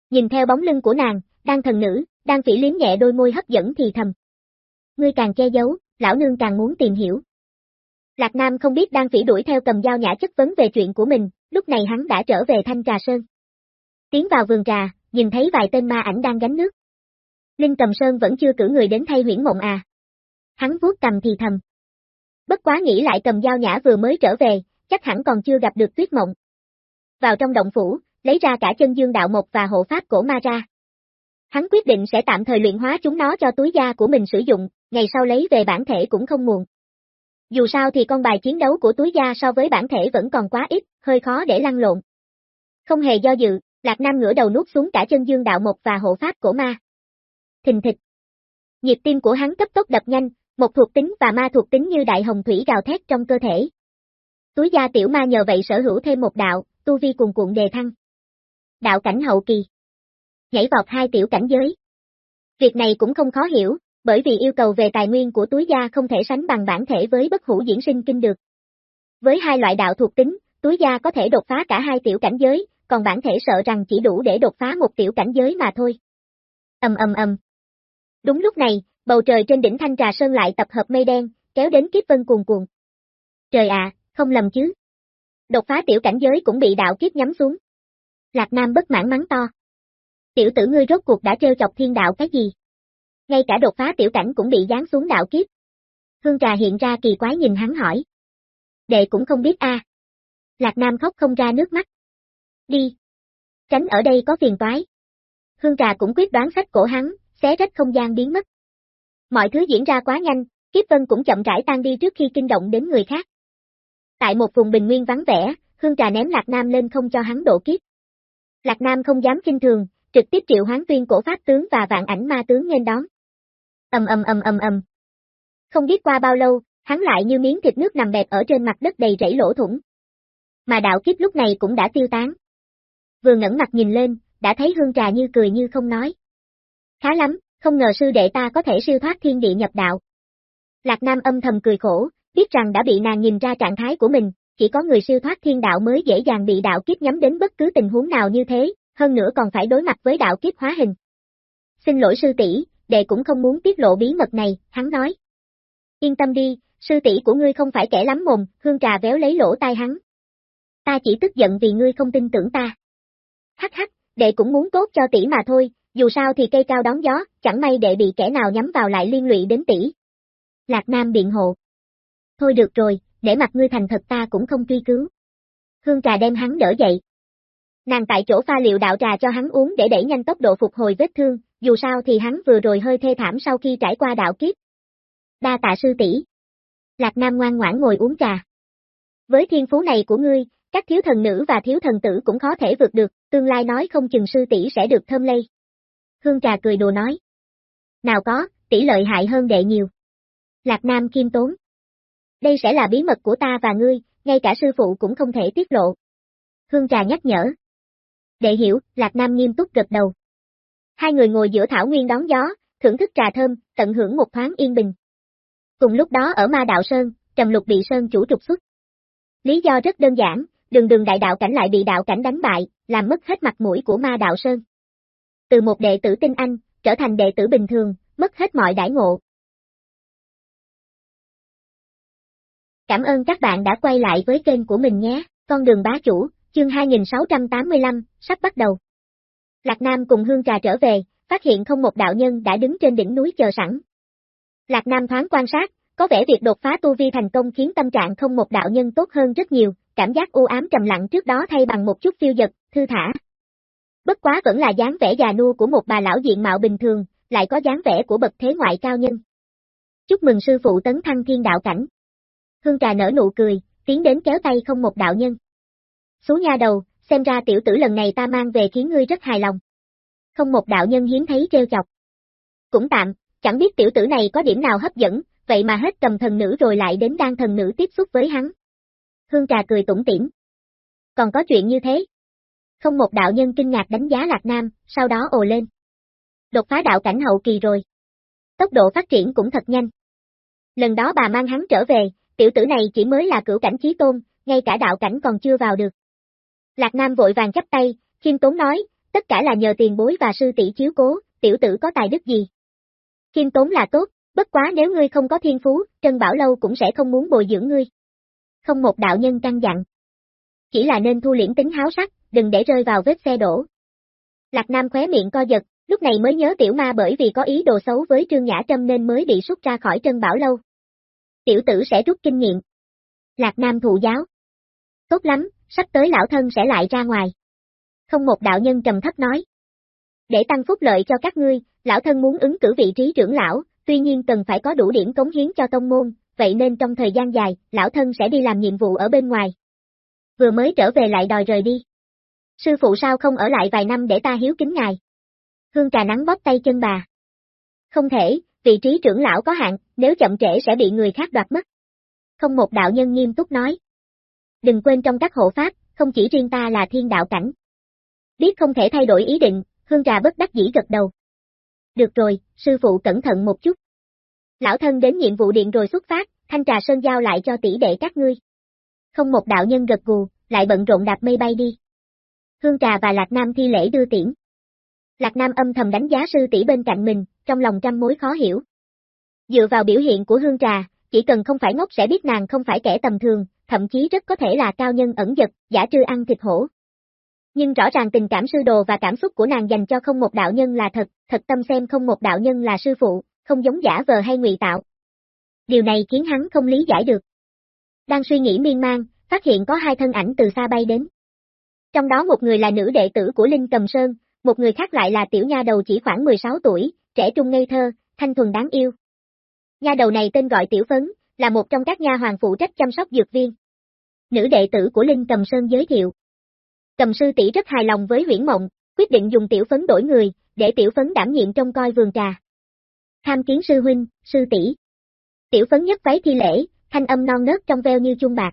Nhìn theo bóng lưng của nàng, đan thần nữ, đan phỉ liếm nhẹ đôi môi hấp dẫn thì thầm. Ngươi càng che giấu, lão nương càng muốn tìm hiểu. Lạc Nam không biết đang phỉ đuổi theo cầm dao nhã chất vấn về chuyện của mình, lúc này hắn đã trở về thanh trà sơn. Tiến vào vườn trà, nhìn thấy vài tên ma ảnh đang gánh nước. Linh Cầm Sơn vẫn chưa cử người đến thay huyễn mộng à. Hắn vuốt cầm thì thầm. Bất quá nghĩ lại cầm dao nhã vừa mới trở về, chắc hẳn còn chưa gặp được tuyết mộng. Vào trong động phủ, lấy ra cả chân dương đạo mộc và hộ pháp cổ ma ra. Hắn quyết định sẽ tạm thời luyện hóa chúng nó cho túi da của mình sử dụng, ngày sau lấy về bản thể cũng không muộn. Dù sao thì con bài chiến đấu của túi gia so với bản thể vẫn còn quá ít, hơi khó để lăn lộn. Không hề do dự, Lạc Nam ngửa đầu nuốt xuống cả chân dương đạo mộc và hộ pháp cổ ma. Thình thịch. Nhịp tim của hắn cấp tốc đập nhanh, Một thuộc tính và ma thuộc tính như đại hồng thủy gào thét trong cơ thể. Túi gia tiểu ma nhờ vậy sở hữu thêm một đạo, tu vi cuồn cuộn đề thăng. Đạo cảnh hậu kỳ. Nhảy vọt hai tiểu cảnh giới. Việc này cũng không khó hiểu, bởi vì yêu cầu về tài nguyên của túi gia không thể sánh bằng bản thể với bất hủ diễn sinh kinh được. Với hai loại đạo thuộc tính, túi gia có thể đột phá cả hai tiểu cảnh giới, còn bản thể sợ rằng chỉ đủ để đột phá một tiểu cảnh giới mà thôi. Ầm ầm ầm. Đúng lúc này, bầu trời trên đỉnh Thanh Trà Sơn lại tập hợp mây đen, kéo đến kiếp vân cuồn cuộn. Trời ạ, không lầm chứ. Đột phá tiểu cảnh giới cũng bị đạo kiếp nhắm xuống. Lạc Nam bất mãn mắng to. Tiểu tử ngươi rốt cuộc đã trêu chọc thiên đạo cái gì? Ngay cả đột phá tiểu cảnh cũng bị giáng xuống đạo kiếp. Hương Trà hiện ra kỳ quái nhìn hắn hỏi. Đệ cũng không biết a. Lạc Nam khóc không ra nước mắt. Đi. Tránh ở đây có phiền toái. Hương Trà cũng quyết đoán sách cổ hắn, xé rách không gian biến mất. Mọi thứ diễn ra quá nhanh, kiếp vân cũng chậm rãi tan đi trước khi kinh động đến người khác. Tại một vùng bình nguyên vắng vẻ, Hương Trà ném Lạc Nam lên không cho hắn độ kiếp. Lạc Nam không dám kinh thường, trực tiếp triệu hoán tuyên cổ pháp tướng và vạn ảnh ma tướng nghênh đón âm âm âm âm âm Không biết qua bao lâu, hắn lại như miếng thịt nước nằm bẹp ở trên mặt đất đầy rẫy lỗ thủng. Mà đạo kiếp lúc này cũng đã tiêu tán. Vừa ngẩng mặt nhìn lên, đã thấy hương trà như cười như không nói. Khá lắm, không ngờ sư đệ ta có thể siêu thoát thiên địa nhập đạo. Lạc Nam âm thầm cười khổ, biết rằng đã bị nàng nhìn ra trạng thái của mình, chỉ có người siêu thoát thiên đạo mới dễ dàng bị đạo kiếp nhắm đến bất cứ tình huống nào như thế, hơn nữa còn phải đối mặt với đạo kiếp hóa hình. Xin lỗi sư tỷ, đệ cũng không muốn tiết lộ bí mật này, hắn nói. Yên tâm đi, sư tỷ của ngươi không phải kẻ lắm mồm, hương trà véo lấy lỗ tai hắn. Ta chỉ tức giận vì ngươi không tin tưởng ta. Hắc hắc, đệ cũng muốn tốt cho tỷ mà thôi, dù sao thì cây cao đón gió, chẳng may đệ bị kẻ nào nhắm vào lại liên lụy đến tỷ. Lạc Nam biện hộ. Thôi được rồi, để mặt ngươi thành thật ta cũng không truy cứu. Hương trà đem hắn đỡ dậy. Nàng tại chỗ pha liệu đạo trà cho hắn uống để đẩy nhanh tốc độ phục hồi vết thương, dù sao thì hắn vừa rồi hơi thê thảm sau khi trải qua đạo kiếp. Đa tạ sư tỷ. Lạc Nam ngoan ngoãn ngồi uống trà. Với thiên phú này của ngươi, các thiếu thần nữ và thiếu thần tử cũng khó thể vượt được, tương lai nói không chừng sư tỷ sẽ được thơm lây. Hương trà cười đùa nói. Nào có, tỷ lợi hại hơn đệ nhiều. Lạc Nam kiêm tốn. Đây sẽ là bí mật của ta và ngươi, ngay cả sư phụ cũng không thể tiết lộ. Hương trà nhắc nhở. Đệ hiểu, Lạc Nam nghiêm túc gật đầu. Hai người ngồi giữa thảo nguyên đón gió, thưởng thức trà thơm, tận hưởng một thoáng yên bình. Cùng lúc đó ở Ma Đạo Sơn, Trầm Lục bị Sơn chủ trục xuất. Lý do rất đơn giản, đường đường đại đạo cảnh lại bị đạo cảnh đánh bại, làm mất hết mặt mũi của Ma Đạo Sơn. Từ một đệ tử tinh anh, trở thành đệ tử bình thường, mất hết mọi đãi ngộ. Cảm ơn các bạn đã quay lại với kênh của mình nhé, con đường bá chủ, chương 2685, sắp bắt đầu. Lạc Nam cùng Hương Trà trở về, phát hiện không một đạo nhân đã đứng trên đỉnh núi chờ sẵn. Lạc Nam thoáng quan sát, có vẻ việc đột phá tu vi thành công khiến tâm trạng không một đạo nhân tốt hơn rất nhiều, cảm giác u ám trầm lặng trước đó thay bằng một chút phiêu dật, thư thả. Bất quá vẫn là dáng vẻ già nua của một bà lão diện mạo bình thường, lại có dáng vẻ của bậc thế ngoại cao nhân. Chúc mừng sư phụ tấn thăng thiên đạo cảnh. Hương Trà nở nụ cười, tiến đến kéo tay không một đạo nhân. Xuống nha đầu, xem ra tiểu tử lần này ta mang về khiến ngươi rất hài lòng. Không một đạo nhân hiếm thấy treo chọc. Cũng tạm, chẳng biết tiểu tử này có điểm nào hấp dẫn, vậy mà hết cầm thần nữ rồi lại đến đan thần nữ tiếp xúc với hắn. Hương Trà cười tủm tỉm. Còn có chuyện như thế. Không một đạo nhân kinh ngạc đánh giá Lạc Nam, sau đó ồ lên. Đột phá đạo cảnh hậu kỳ rồi. Tốc độ phát triển cũng thật nhanh. Lần đó bà mang hắn trở về, tiểu tử này chỉ mới là cửu cảnh chí tôn, ngay cả đạo cảnh còn chưa vào được. Lạc Nam vội vàng chấp tay, khiêm tốn nói, tất cả là nhờ tiền bối và sư tỷ chiếu cố, tiểu tử có tài đức gì. Khiêm tốn là tốt, bất quá nếu ngươi không có thiên phú, Trân Bảo Lâu cũng sẽ không muốn bồi dưỡng ngươi. Không một đạo nhân căn dặn. Chỉ là nên thu liễm tính háo sắc, đừng để rơi vào vết xe đổ. Lạc Nam khóe miệng co giật, lúc này mới nhớ tiểu ma bởi vì có ý đồ xấu với Trương Nhã Trâm nên mới bị xuất ra khỏi Trân Bảo Lâu. Tiểu tử sẽ rút kinh nghiệm. Lạc Nam thụ giáo. Tốt lắm, sắp tới lão thân sẽ lại ra ngoài. Không một đạo nhân trầm thấp nói. Để tăng phúc lợi cho các ngươi, lão thân muốn ứng cử vị trí trưởng lão, tuy nhiên cần phải có đủ điểm cống hiến cho tông môn, vậy nên trong thời gian dài, lão thân sẽ đi làm nhiệm vụ ở bên ngoài. Vừa mới trở về lại đòi rời đi. Sư phụ sao không ở lại vài năm để ta hiếu kính ngài? Hương trà nắng bóp tay chân bà. Không thể, vị trí trưởng lão có hạn, nếu chậm trễ sẽ bị người khác đoạt mất. Không một đạo nhân nghiêm túc nói. Đừng quên trong các hộ pháp, không chỉ riêng ta là thiên đạo cảnh. Biết không thể thay đổi ý định, hương trà bất đắc dĩ gật đầu. Được rồi, sư phụ cẩn thận một chút. Lão thân đến nhiệm vụ điện rồi xuất phát, thanh trà sơn giao lại cho tỷ đệ các ngươi. Không một đạo nhân gật gù, lại bận rộn đạp mây bay đi. Hương trà và Lạc Nam thi lễ đưa tiễn. Lạc Nam âm thầm đánh giá sư tỷ bên cạnh mình, trong lòng trăm mối khó hiểu. Dựa vào biểu hiện của Hương trà, chỉ cần không phải ngốc sẽ biết nàng không phải kẻ tầm thường, thậm chí rất có thể là cao nhân ẩn giật, giả trư ăn thịt hổ. Nhưng rõ ràng tình cảm sư đồ và cảm xúc của nàng dành cho không một đạo nhân là thật, thật tâm xem không một đạo nhân là sư phụ, không giống giả vờ hay ngụy tạo. Điều này khiến hắn không lý giải được. Đang suy nghĩ miên man, phát hiện có hai thân ảnh từ xa bay đến. Trong đó một người là nữ đệ tử của Linh Cầm Sơn, một người khác lại là tiểu nha đầu chỉ khoảng 16 tuổi, trẻ trung ngây thơ, thanh thuần đáng yêu. Nha đầu này tên gọi Tiểu Phấn, là một trong các nha hoàng phụ trách chăm sóc dược viên. Nữ đệ tử của Linh Cầm Sơn giới thiệu. Cầm sư tỷ rất hài lòng với huyễn mộng, quyết định dùng Tiểu Phấn đổi người, để Tiểu Phấn đảm nhiệm trông coi vườn trà. Tham kiến sư huynh, sư tỷ. Tiểu Phấn nhất váy thi lễ, thanh âm non nớt trong veo như chuông bạc.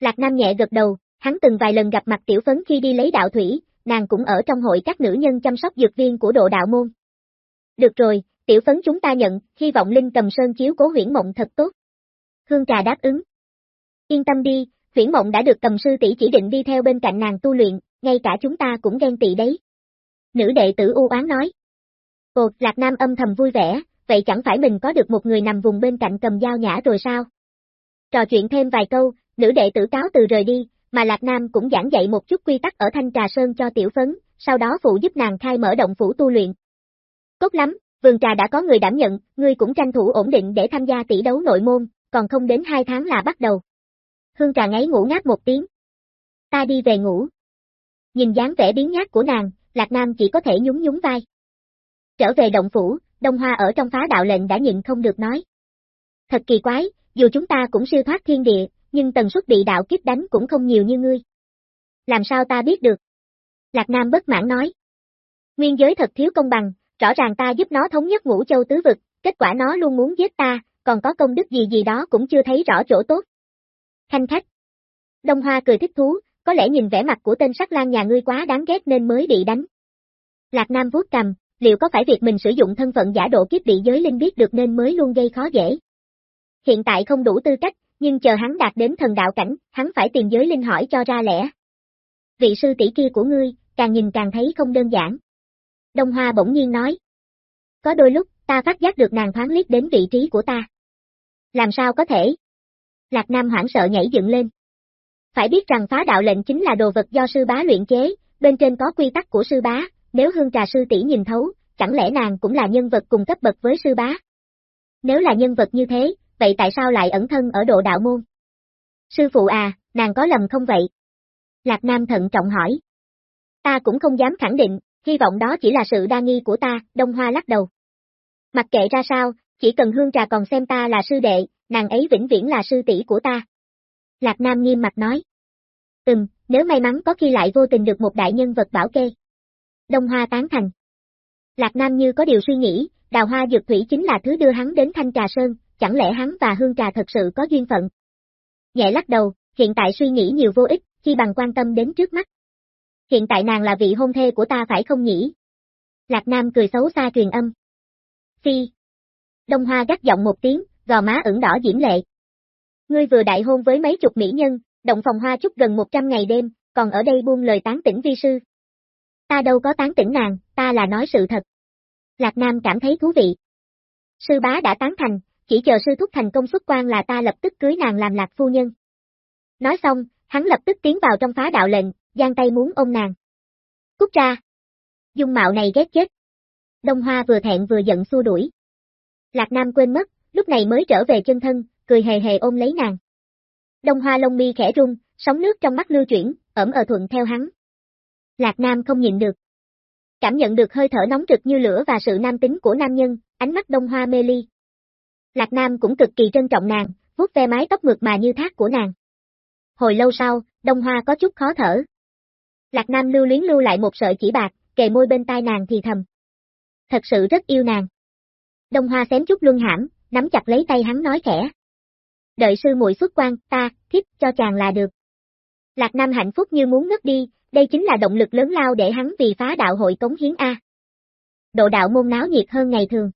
Lạc Nam nhẹ gật đầu, hắn từng vài lần gặp mặt Tiểu Phấn khi đi lấy đạo thủy, nàng cũng ở trong hội các nữ nhân chăm sóc dược viên của độ đạo môn. Được rồi, tiểu phấn chúng ta nhận, hy vọng Linh cầm sơn chiếu cố huyển mộng thật tốt. Hương trà đáp ứng. Yên tâm đi, viễn mộng đã được cầm sư tỷ chỉ định đi theo bên cạnh nàng tu luyện, ngay cả chúng ta cũng ghen tị đấy. Nữ đệ tử u oán nói. Ồ, Lạc Nam âm thầm vui vẻ, vậy chẳng phải mình có được một người nằm vùng bên cạnh cầm dao nhã rồi sao? Trò chuyện thêm vài câu, nữ đệ tử cáo từ rời đi, mà Lạc Nam cũng giảng dạy một chút quy tắc ở Thanh Trà Sơn cho tiểu phấn, sau đó phụ giúp nàng khai mở động phủ tu luyện. Tốt lắm, vườn trà đã có người đảm nhận, ngươi cũng tranh thủ ổn định để tham gia tỷ đấu nội môn, còn không đến hai tháng là bắt đầu. Hương trà ngáy ngủ ngáp một tiếng. Ta đi về ngủ. Nhìn dáng vẻ biến nhát của nàng, Lạc Nam chỉ có thể nhún nhún vai. Trở về động phủ, Đông Hoa ở trong phá đạo lệnh đã nhịn không được nói. Thật kỳ quái, dù chúng ta cũng siêu thoát thiên địa, nhưng tần suất bị đạo kiếp đánh cũng không nhiều như ngươi. Làm sao ta biết được? Lạc Nam bất mãn nói. Nguyên giới thật thiếu công bằng, rõ ràng ta giúp nó thống nhất ngũ châu tứ vực, kết quả nó luôn muốn giết ta, còn có công đức gì gì đó cũng chưa thấy rõ chỗ tốt. Thanh khách. Đông Hoa cười thích thú, có lẽ nhìn vẻ mặt của tên sắc lang nhà ngươi quá đáng ghét nên mới bị đánh. Lạc Nam vuốt cầm, liệu có phải việc mình sử dụng thân phận giả độ kiếp bị giới linh biết được nên mới luôn gây khó dễ? Hiện tại không đủ tư cách, nhưng chờ hắn đạt đến thần đạo cảnh, hắn phải tìm giới linh hỏi cho ra lẽ. Vị sư tỷ kia của ngươi, càng nhìn càng thấy không đơn giản. Đông Hoa bỗng nhiên nói. Có đôi lúc, ta phát giác được nàng thoáng liếc đến vị trí của ta. Làm sao có thể? Lạc Nam hoảng sợ nhảy dựng lên. Phải biết rằng phá đạo lệnh chính là đồ vật do sư bá luyện chế, bên trên có quy tắc của sư bá, nếu hương trà sư tỷ nhìn thấu, chẳng lẽ nàng cũng là nhân vật cùng cấp bậc với sư bá? Nếu là nhân vật như thế, vậy tại sao lại ẩn thân ở độ đạo môn? Sư phụ à, nàng có lầm không vậy? Lạc Nam thận trọng hỏi. Ta cũng không dám khẳng định, hy vọng đó chỉ là sự đa nghi của ta, Đông Hoa lắc đầu. Mặc kệ ra sao, chỉ cần hương trà còn xem ta là sư đệ, nàng ấy vĩnh viễn là sư tỷ của ta. Lạc Nam nghiêm mặt nói. Ừm, nếu may mắn có khi lại vô tình được một đại nhân vật bảo kê. Đông Hoa tán thành. Lạc Nam như có điều suy nghĩ, đào hoa dược thủy chính là thứ đưa hắn đến Thanh Trà Sơn, chẳng lẽ hắn và Hương Trà thật sự có duyên phận? Nhẹ lắc đầu, hiện tại suy nghĩ nhiều vô ích, khi bằng quan tâm đến trước mắt. Hiện tại nàng là vị hôn thê của ta phải không nhỉ? Lạc Nam cười xấu xa truyền âm. Phi. Đông Hoa gắt giọng một tiếng, gò má ửng đỏ diễm lệ. Ngươi vừa đại hôn với mấy chục mỹ nhân, động phòng hoa chúc gần 100 ngày đêm, còn ở đây buông lời tán tỉnh vi sư. Ta đâu có tán tỉnh nàng, ta là nói sự thật. Lạc Nam cảm thấy thú vị. Sư bá đã tán thành, chỉ chờ sư thúc thành công xuất quan là ta lập tức cưới nàng làm lạc phu nhân. Nói xong, hắn lập tức tiến vào trong phá đạo lệnh, giang tay muốn ôm nàng. Cút ra! Dung mạo này ghét chết. Đông Hoa vừa thẹn vừa giận xua đuổi. Lạc Nam quên mất, lúc này mới trở về chân thân, cười hề hề ôm lấy nàng. Đông Hoa lông mi khẽ rung, sóng nước trong mắt lưu chuyển, ẩm ở thuận theo hắn. Lạc Nam không nhìn được. Cảm nhận được hơi thở nóng rực như lửa và sự nam tính của nam nhân, ánh mắt Đông Hoa mê ly, Lạc Nam cũng cực kỳ trân trọng nàng, vuốt ve mái tóc mượt mà như thác của nàng. Hồi lâu sau, Đông Hoa có chút khó thở. Lạc Nam lưu luyến lưu lại một sợi chỉ bạc, kề môi bên tai nàng thì thầm. Thật sự rất yêu nàng. Đông Hoa xém chút luân hãm, nắm chặt lấy tay hắn nói khẽ. Đợi sư muội xuất quan, ta, thiếp cho chàng là được. Lạc Nam hạnh phúc như muốn ngất đi, đây chính là động lực lớn lao để hắn vì phá đạo hội cống hiến A. Độ đạo môn náo nhiệt hơn ngày thường.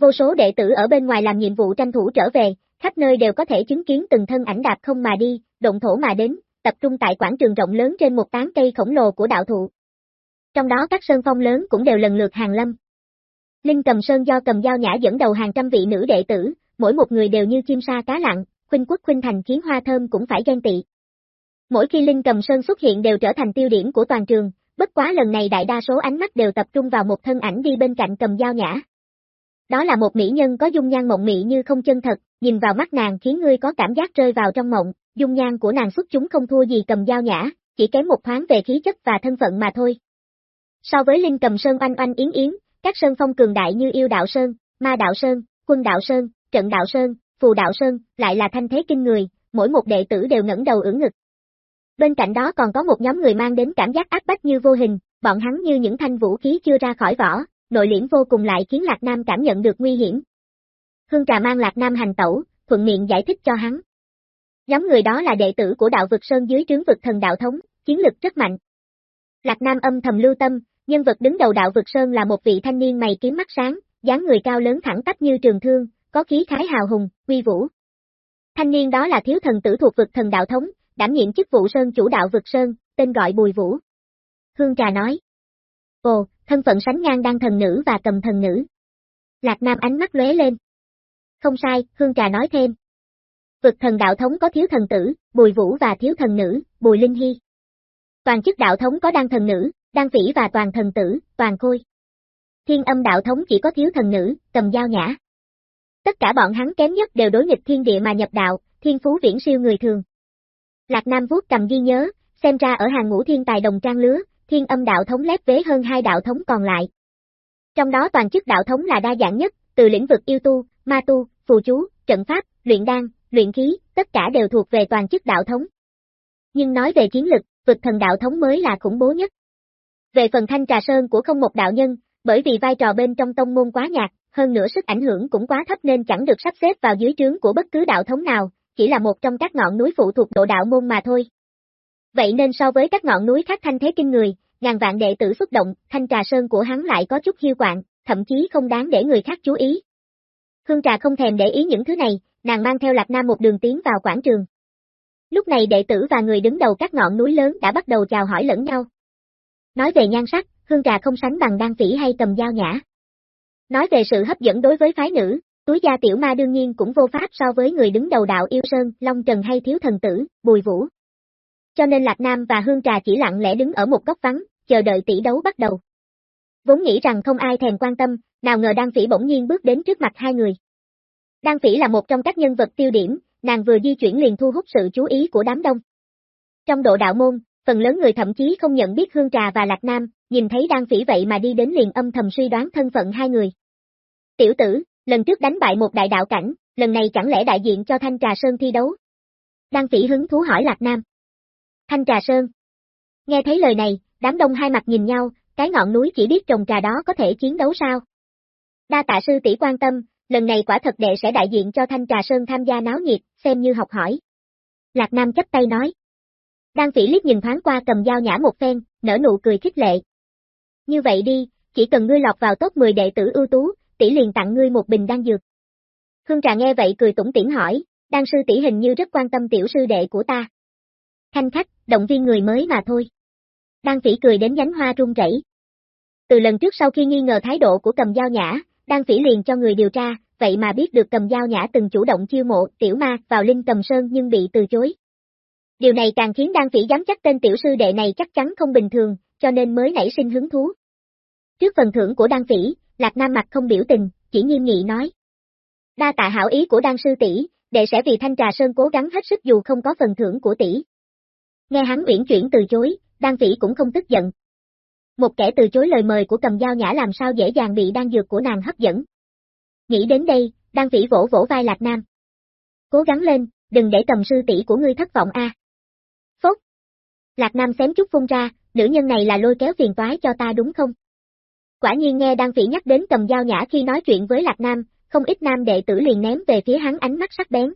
Vô số đệ tử ở bên ngoài làm nhiệm vụ tranh thủ trở về, khắp nơi đều có thể chứng kiến từng thân ảnh đạp không mà đi, động thổ mà đến, tập trung tại quảng trường rộng lớn trên một tán cây khổng lồ của đạo thụ. Trong đó các sơn phong lớn cũng đều lần lượt hàng lâm. Linh cầm sơn do cầm dao nhã dẫn đầu hàng trăm vị nữ đệ tử, mỗi một người đều như chim sa cá lặng, khuynh quốc khuynh thành khiến hoa thơm cũng phải ghen tị. Mỗi khi Linh cầm sơn xuất hiện đều trở thành tiêu điểm của toàn trường, bất quá lần này đại đa số ánh mắt đều tập trung vào một thân ảnh đi bên cạnh cầm dao nhã. Đó là một mỹ nhân có dung nhan mộng mị như không chân thật, nhìn vào mắt nàng khiến ngươi có cảm giác rơi vào trong mộng, dung nhan của nàng xuất chúng không thua gì cầm dao nhã, chỉ kém một thoáng về khí chất và thân phận mà thôi. So với Linh cầm sơn oanh oanh yến yến, các sơn phong cường đại như yêu đạo sơn, ma đạo sơn, quân đạo sơn, trận đạo sơn, phù đạo sơn, lại là thanh thế kinh người, mỗi một đệ tử đều ngẩng đầu ưỡn ngực. Bên cạnh đó còn có một nhóm người mang đến cảm giác áp bách như vô hình, bọn hắn như những thanh vũ khí chưa ra khỏi vỏ, nội liễm vô cùng lại khiến Lạc Nam cảm nhận được nguy hiểm. Hương Trà mang Lạc Nam hành tẩu, thuận miệng giải thích cho hắn. Nhóm người đó là đệ tử của đạo vực Sơn dưới trướng vực thần đạo thống, chiến lực rất mạnh. Lạc Nam âm thầm lưu tâm, nhân vật đứng đầu đạo vực Sơn là một vị thanh niên mày kiếm mắt sáng, dáng người cao lớn thẳng tắp như trường thương, có khí khái hào hùng, uy vũ. Thanh niên đó là thiếu thần tử thuộc vực thần đạo thống, đảm nhiệm chức vụ Sơn chủ đạo vực Sơn, tên gọi Bùi Vũ. Hương Trà nói. Ồ, thân phận sánh ngang đang thần nữ và cầm thần nữ. Lạc Nam ánh mắt lóe lên. Không sai, Hương Trà nói thêm. Vực thần đạo thống có thiếu thần tử, Bùi Vũ và thiếu thần nữ, Bùi Linh Hy. Toàn chức đạo thống có đăng thần nữ, Đan phỉ và toàn thần tử, toàn khôi. Thiên âm đạo thống chỉ có thiếu thần nữ, cầm dao nhã. Tất cả bọn hắn kém nhất đều đối nghịch thiên địa mà nhập đạo, thiên phú viễn siêu người thường. Lạc Nam vuốt cầm ghi nhớ, xem ra ở hàng ngũ thiên tài đồng trang lứa, thiên âm đạo thống lép vế hơn hai đạo thống còn lại. Trong đó toàn chức đạo thống là đa dạng nhất, từ lĩnh vực yêu tu, ma tu, phù chú, trận pháp, luyện đan, luyện khí, tất cả đều thuộc về toàn chức đạo thống. Nhưng nói về chiến lực, vực thần đạo thống mới là khủng bố nhất. Về phần thanh trà sơn của không một đạo nhân, bởi vì vai trò bên trong tông môn quá nhạt, hơn nữa sức ảnh hưởng cũng quá thấp nên chẳng được sắp xếp vào dưới trướng của bất cứ đạo thống nào, chỉ là một trong các ngọn núi phụ thuộc độ đạo môn mà thôi. Vậy nên so với các ngọn núi khác thanh thế kinh người, ngàn vạn đệ tử xuất động, thanh trà sơn của hắn lại có chút hiu quạng, thậm chí không đáng để người khác chú ý. Hương trà không thèm để ý những thứ này, nàng mang theo Lạc Nam một đường tiến vào quảng trường. Lúc này đệ tử và người đứng đầu các ngọn núi lớn đã bắt đầu chào hỏi lẫn nhau. Nói về nhan sắc, hương trà không sánh bằng đan phỉ hay cầm dao nhã. Nói về sự hấp dẫn đối với phái nữ, túi gia tiểu ma đương nhiên cũng vô pháp so với người đứng đầu đạo yêu sơn, Long Trần hay thiếu thần tử, Bùi Vũ. Cho nên Lạc Nam và Hương Trà chỉ lặng lẽ đứng ở một góc vắng, chờ đợi tỷ đấu bắt đầu. Vốn nghĩ rằng không ai thèm quan tâm, nào ngờ Đan Phỉ bỗng nhiên bước đến trước mặt hai người. Đan Phỉ là một trong các nhân vật tiêu điểm, nàng vừa di chuyển liền thu hút sự chú ý của đám đông. Trong độ đạo môn, phần lớn người thậm chí không nhận biết Hương Trà và Lạc Nam, nhìn thấy Đan Phỉ vậy mà đi đến liền âm thầm suy đoán thân phận hai người. Tiểu tử, lần trước đánh bại một đại đạo cảnh, lần này chẳng lẽ đại diện cho Thanh Trà Sơn thi đấu? Đan Phỉ hứng thú hỏi Lạc Nam. Thanh Trà Sơn. Nghe thấy lời này, đám đông hai mặt nhìn nhau, cái ngọn núi chỉ biết trồng trà đó có thể chiến đấu sao? Đa tạ sư tỷ quan tâm, lần này quả thật đệ sẽ đại diện cho Thanh Trà Sơn tham gia náo nhiệt, xem như học hỏi. Lạc Nam chấp tay nói. Đan phỉ liếc nhìn thoáng qua cầm dao nhã một phen, nở nụ cười khích lệ. Như vậy đi, chỉ cần ngươi lọt vào top 10 đệ tử ưu tú, tỷ liền tặng ngươi một bình đan dược. Hương Trà nghe vậy cười tủm tỉm hỏi, đan sư tỷ hình như rất quan tâm tiểu sư đệ của ta. Thanh khách, động viên người mới mà thôi. Đan phỉ cười đến nhánh hoa rung rẩy. Từ lần trước sau khi nghi ngờ thái độ của cầm dao nhã, Đan phỉ liền cho người điều tra, vậy mà biết được cầm dao nhã từng chủ động chiêu mộ tiểu ma vào linh cầm sơn nhưng bị từ chối. Điều này càng khiến Đan phỉ dám chắc tên tiểu sư đệ này chắc chắn không bình thường, cho nên mới nảy sinh hứng thú. Trước phần thưởng của Đan phỉ, Lạc Nam mặt không biểu tình, chỉ nghiêm nghị nói. Đa tạ hảo ý của Đan sư tỷ, đệ sẽ vì Thanh Trà Sơn cố gắng hết sức dù không có phần thưởng của tỷ. Nghe hắn uyển chuyển từ chối, Đan phỉ cũng không tức giận. Một kẻ từ chối lời mời của cầm dao nhã làm sao dễ dàng bị đan dược của nàng hấp dẫn. Nghĩ đến đây, Đan phỉ vỗ vỗ vai Lạc Nam. Cố gắng lên, đừng để cầm sư tỷ của ngươi thất vọng a. Lạc Nam xém chút phun ra, nữ nhân này là lôi kéo phiền toái cho ta đúng không? Quả nhiên nghe Đan Phỉ nhắc đến cầm dao nhã khi nói chuyện với Lạc Nam, không ít nam đệ tử liền ném về phía hắn ánh mắt sắc bén.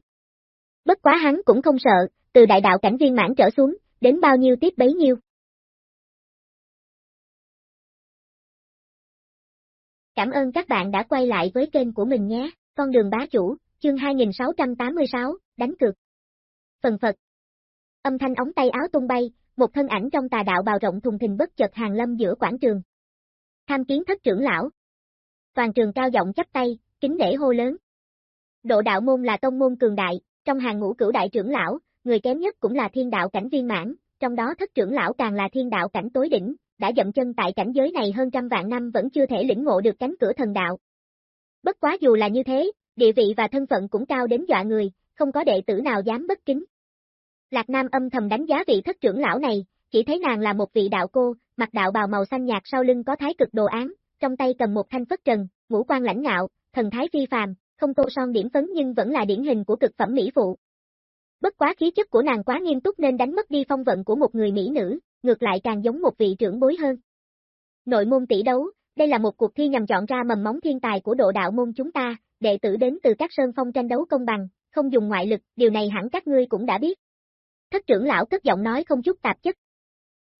Bất quá hắn cũng không sợ, từ đại đạo cảnh viên mãn trở xuống, đến bao nhiêu tiếp bấy nhiêu. Cảm ơn các bạn đã quay lại với kênh của mình nhé, con đường bá chủ, chương 2686, đánh cược. Phần Phật Âm thanh ống tay áo tung bay, một thân ảnh trong tà đạo bào rộng thùng thình bất chợt hàng lâm giữa quảng trường. Tham kiến thất trưởng lão. Toàn trường cao giọng chắp tay, kính để hô lớn. Độ đạo môn là tông môn cường đại, trong hàng ngũ cửu đại trưởng lão, người kém nhất cũng là thiên đạo cảnh viên mãn, trong đó thất trưởng lão càng là thiên đạo cảnh tối đỉnh, đã dậm chân tại cảnh giới này hơn trăm vạn năm vẫn chưa thể lĩnh ngộ được cánh cửa thần đạo. Bất quá dù là như thế, địa vị và thân phận cũng cao đến dọa người, không có đệ tử nào dám bất kính. Lạc Nam âm thầm đánh giá vị thất trưởng lão này, chỉ thấy nàng là một vị đạo cô, mặc đạo bào màu xanh nhạt sau lưng có thái cực đồ án, trong tay cầm một thanh phất trần, ngũ quan lãnh ngạo, thần thái phi phàm, không tô son điểm phấn nhưng vẫn là điển hình của cực phẩm mỹ phụ. Bất quá khí chất của nàng quá nghiêm túc nên đánh mất đi phong vận của một người mỹ nữ, ngược lại càng giống một vị trưởng bối hơn. Nội môn tỷ đấu, đây là một cuộc thi nhằm chọn ra mầm móng thiên tài của độ đạo môn chúng ta, đệ tử đến từ các sơn phong tranh đấu công bằng, không dùng ngoại lực, điều này hẳn các ngươi cũng đã biết. Thất trưởng lão cất giọng nói không chút tạp chất.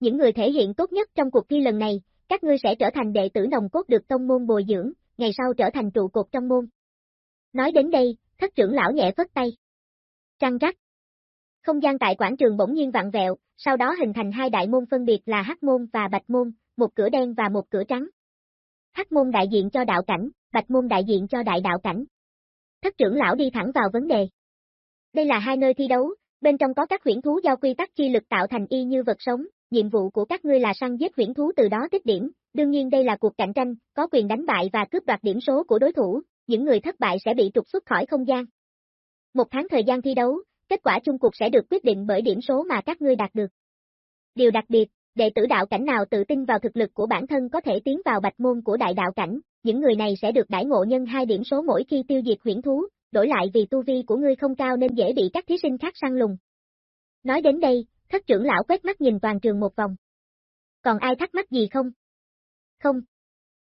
Những người thể hiện tốt nhất trong cuộc thi lần này, các ngươi sẽ trở thành đệ tử nồng cốt được tông môn bồi dưỡng, ngày sau trở thành trụ cột trong môn. Nói đến đây, thất trưởng lão nhẹ phất tay. Trăng rắc. Không gian tại quảng trường bỗng nhiên vặn vẹo, sau đó hình thành hai đại môn phân biệt là Hắc môn và Bạch môn, một cửa đen và một cửa trắng. Hắc môn đại diện cho đạo cảnh, Bạch môn đại diện cho đại đạo cảnh. Thất trưởng lão đi thẳng vào vấn đề. Đây là hai nơi thi đấu, bên trong có các huyễn thú do quy tắc chi lực tạo thành y như vật sống, nhiệm vụ của các ngươi là săn giết huyễn thú từ đó tích điểm, đương nhiên đây là cuộc cạnh tranh, có quyền đánh bại và cướp đoạt điểm số của đối thủ, những người thất bại sẽ bị trục xuất khỏi không gian. Một tháng thời gian thi đấu, kết quả chung cuộc sẽ được quyết định bởi điểm số mà các ngươi đạt được. Điều đặc biệt, đệ tử đạo cảnh nào tự tin vào thực lực của bản thân có thể tiến vào bạch môn của đại đạo cảnh, những người này sẽ được đãi ngộ nhân hai điểm số mỗi khi tiêu diệt huyễn thú, đổi lại vì tu vi của ngươi không cao nên dễ bị các thí sinh khác săn lùng. Nói đến đây, thất trưởng lão quét mắt nhìn toàn trường một vòng. Còn ai thắc mắc gì không? Không.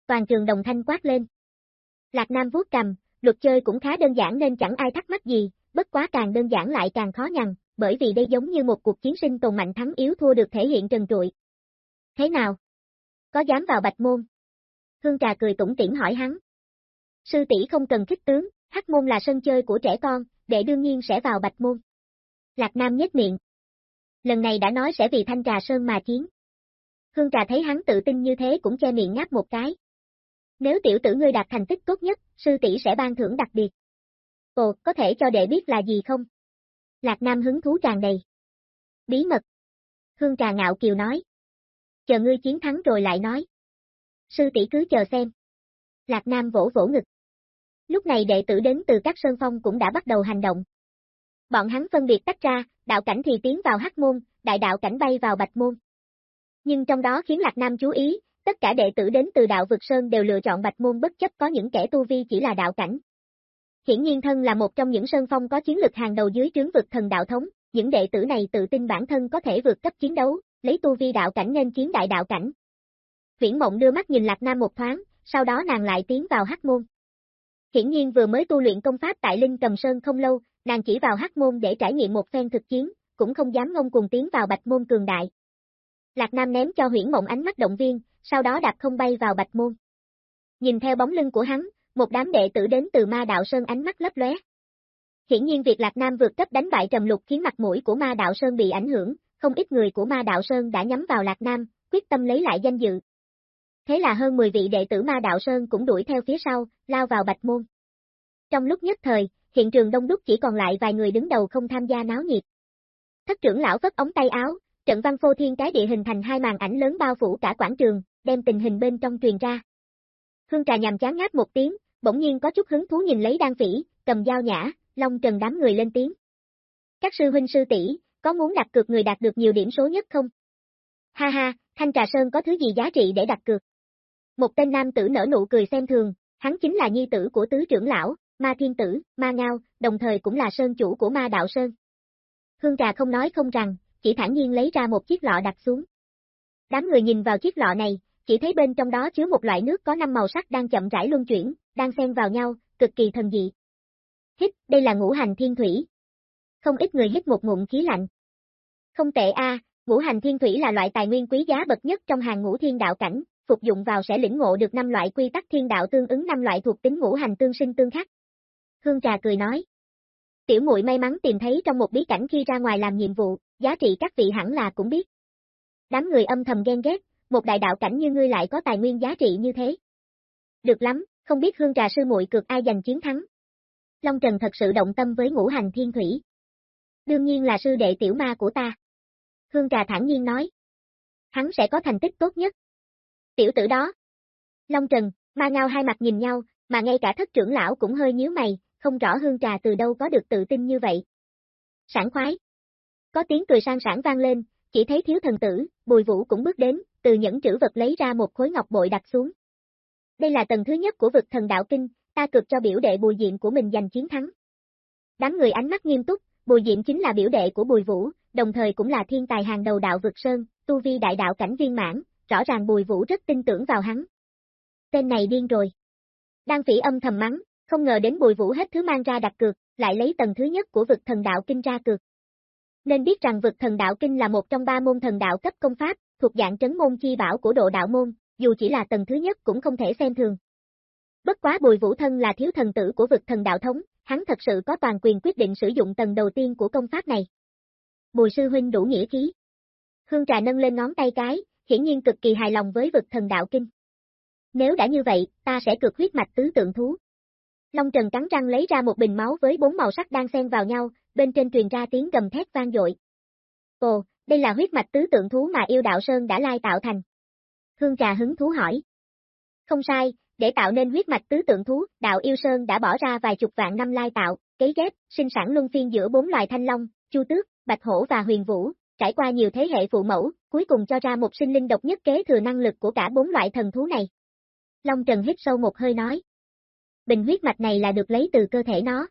Toàn trường đồng thanh quát lên. Lạc Nam vuốt cầm, luật chơi cũng khá đơn giản nên chẳng ai thắc mắc gì, bất quá càng đơn giản lại càng khó nhằn, bởi vì đây giống như một cuộc chiến sinh tồn mạnh thắng yếu thua được thể hiện trần trụi. Thế nào? Có dám vào bạch môn? Hương Trà cười tủm tỉm hỏi hắn. Sư tỷ không cần khích tướng, hắc môn là sân chơi của trẻ con, đệ đương nhiên sẽ vào bạch môn. Lạc Nam nhếch miệng. Lần này đã nói sẽ vì thanh trà sơn mà chiến. Hương Trà thấy hắn tự tin như thế cũng che miệng ngáp một cái. Nếu tiểu tử ngươi đạt thành tích tốt nhất, sư tỷ sẽ ban thưởng đặc biệt. Ồ, có thể cho đệ biết là gì không? Lạc Nam hứng thú tràn đầy. Bí mật. Hương Trà ngạo kiều nói. Chờ ngươi chiến thắng rồi lại nói. Sư tỷ cứ chờ xem. Lạc Nam vỗ vỗ ngực. Lúc này đệ tử đến từ các sơn phong cũng đã bắt đầu hành động. Bọn hắn phân biệt tách ra, đạo cảnh thì tiến vào hắc môn, đại đạo cảnh bay vào bạch môn. Nhưng trong đó khiến Lạc Nam chú ý, tất cả đệ tử đến từ đạo vực sơn đều lựa chọn bạch môn bất chấp có những kẻ tu vi chỉ là đạo cảnh. Hiển nhiên thân là một trong những sơn phong có chiến lực hàng đầu dưới trướng vực thần đạo thống, những đệ tử này tự tin bản thân có thể vượt cấp chiến đấu, lấy tu vi đạo cảnh nên chiến đại đạo cảnh. Viễn Mộng đưa mắt nhìn Lạc Nam một thoáng, sau đó nàng lại tiến vào hắc môn. Hiển nhiên vừa mới tu luyện công pháp tại Linh Cầm Sơn không lâu, nàng chỉ vào hắc môn để trải nghiệm một phen thực chiến, cũng không dám ngông cùng tiến vào bạch môn cường đại. Lạc Nam ném cho huyễn mộng ánh mắt động viên, sau đó đạp không bay vào bạch môn. Nhìn theo bóng lưng của hắn, một đám đệ tử đến từ ma đạo Sơn ánh mắt lấp lóe. Hiển nhiên việc Lạc Nam vượt cấp đánh bại Trầm Lục khiến mặt mũi của ma đạo Sơn bị ảnh hưởng, không ít người của ma đạo Sơn đã nhắm vào Lạc Nam, quyết tâm lấy lại danh dự. Thế là hơn 10 vị đệ tử ma đạo Sơn cũng đuổi theo phía sau, lao vào bạch môn. Trong lúc nhất thời, hiện trường đông đúc chỉ còn lại vài người đứng đầu không tham gia náo nhiệt. Thất trưởng lão vất ống tay áo, trận văn phô thiên cái địa hình thành hai màn ảnh lớn bao phủ cả quảng trường, đem tình hình bên trong truyền ra. Hương trà nhằm chán ngáp một tiếng, bỗng nhiên có chút hứng thú nhìn lấy đan phỉ, cầm dao nhã, long trần đám người lên tiếng. Các sư huynh sư tỷ có muốn đặt cược người đạt được nhiều điểm số nhất không? Ha ha, Thanh Trà Sơn có thứ gì giá trị để đặt cược? Một tên nam tử nở nụ cười xem thường, hắn chính là nhi tử của tứ trưởng lão, ma thiên tử, ma ngao, đồng thời cũng là sơn chủ của ma đạo sơn. Hương Trà không nói không rằng, chỉ thản nhiên lấy ra một chiếc lọ đặt xuống. Đám người nhìn vào chiếc lọ này, chỉ thấy bên trong đó chứa một loại nước có năm màu sắc đang chậm rãi luân chuyển, đang xen vào nhau, cực kỳ thần dị. Hít, đây là ngũ hành thiên thủy. Không ít người hít một ngụm khí lạnh. Không tệ a, ngũ hành thiên thủy là loại tài nguyên quý giá bậc nhất trong hàng ngũ thiên đạo cảnh, phục dụng vào sẽ lĩnh ngộ được năm loại quy tắc thiên đạo tương ứng năm loại thuộc tính ngũ hành tương sinh tương khắc. Hương Trà cười nói. Tiểu muội may mắn tìm thấy trong một bí cảnh khi ra ngoài làm nhiệm vụ, giá trị các vị hẳn là cũng biết. Đám người âm thầm ghen ghét, một đại đạo cảnh như ngươi lại có tài nguyên giá trị như thế. Được lắm, không biết hương trà sư muội cực ai giành chiến thắng. Long Trần thật sự động tâm với ngũ hành thiên thủy. Đương nhiên là sư đệ tiểu ma của ta. Hương trà thản nhiên nói. Hắn sẽ có thành tích tốt nhất. Tiểu tử đó. Long Trần, ma ngao hai mặt nhìn nhau, mà ngay cả thất trưởng lão cũng hơi nhíu mày, không rõ hương trà từ đâu có được tự tin như vậy. Sảng khoái. Có tiếng cười sang sảng vang lên, chỉ thấy thiếu thần tử, bùi vũ cũng bước đến, từ những trữ vật lấy ra một khối ngọc bội đặt xuống. Đây là tầng thứ nhất của vực thần đạo kinh, ta cực cho biểu đệ bùi diệm của mình giành chiến thắng. Đám người ánh mắt nghiêm túc, bùi diệm chính là biểu đệ của bùi vũ, đồng thời cũng là thiên tài hàng đầu đạo vực sơn, tu vi đại đạo cảnh viên mãn, rõ ràng bùi vũ rất tin tưởng vào hắn. Tên này điên rồi. Đang phỉ âm thầm mắng, không ngờ đến bùi vũ hết thứ mang ra đặt cược, lại lấy tầng thứ nhất của vực thần đạo kinh ra cược. Nên biết rằng vực thần đạo kinh là một trong ba môn thần đạo cấp công pháp, thuộc dạng trấn môn chi bảo của độ đạo môn, dù chỉ là tầng thứ nhất cũng không thể xem thường. Bất quá bùi vũ thân là thiếu thần tử của vực thần đạo thống, hắn thật sự có toàn quyền quyết định sử dụng tầng đầu tiên của công pháp này. Bùi sư huynh đủ nghĩa khí. Hương trà nâng lên ngón tay cái, hiển nhiên cực kỳ hài lòng với vực thần đạo kinh. Nếu đã như vậy, ta sẽ cực huyết mạch tứ tượng thú. Long Trần cắn răng lấy ra một bình máu với bốn màu sắc đang xen vào nhau, bên trên truyền ra tiếng gầm thét vang dội. Ồ, đây là huyết mạch tứ tượng thú mà yêu đạo Sơn đã lai tạo thành. Hương Trà hứng thú hỏi. Không sai, để tạo nên huyết mạch tứ tượng thú, đạo yêu Sơn đã bỏ ra vài chục vạn năm lai tạo, cấy ghép, sinh sản luân phiên giữa bốn loài thanh long, chu tước, bạch hổ và huyền vũ, trải qua nhiều thế hệ phụ mẫu, cuối cùng cho ra một sinh linh độc nhất kế thừa năng lực của cả bốn loại thần thú này. Long Trần hít sâu một hơi nói. Bình huyết mạch này là được lấy từ cơ thể nó.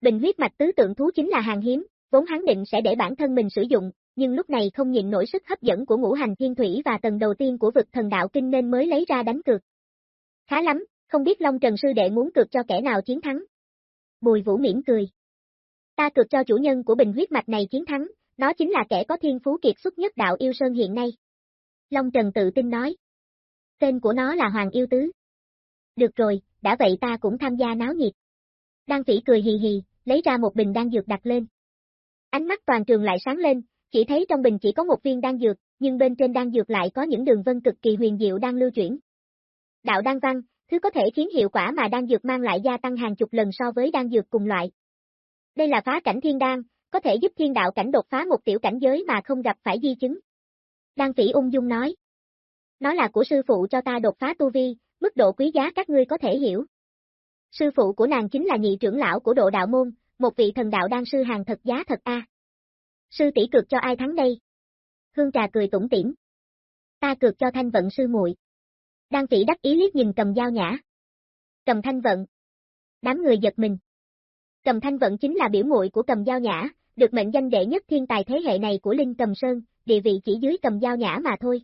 Bình huyết mạch tứ tượng thú chính là hàng hiếm, vốn hắn định sẽ để bản thân mình sử dụng, nhưng lúc này không nhìn nổi sức hấp dẫn của ngũ hành thiên thủy và tầng đầu tiên của vực thần đạo kinh nên mới lấy ra đánh cược. Khá lắm, không biết Long Trần Sư Đệ muốn cược cho kẻ nào chiến thắng. Bùi Vũ mỉm cười. Ta cược cho chủ nhân của bình huyết mạch này chiến thắng, nó chính là kẻ có thiên phú kiệt xuất nhất đạo yêu sơn hiện nay. Long Trần tự tin nói. Tên của nó là Hoàng Yêu Tứ. Được rồi, đã vậy ta cũng tham gia náo nhiệt. Đan phỉ cười hì hì, lấy ra một bình đan dược đặt lên. Ánh mắt toàn trường lại sáng lên, chỉ thấy trong bình chỉ có một viên đan dược, nhưng bên trên đan dược lại có những đường vân cực kỳ huyền diệu đang lưu chuyển. Đạo đan văn, thứ có thể khiến hiệu quả mà đan dược mang lại gia tăng hàng chục lần so với đan dược cùng loại. Đây là phá cảnh thiên đan, có thể giúp thiên đạo cảnh đột phá một tiểu cảnh giới mà không gặp phải di chứng. Đan phỉ ung dung nói. Nó là của sư phụ cho ta đột phá tu vi, mức độ quý giá các ngươi có thể hiểu. Sư phụ của nàng chính là nhị trưởng lão của độ đạo môn, một vị thần đạo đan sư hàng thật giá thật a. Sư tỷ cược cho ai thắng đây? Hương trà cười tủm tỉm. Ta cược cho thanh vận sư muội. Đan Phỉ đắc ý liếc nhìn cầm dao nhã. Cầm thanh vận. Đám người giật mình. Cầm thanh vận chính là biểu muội của cầm dao nhã, được mệnh danh đệ nhất thiên tài thế hệ này của Linh Cầm Sơn, địa vị chỉ dưới cầm dao nhã mà thôi.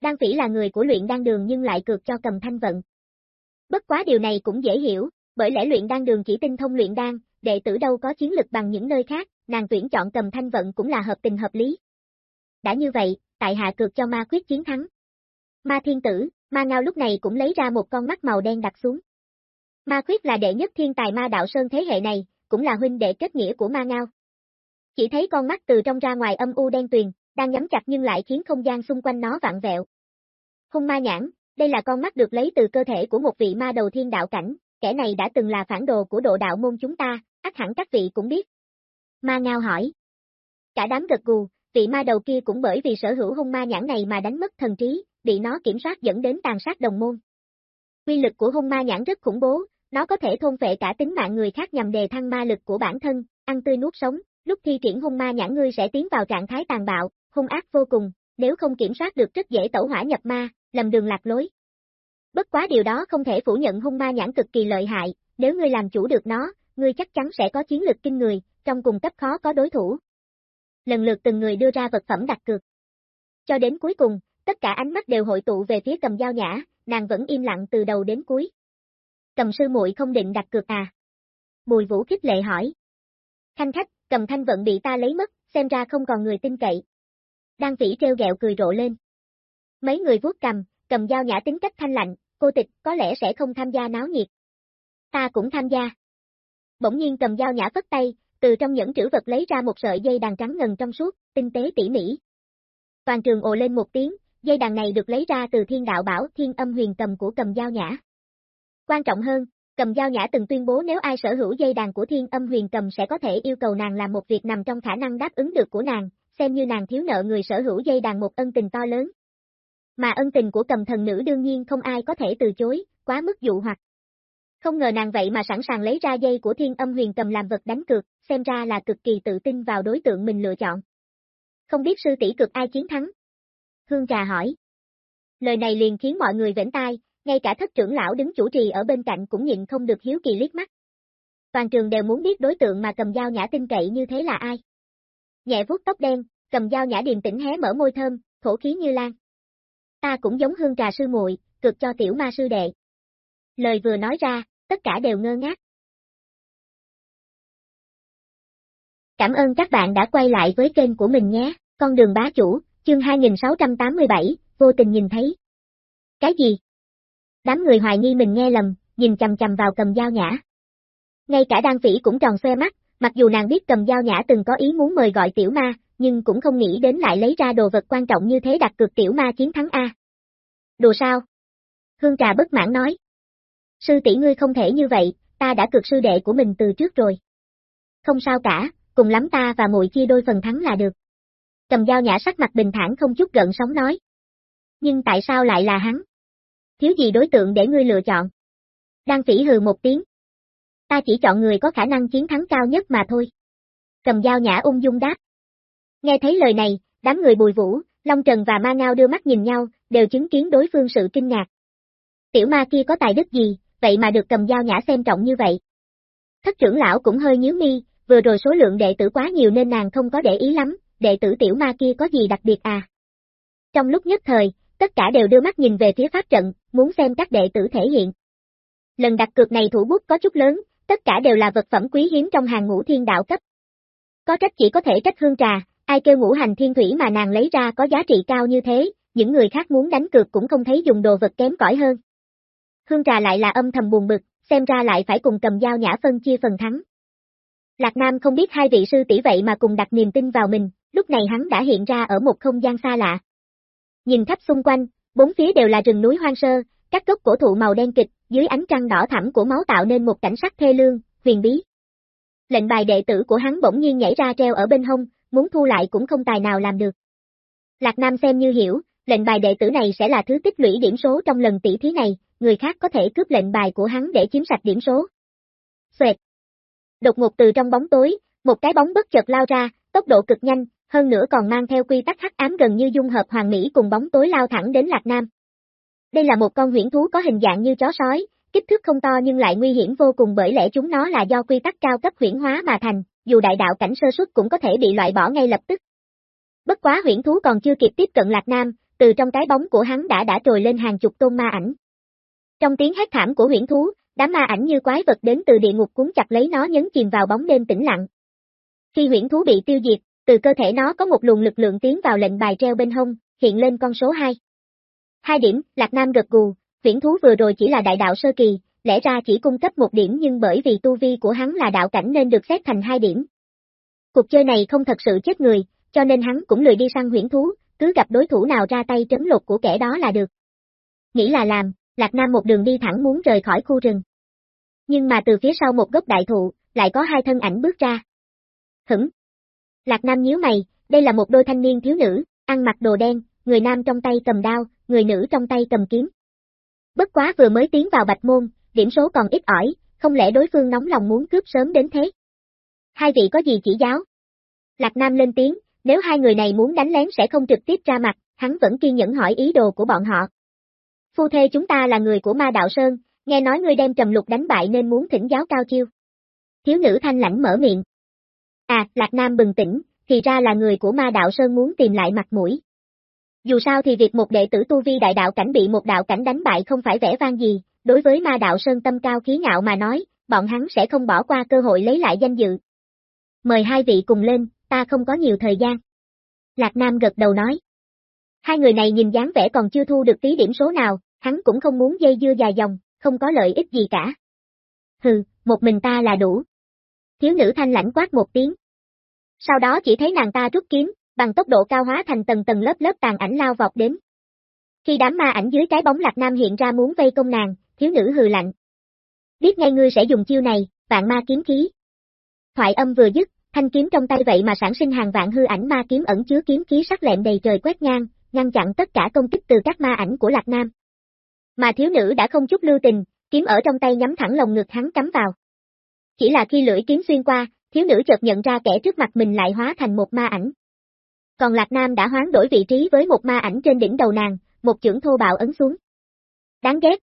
Đan phỉ là người của luyện đan đường nhưng lại cược cho cầm thanh vận. Bất quá điều này cũng dễ hiểu, bởi lẽ luyện đan đường chỉ tinh thông luyện đan, đệ tử đâu có chiến lực bằng những nơi khác, nàng tuyển chọn cầm thanh vận cũng là hợp tình hợp lý. Đã như vậy, tại hạ cược cho ma quyết chiến thắng. Ma thiên tử, ma ngao lúc này cũng lấy ra một con mắt màu đen đặt xuống. Ma quyết là đệ nhất thiên tài ma đạo sơn thế hệ này, cũng là huynh đệ kết nghĩa của ma ngao. Chỉ thấy con mắt từ trong ra ngoài âm u đen tuyền, đang nhắm chặt nhưng lại khiến không gian xung quanh nó vặn vẹo. Hung ma nhãn, đây là con mắt được lấy từ cơ thể của một vị ma đầu thiên đạo cảnh, kẻ này đã từng là phản đồ của độ đạo môn chúng ta, ắt hẳn các vị cũng biết. Ma ngao hỏi. Cả đám gật gù, vị ma đầu kia cũng bởi vì sở hữu hung ma nhãn này mà đánh mất thần trí, bị nó kiểm soát dẫn đến tàn sát đồng môn. Quy lực của hung ma nhãn rất khủng bố, nó có thể thôn phệ cả tính mạng người khác nhằm đề thăng ma lực của bản thân, ăn tươi nuốt sống, lúc thi triển hung ma nhãn ngươi sẽ tiến vào trạng thái tàn bạo, hung ác vô cùng, nếu không kiểm soát được rất dễ tẩu hỏa nhập ma, lầm đường lạc lối. Bất quá điều đó không thể phủ nhận hung ma nhãn cực kỳ lợi hại, nếu ngươi làm chủ được nó, ngươi chắc chắn sẽ có chiến lực kinh người, trong cùng cấp khó có đối thủ. Lần lượt từng người đưa ra vật phẩm đặt cược. Cho đến cuối cùng, tất cả ánh mắt đều hội tụ về phía cầm dao nhã, nàng vẫn im lặng từ đầu đến cuối. Cầm sư muội không định đặt cược à? Bùi vũ khích lệ hỏi. Khanh khách, cầm thanh vận bị ta lấy mất, xem ra không còn người tin cậy. Đan phỉ treo gẹo cười rộ lên. Mấy người vuốt cầm, cầm dao nhã tính cách thanh lạnh, cô tịch có lẽ sẽ không tham gia náo nhiệt. Ta cũng tham gia. Bỗng nhiên cầm dao nhã phất tay, từ trong những trữ vật lấy ra một sợi dây đàn trắng ngần trong suốt, tinh tế tỉ mỉ. Toàn trường ồ lên một tiếng, dây đàn này được lấy ra từ thiên đạo bảo thiên âm huyền cầm của cầm dao nhã. Quan trọng hơn, cầm dao nhã từng tuyên bố nếu ai sở hữu dây đàn của thiên âm huyền cầm sẽ có thể yêu cầu nàng làm một việc nằm trong khả năng đáp ứng được của nàng, xem như nàng thiếu nợ người sở hữu dây đàn một ân tình to lớn. Mà ân tình của cầm thần nữ đương nhiên không ai có thể từ chối, quá mức dụ hoặc. Không ngờ nàng vậy mà sẵn sàng lấy ra dây của thiên âm huyền cầm làm vật đánh cược, xem ra là cực kỳ tự tin vào đối tượng mình lựa chọn. Không biết sư tỷ cực ai chiến thắng? Hương Trà hỏi. Lời này liền khiến mọi người vểnh tai, ngay cả thất trưởng lão đứng chủ trì ở bên cạnh cũng nhịn không được hiếu kỳ liếc mắt. Toàn trường đều muốn biết đối tượng mà cầm dao nhã tin cậy như thế là ai. Nhẹ vuốt tóc đen, cầm dao nhã điềm tĩnh hé mở môi thơm, thổ khí như lan. Ta cũng giống hương trà sư muội, cực cho tiểu ma sư đệ. Lời vừa nói ra, tất cả đều ngơ ngác. Cảm ơn các bạn đã quay lại với kênh của mình nhé, con đường bá chủ, chương 2687, vô tình nhìn thấy. Cái gì? Đám người hoài nghi mình nghe lầm, nhìn chầm chầm vào cầm dao nhã. Ngay cả đan phỉ cũng tròn xoe mắt, mặc dù nàng biết cầm dao nhã từng có ý muốn mời gọi tiểu ma, nhưng cũng không nghĩ đến lại lấy ra đồ vật quan trọng như thế đặt cược tiểu ma chiến thắng A. Đồ sao? Hương trà bất mãn nói. Sư tỷ ngươi không thể như vậy, ta đã cược sư đệ của mình từ trước rồi. Không sao cả, cùng lắm ta và muội chia đôi phần thắng là được. Cầm dao nhã sắc mặt bình thản không chút gợn sóng nói. Nhưng tại sao lại là hắn? Thiếu gì đối tượng để ngươi lựa chọn? Đan phỉ hừ một tiếng. Ta chỉ chọn người có khả năng chiến thắng cao nhất mà thôi. Cầm dao nhã ung dung đáp. Nghe thấy lời này, đám người bùi vũ, Long Trần và Ma Ngao đưa mắt nhìn nhau, đều chứng kiến đối phương sự kinh ngạc. Tiểu ma kia có tài đức gì, vậy mà được cầm dao nhã xem trọng như vậy. Thất trưởng lão cũng hơi nhíu mi, vừa rồi số lượng đệ tử quá nhiều nên nàng không có để ý lắm, đệ tử tiểu ma kia có gì đặc biệt à? Trong lúc nhất thời, tất cả đều đưa mắt nhìn về phía pháp trận, muốn xem các đệ tử thể hiện. Lần đặt cược này thủ bút có chút lớn, tất cả đều là vật phẩm quý hiếm trong hàng ngũ thiên đạo cấp. Có trách chỉ có thể trách hương trà, ai kêu ngũ hành thiên thủy mà nàng lấy ra có giá trị cao như thế, những người khác muốn đánh cược cũng không thấy dùng đồ vật kém cỏi hơn. Hương trà lại là âm thầm buồn bực, xem ra lại phải cùng cầm dao nhã phân chia phần thắng. Lạc Nam không biết hai vị sư tỷ vậy mà cùng đặt niềm tin vào mình, lúc này hắn đã hiện ra ở một không gian xa lạ. Nhìn khắp xung quanh, bốn phía đều là rừng núi hoang sơ, các gốc cổ thụ màu đen kịch, dưới ánh trăng đỏ thẳm của máu tạo nên một cảnh sắc thê lương, huyền bí. Lệnh bài đệ tử của hắn bỗng nhiên nhảy ra treo ở bên hông, muốn thu lại cũng không tài nào làm được. Lạc Nam xem như hiểu, lệnh bài đệ tử này sẽ là thứ tích lũy điểm số trong lần tỷ thí này, người khác có thể cướp lệnh bài của hắn để chiếm sạch điểm số. Xoẹt. Đột ngột từ trong bóng tối, một cái bóng bất chợt lao ra, tốc độ cực nhanh, hơn nữa còn mang theo quy tắc hắc ám gần như dung hợp hoàng mỹ cùng bóng tối lao thẳng đến Lạc Nam. Đây là một con huyễn thú có hình dạng như chó sói, kích thước không to nhưng lại nguy hiểm vô cùng bởi lẽ chúng nó là do quy tắc cao cấp huyễn hóa mà thành, dù đại đạo cảnh sơ xuất cũng có thể bị loại bỏ ngay lập tức. Bất quá huyễn thú còn chưa kịp tiếp cận Lạc Nam, từ trong cái bóng của hắn đã đã trồi lên hàng chục tôn ma ảnh. Trong tiếng hét thảm của huyễn thú, đám ma ảnh như quái vật đến từ địa ngục cuốn chặt lấy nó nhấn chìm vào bóng đêm tĩnh lặng. Khi huyễn thú bị tiêu diệt, từ cơ thể nó có một luồng lực lượng tiến vào lệnh bài treo bên hông, hiện lên con số 2. Hai điểm, Lạc Nam gật gù, huyễn thú vừa rồi chỉ là đại đạo sơ kỳ, lẽ ra chỉ cung cấp một điểm nhưng bởi vì tu vi của hắn là đạo cảnh nên được xét thành hai điểm. Cuộc chơi này không thật sự chết người, cho nên hắn cũng lười đi săn huyễn thú, cứ gặp đối thủ nào ra tay trấn lột của kẻ đó là được. Nghĩ là làm, Lạc Nam một đường đi thẳng muốn rời khỏi khu rừng. Nhưng mà từ phía sau một gốc đại thụ, lại có hai thân ảnh bước ra. Hửng. Lạc Nam nhíu mày, đây là một đôi thanh niên thiếu nữ, ăn mặc đồ đen, người nam trong tay cầm đao, người nữ trong tay cầm kiếm. Bất quá vừa mới tiến vào bạch môn, điểm số còn ít ỏi, không lẽ đối phương nóng lòng muốn cướp sớm đến thế? Hai vị có gì chỉ giáo? Lạc Nam lên tiếng, nếu hai người này muốn đánh lén sẽ không trực tiếp ra mặt, hắn vẫn kiên nhẫn hỏi ý đồ của bọn họ. Phu thê chúng ta là người của ma đạo Sơn, nghe nói ngươi đem trầm lục đánh bại nên muốn thỉnh giáo cao chiêu. Thiếu nữ thanh lãnh mở miệng. À, Lạc Nam bừng tỉnh, thì ra là người của ma đạo Sơn muốn tìm lại mặt mũi. Dù sao thì việc một đệ tử tu vi đại đạo cảnh bị một đạo cảnh đánh bại không phải vẻ vang gì, đối với ma đạo sơn tâm cao khí ngạo mà nói, bọn hắn sẽ không bỏ qua cơ hội lấy lại danh dự. Mời hai vị cùng lên, ta không có nhiều thời gian. Lạc Nam gật đầu nói. Hai người này nhìn dáng vẻ còn chưa thu được tí điểm số nào, hắn cũng không muốn dây dưa dài dòng, không có lợi ích gì cả. Hừ, một mình ta là đủ. Thiếu nữ thanh lãnh quát một tiếng. Sau đó chỉ thấy nàng ta rút kiếm, bằng tốc độ cao hóa thành tầng tầng lớp lớp tàn ảnh lao vọt đến. Khi đám ma ảnh dưới cái bóng Lạc Nam hiện ra muốn vây công nàng, thiếu nữ hừ lạnh. Biết ngay ngươi sẽ dùng chiêu này, vạn ma kiếm khí. Thoại âm vừa dứt, thanh kiếm trong tay vậy mà sản sinh hàng vạn hư ảnh ma kiếm ẩn chứa kiếm khí sắc lẹm đầy trời quét ngang, ngăn chặn tất cả công kích từ các ma ảnh của Lạc Nam. Mà thiếu nữ đã không chút lưu tình, kiếm ở trong tay nhắm thẳng lồng ngực hắn cắm vào. Chỉ là khi lưỡi kiếm xuyên qua, thiếu nữ chợt nhận ra kẻ trước mặt mình lại hóa thành một ma ảnh. Còn Lạc Nam đã hoán đổi vị trí với một ma ảnh trên đỉnh đầu nàng, một chưởng thô bạo ấn xuống. Đáng ghét.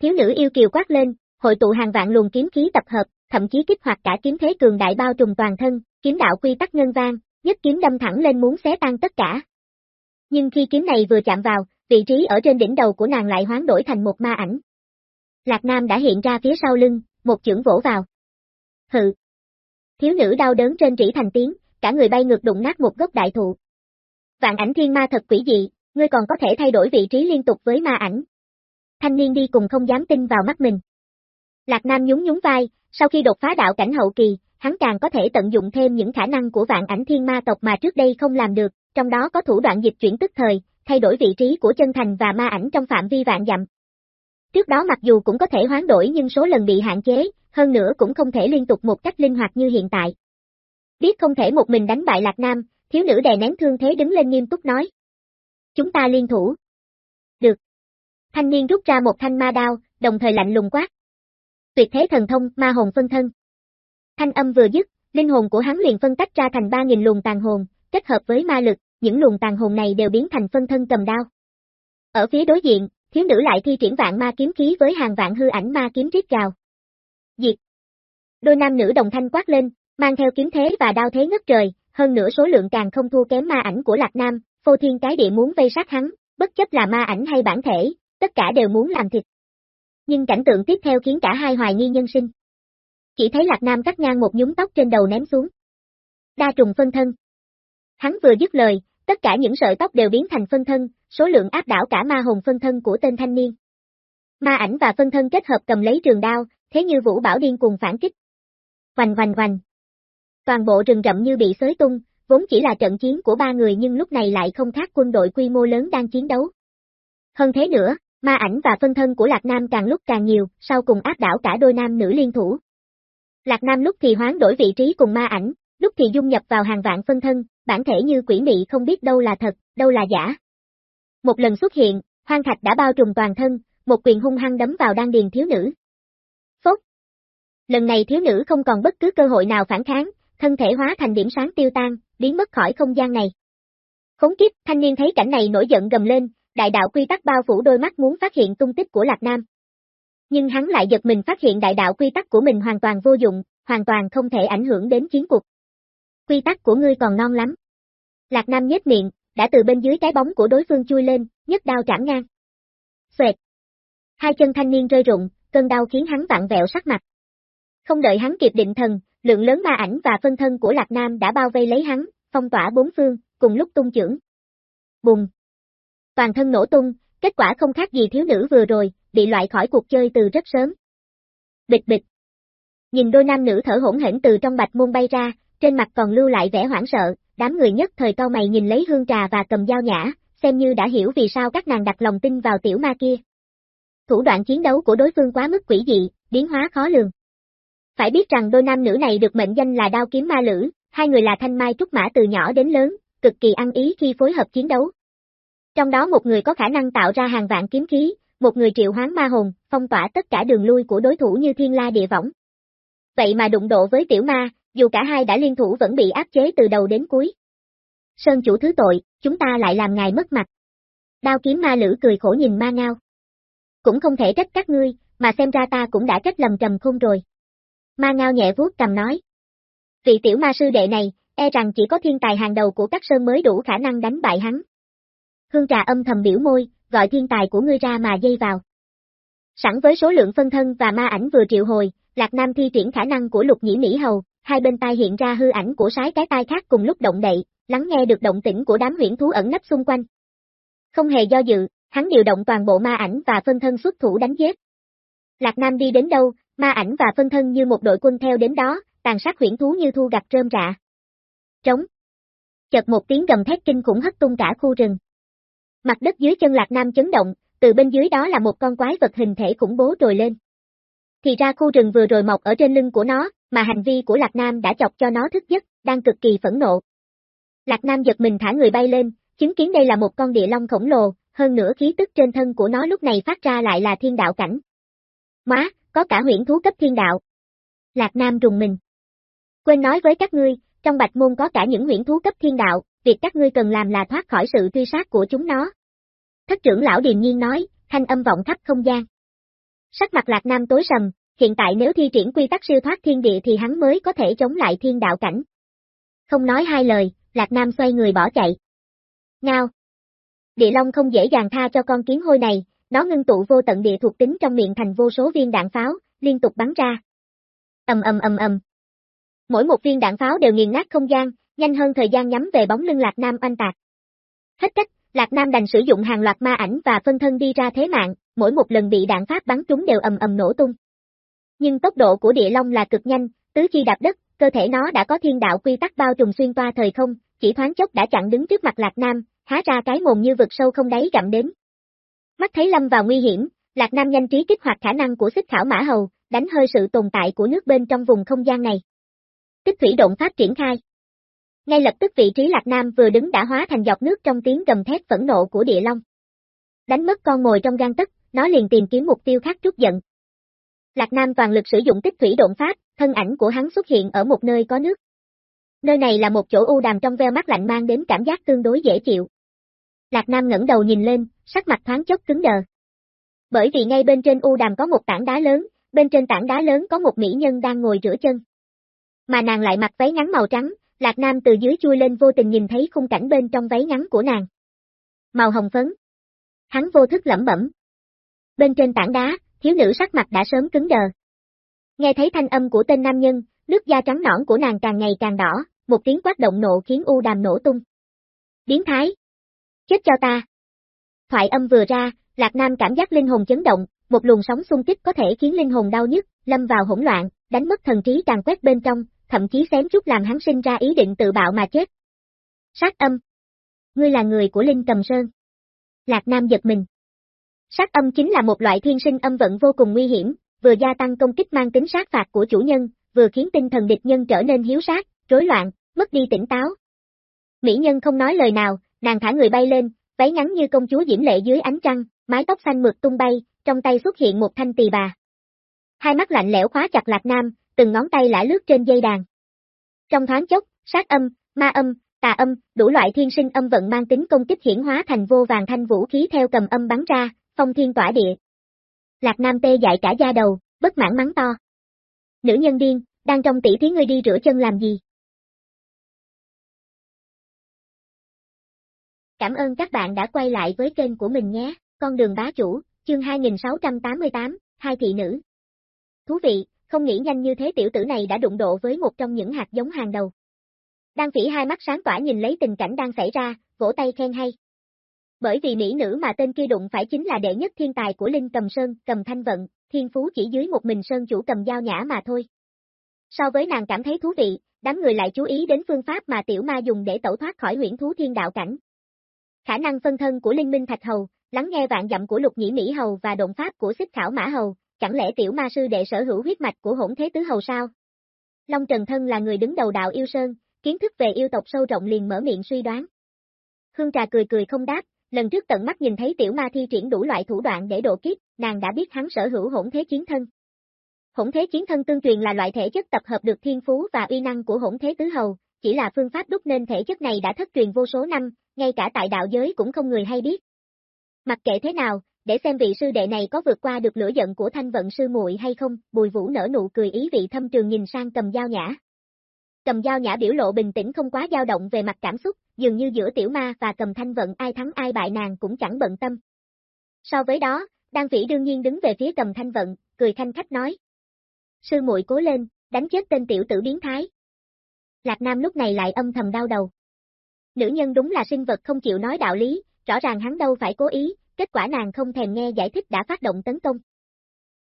Thiếu nữ yêu kiều quát lên, hội tụ hàng vạn luồng kiếm khí tập hợp, thậm chí kích hoạt cả kiếm thế cường đại bao trùm toàn thân, kiếm đạo quy tắc ngân vang, nhất kiếm đâm thẳng lên muốn xé tan tất cả. Nhưng khi kiếm này vừa chạm vào, vị trí ở trên đỉnh đầu của nàng lại hoán đổi thành một ma ảnh. Lạc Nam đã hiện ra phía sau lưng, một chưởng vỗ vào. hừ. Thiếu nữ đau đớn trên rỉ thành tiếng, cả người bay ngược đụng nát một gốc đại thụ. Vạn ảnh thiên ma thật quỷ dị, ngươi còn có thể thay đổi vị trí liên tục với ma ảnh. Thanh niên đi cùng không dám tin vào mắt mình. Lạc Nam nhún nhún vai, sau khi đột phá đạo cảnh hậu kỳ, hắn càng có thể tận dụng thêm những khả năng của vạn ảnh thiên ma tộc mà trước đây không làm được, trong đó có thủ đoạn dịch chuyển tức thời, thay đổi vị trí của chân thành và ma ảnh trong phạm vi vạn dặm. Trước đó mặc dù cũng có thể hoán đổi nhưng số lần bị hạn chế, hơn nữa cũng không thể liên tục một cách linh hoạt như hiện tại. Biết không thể một mình đánh bại Lạc Nam, thiếu nữ đè nén thương thế đứng lên nghiêm túc nói. Chúng ta liên thủ. Được. Thanh niên rút ra một thanh ma đao, đồng thời lạnh lùng quát. Tuyệt thế thần thông, ma hồn phân thân. Thanh âm vừa dứt, linh hồn của hắn liền phân tách ra thành 3.000 luồng tàn hồn, kết hợp với ma lực, những luồng tàn hồn này đều biến thành phân thân cầm đao. Ở phía đối diện, thiếu nữ lại thi triển vạn ma kiếm khí với hàng vạn hư ảnh ma kiếm rít gào. Diệt. Đôi nam nữ đồng thanh quát lên, mang theo kiếm thế và đao thế ngất trời, hơn nữa số lượng càng không thua kém ma ảnh của Lạc Nam, phô thiên cái địa muốn vây sát hắn, bất chấp là ma ảnh hay bản thể, tất cả đều muốn làm thịt. Nhưng cảnh tượng tiếp theo khiến cả hai hoài nghi nhân sinh. Chỉ thấy Lạc Nam cắt ngang một nhúm tóc trên đầu ném xuống. Đa trùng phân thân. Hắn vừa dứt lời, tất cả những sợi tóc đều biến thành phân thân, số lượng áp đảo cả ma hồn phân thân của tên thanh niên. Ma ảnh và phân thân kết hợp cầm lấy trường đao, thế như vũ bảo điên cùng phản kích. Hoành hoành hoành. Toàn bộ rừng rậm như bị xới tung, vốn chỉ là trận chiến của ba người nhưng lúc này lại không khác quân đội quy mô lớn đang chiến đấu. Hơn thế nữa, ma ảnh và phân thân của Lạc Nam càng lúc càng nhiều, sau cùng áp đảo cả đôi nam nữ liên thủ. Lạc Nam lúc thì hoán đổi vị trí cùng ma ảnh, lúc thì dung nhập vào hàng vạn phân thân, bản thể như quỷ mị không biết đâu là thật, đâu là giả. Một lần xuất hiện, hoang thạch đã bao trùm toàn thân, một quyền hung hăng đấm vào đan điền thiếu nữ. Lần này thiếu nữ không còn bất cứ cơ hội nào phản kháng, thân thể hóa thành điểm sáng tiêu tan, biến mất khỏi không gian này. Khốn kiếp, thanh niên thấy cảnh này nổi giận gầm lên, đại đạo quy tắc bao phủ đôi mắt muốn phát hiện tung tích của Lạc Nam. Nhưng hắn lại giật mình phát hiện đại đạo quy tắc của mình hoàn toàn vô dụng, hoàn toàn không thể ảnh hưởng đến chiến cuộc. Quy tắc của ngươi còn non lắm. Lạc Nam nhếch miệng, đã từ bên dưới cái bóng của đối phương chui lên, nhấc đao trảm ngang. Xoẹt. Hai chân thanh niên rơi rụng, cơn đau khiến hắn vặn vẹo sắc mặt. Không đợi hắn kịp định thần, lượng lớn ma ảnh và phân thân của Lạc Nam đã bao vây lấy hắn, phong tỏa bốn phương, cùng lúc tung chưởng. Bùng! Toàn thân nổ tung, kết quả không khác gì thiếu nữ vừa rồi, bị loại khỏi cuộc chơi từ rất sớm. Bịch bịch! Nhìn đôi nam nữ thở hỗn hển từ trong bạch môn bay ra, trên mặt còn lưu lại vẻ hoảng sợ, đám người nhất thời cao mày nhìn lấy hương trà và cầm dao nhã, xem như đã hiểu vì sao các nàng đặt lòng tin vào tiểu ma kia. Thủ đoạn chiến đấu của đối phương quá mức quỷ dị, biến hóa khó lường. Phải biết rằng đôi nam nữ này được mệnh danh là đao kiếm ma lữ, hai người là thanh mai trúc mã từ nhỏ đến lớn, cực kỳ ăn ý khi phối hợp chiến đấu. Trong đó một người có khả năng tạo ra hàng vạn kiếm khí, một người triệu hoán ma hồn, phong tỏa tất cả đường lui của đối thủ như thiên la địa võng. Vậy mà đụng độ với tiểu ma, dù cả hai đã liên thủ vẫn bị áp chế từ đầu đến cuối. Sơn chủ thứ tội, chúng ta lại làm ngài mất mặt. Đao kiếm ma lữ cười khổ nhìn ma ngao. Cũng không thể trách các ngươi, mà xem ra ta cũng đã trách lầm trầm khôn rồi. Ma ngao nhẹ vuốt cầm nói. Vị tiểu ma sư đệ này, e rằng chỉ có thiên tài hàng đầu của các sơn mới đủ khả năng đánh bại hắn. Hương trà âm thầm biểu môi, gọi thiên tài của ngươi ra mà dây vào. Sẵn với số lượng phân thân và ma ảnh vừa triệu hồi, Lạc Nam thi triển khả năng của lục nhĩ Mỹ Hầu, hai bên tai hiện ra hư ảnh của sái cái tai khác cùng lúc động đậy, lắng nghe được động tĩnh của đám huyễn thú ẩn nấp xung quanh. Không hề do dự, hắn điều động toàn bộ ma ảnh và phân thân xuất thủ đánh giết. Lạc Nam đi đến đâu, ma ảnh và phân thân như một đội quân theo đến đó, tàn sát huyễn thú như thu gặt rơm rạ. Trống. Chợt một tiếng gầm thét kinh khủng hất tung cả khu rừng. Mặt đất dưới chân Lạc Nam chấn động, từ bên dưới đó là một con quái vật hình thể khủng bố trồi lên. Thì ra khu rừng vừa rồi mọc ở trên lưng của nó, mà hành vi của Lạc Nam đã chọc cho nó thức giấc, đang cực kỳ phẫn nộ. Lạc Nam giật mình thả người bay lên, chứng kiến đây là một con địa long khổng lồ, hơn nữa khí tức trên thân của nó lúc này phát ra lại là thiên đạo cảnh. Má, có cả huyễn thú cấp thiên đạo. Lạc Nam rùng mình. Quên nói với các ngươi, trong bạch môn có cả những huyễn thú cấp thiên đạo, việc các ngươi cần làm là thoát khỏi sự truy sát của chúng nó. Thất trưởng lão điềm nhiên nói, thanh âm vọng khắp không gian. Sắc mặt Lạc Nam tối sầm, hiện tại nếu thi triển quy tắc siêu thoát thiên địa thì hắn mới có thể chống lại thiên đạo cảnh. Không nói hai lời, Lạc Nam xoay người bỏ chạy. Ngao. Địa Long không dễ dàng tha cho con kiến hôi này, nó ngưng tụ vô tận địa thuộc tính trong miệng thành vô số viên đạn pháo, liên tục bắn ra. Ầm ầm ầm ầm. Mỗi một viên đạn pháo đều nghiền nát không gian, nhanh hơn thời gian nhắm về bóng lưng Lạc Nam oanh tạc. Hết cách, Lạc Nam đành sử dụng hàng loạt ma ảnh và phân thân đi ra thế mạng, mỗi một lần bị đạn pháp bắn trúng đều ầm ầm nổ tung. Nhưng tốc độ của địa long là cực nhanh, tứ chi đạp đất, cơ thể nó đã có thiên đạo quy tắc bao trùm xuyên toa thời không, chỉ thoáng chốc đã chặn đứng trước mặt Lạc Nam, há ra cái mồm như vực sâu không đáy gặm đến. Mắt thấy lâm vào nguy hiểm, Lạc Nam nhanh trí kích hoạt khả năng của xích khảo mã hầu, đánh hơi sự tồn tại của nước bên trong vùng không gian này. Tích thủy động pháp triển khai. Ngay lập tức vị trí Lạc Nam vừa đứng đã hóa thành giọt nước trong tiếng gầm thét phẫn nộ của địa long. Đánh mất con mồi trong gan tức, nó liền tìm kiếm mục tiêu khác trút giận. Lạc Nam toàn lực sử dụng tích thủy độn pháp, thân ảnh của hắn xuất hiện ở một nơi có nước. Nơi này là một chỗ u đàm trong veo mắt lạnh mang đến cảm giác tương đối dễ chịu. Lạc Nam ngẩng đầu nhìn lên, sắc mặt thoáng chốc cứng đờ. Bởi vì ngay bên trên u đàm có một tảng đá lớn, bên trên tảng đá lớn có một mỹ nhân đang ngồi rửa chân. Mà nàng lại mặc váy ngắn màu trắng, Lạc Nam từ dưới chui lên vô tình nhìn thấy khung cảnh bên trong váy ngắn của nàng. Màu hồng phấn. Hắn vô thức lẩm bẩm. Bên trên tảng đá, thiếu nữ sắc mặt đã sớm cứng đờ. Nghe thấy thanh âm của tên nam nhân, nước da trắng nõn của nàng càng ngày càng đỏ, một tiếng quát động nộ khiến u đàm nổ tung. Biến thái! Chết cho ta! Thoại âm vừa ra, Lạc Nam cảm giác linh hồn chấn động, một luồng sóng xung kích có thể khiến linh hồn đau nhức, lâm vào hỗn loạn, đánh mất thần trí càng quét bên trong, thậm chí xém chút làm hắn sinh ra ý định tự bạo mà chết. Sát âm. Ngươi là người của Linh Cầm Sơn. Lạc Nam giật mình. Sát âm chính là một loại thiên sinh âm vận vô cùng nguy hiểm, vừa gia tăng công kích mang tính sát phạt của chủ nhân, vừa khiến tinh thần địch nhân trở nên hiếu sát, rối loạn, mất đi tỉnh táo. Mỹ nhân không nói lời nào, nàng thả người bay lên, váy ngắn như công chúa diễm lệ dưới ánh trăng, mái tóc xanh mượt tung bay, trong tay xuất hiện một thanh tỳ bà. Hai mắt lạnh lẽo khóa chặt Lạc Nam, từng ngón tay lả lướt trên dây đàn. Trong thoáng chốc, sát âm, ma âm, tà âm, đủ loại thiên sinh âm vận mang tính công kích hiển hóa thành vô vàng thanh vũ khí theo cầm âm bắn ra, phong thiên tỏa địa. Lạc Nam tê dại cả da đầu, bất mãn mắng to. Nữ nhân điên, đang trong tỷ thí ngươi đi rửa chân làm gì? Cảm ơn các bạn đã quay lại với kênh của mình nhé, con đường bá chủ, chương 2688, hai thị nữ. Thú vị, không nghĩ nhanh như thế tiểu tử này đã đụng độ với một trong những hạt giống hàng đầu. Đang phỉ hai mắt sáng tỏa nhìn lấy tình cảnh đang xảy ra, vỗ tay khen hay. Bởi vì mỹ nữ mà tên kia đụng phải chính là đệ nhất thiên tài của Linh Cầm Sơn, cầm thanh vận, thiên phú chỉ dưới một mình Sơn chủ cầm dao nhã mà thôi. So với nàng cảm thấy thú vị, đám người lại chú ý đến phương pháp mà tiểu ma dùng để tẩu thoát khỏi huyễn thú thiên đạo cảnh. Khả năng phân thân của Linh Minh Thạch Hầu, lắng nghe vạn dặm của Lục Nhĩ Mỹ Hầu và động pháp của xích khảo Mã Hầu, chẳng lẽ tiểu ma sư đệ sở hữu huyết mạch của hỗn thế tứ hầu sao? Long Trần Thân là người đứng đầu đạo yêu sơn, kiến thức về yêu tộc sâu rộng liền mở miệng suy đoán. Hương Trà cười cười không đáp, lần trước tận mắt nhìn thấy tiểu ma thi triển đủ loại thủ đoạn để độ kiếp, nàng đã biết hắn sở hữu hỗn thế chiến thân. Hỗn thế chiến thân tương truyền là loại thể chất tập hợp được thiên phú và uy năng của hỗn thế tứ hầu, chỉ là phương pháp đúc nên thể chất này đã thất truyền vô số năm, ngay cả tại đạo giới cũng không người hay biết. Mặc kệ thế nào, để xem vị sư đệ này có vượt qua được lửa giận của thanh vận sư muội hay không, bùi vũ nở nụ cười ý vị thâm trường nhìn sang cầm dao nhã. cầm dao nhã biểu lộ bình tĩnh không quá dao động về mặt cảm xúc, dường như giữa tiểu ma và cầm thanh vận ai thắng ai bại nàng cũng chẳng bận tâm. So với đó, Đan Vĩ đương nhiên đứng về phía cầm thanh vận, cười khanh khách nói. Sư muội cố lên, đánh chết tên tiểu tử biến thái. Lạc Nam lúc này lại âm thầm đau đầu. Nữ nhân đúng là sinh vật không chịu nói đạo lý, rõ ràng hắn đâu phải cố ý, kết quả nàng không thèm nghe giải thích đã phát động tấn công.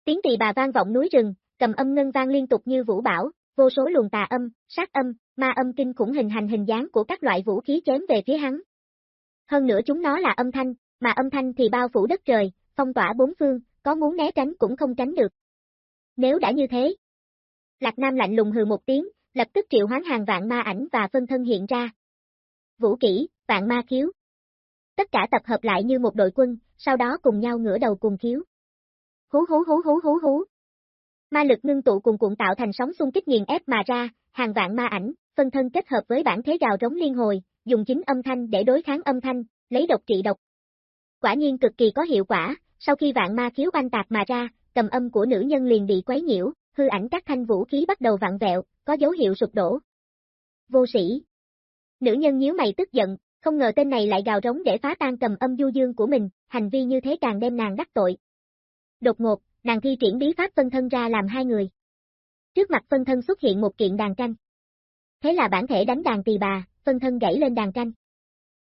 Tiếng tỳ bà vang vọng núi rừng, cầm âm ngân vang liên tục như vũ bảo, vô số luồng tà âm, sát âm, ma âm kinh khủng hình hành hình dáng của các loại vũ khí chém về phía hắn. Hơn nữa chúng nó là âm thanh, mà âm thanh thì bao phủ đất trời, phong tỏa bốn phương, có muốn né tránh cũng không tránh được. Nếu đã như thế, Lạc Nam lạnh lùng hừ một tiếng, lập tức triệu hoán hàng vạn ma ảnh và phân thân hiện ra. Vũ kỹ, vạn ma khiếu. Tất cả tập hợp lại như một đội quân, sau đó cùng nhau ngửa đầu cùng khiếu. Hú hú hú hú hú hú. Ma lực ngưng tụ cùng cuộn tạo thành sóng xung kích nghiền ép mà ra, hàng vạn ma ảnh, phân thân kết hợp với bản thế gào rống liên hồi, dùng chính âm thanh để đối kháng âm thanh, lấy độc trị độc. Quả nhiên cực kỳ có hiệu quả, sau khi vạn ma khiếu oanh tạc mà ra, cầm âm của nữ nhân liền bị quấy nhiễu, hư ảnh các thanh vũ khí bắt đầu vặn vẹo, có dấu hiệu sụp đổ. Vô sĩ. Nữ nhân nhíu mày tức giận, không ngờ tên này lại gào rống để phá tan cầm âm du dương của mình, hành vi như thế càng đem nàng đắc tội. Đột ngột, nàng thi triển bí pháp phân thân ra làm hai người. Trước mặt phân thân xuất hiện một kiện đàn tranh. Thế là bản thể đánh đàn tỳ bà, phân thân gãy lên đàn tranh.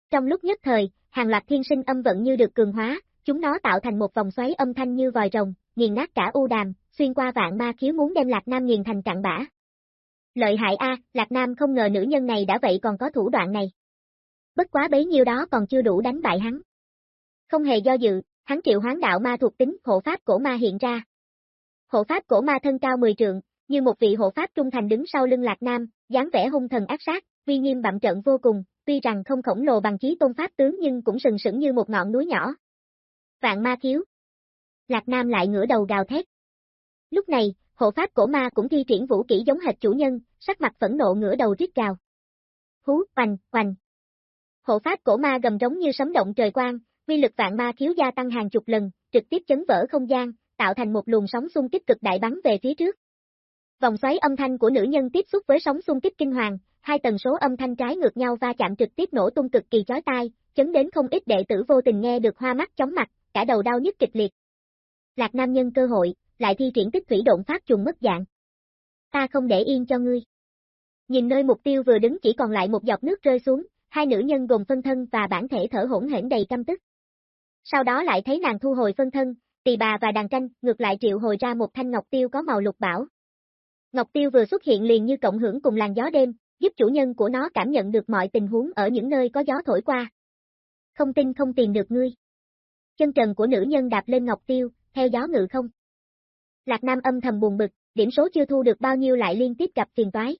Trong lúc nhất thời, hàng loạt thiên sinh âm vận như được cường hóa, chúng nó tạo thành một vòng xoáy âm thanh như vòi rồng, nghiền nát cả u đàm, xuyên qua vạn ma khiếu muốn đem Lạc Nam nghiền thành cặn bã. Lợi hại a, Lạc Nam không ngờ nữ nhân này đã vậy còn có thủ đoạn này. Bất quá bấy nhiêu đó còn chưa đủ đánh bại hắn. Không hề do dự, hắn triệu hoán đạo ma thuộc tính hộ pháp cổ ma hiện ra. Hộ pháp cổ ma thân cao 10 trượng, như một vị hộ pháp trung thành đứng sau lưng Lạc Nam, dáng vẻ hung thần ác sát, uy nghiêm bặm trận vô cùng, tuy rằng không khổng lồ bằng chí tôn pháp tướng nhưng cũng sừng sững như một ngọn núi nhỏ. Vạn ma khiếu. Lạc Nam lại ngửa đầu gào thét. Lúc này, hộ pháp cổ ma cũng thi triển vũ kỹ giống hệt chủ nhân, sắc mặt phẫn nộ ngửa đầu rít gào. Hú, oành, oành. Hộ pháp cổ ma gầm rống như sấm động trời quang, vi lực vạn ma khiếu gia tăng hàng chục lần, trực tiếp chấn vỡ không gian, tạo thành một luồng sóng xung kích cực đại bắn về phía trước. Vòng xoáy âm thanh của nữ nhân tiếp xúc với sóng xung kích kinh hoàng, hai tần số âm thanh trái ngược nhau va chạm trực tiếp nổ tung cực kỳ chói tai, chấn đến không ít đệ tử vô tình nghe được hoa mắt chóng mặt, cả đầu đau nhức kịch liệt. Lạc Nam nhân cơ hội, lại thi triển tích thủy động phát trùng mất dạng. Ta không để yên cho ngươi. Nhìn nơi mục tiêu vừa đứng chỉ còn lại một giọt nước rơi xuống, hai nữ nhân gồm phân thân và bản thể thở hỗn hển đầy căm tức. Sau đó lại thấy nàng thu hồi phân thân, tỳ bà và đàn tranh, ngược lại triệu hồi ra một thanh ngọc tiêu có màu lục bảo. Ngọc tiêu vừa xuất hiện liền như cộng hưởng cùng làn gió đêm, giúp chủ nhân của nó cảm nhận được mọi tình huống ở những nơi có gió thổi qua. Không tin không tìm được ngươi. Chân trần của nữ nhân đạp lên ngọc tiêu, theo gió ngự không. Lạc Nam âm thầm buồn bực, điểm số chưa thu được bao nhiêu lại liên tiếp gặp phiền toái.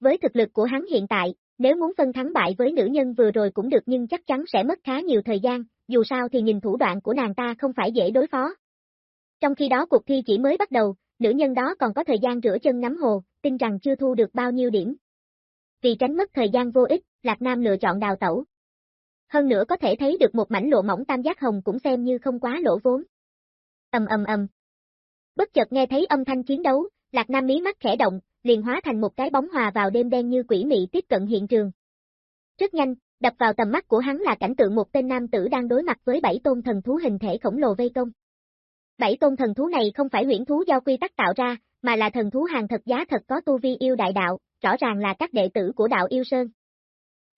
Với thực lực của hắn hiện tại, nếu muốn phân thắng bại với nữ nhân vừa rồi cũng được nhưng chắc chắn sẽ mất khá nhiều thời gian, dù sao thì nhìn thủ đoạn của nàng ta không phải dễ đối phó. Trong khi đó cuộc thi chỉ mới bắt đầu, nữ nhân đó còn có thời gian rửa chân nắm hồ, tin rằng chưa thu được bao nhiêu điểm. Vì tránh mất thời gian vô ích, Lạc Nam lựa chọn đào tẩu. Hơn nữa có thể thấy được một mảnh lộ mỏng tam giác hồng cũng xem như không quá lỗ vốn. Ầm ầm ầm. Bất chợt nghe thấy âm thanh chiến đấu, Lạc Nam mí mắt khẽ động, liền hóa thành một cái bóng hòa vào đêm đen như quỷ mị tiếp cận hiện trường. Rất nhanh, đập vào tầm mắt của hắn là cảnh tượng một tên nam tử đang đối mặt với bảy tôn thần thú hình thể khổng lồ vây công. Bảy tôn thần thú này không phải huyễn thú do quy tắc tạo ra, mà là thần thú hàng thật giá thật có tu vi yêu đại đạo, rõ ràng là các đệ tử của đạo yêu sơn.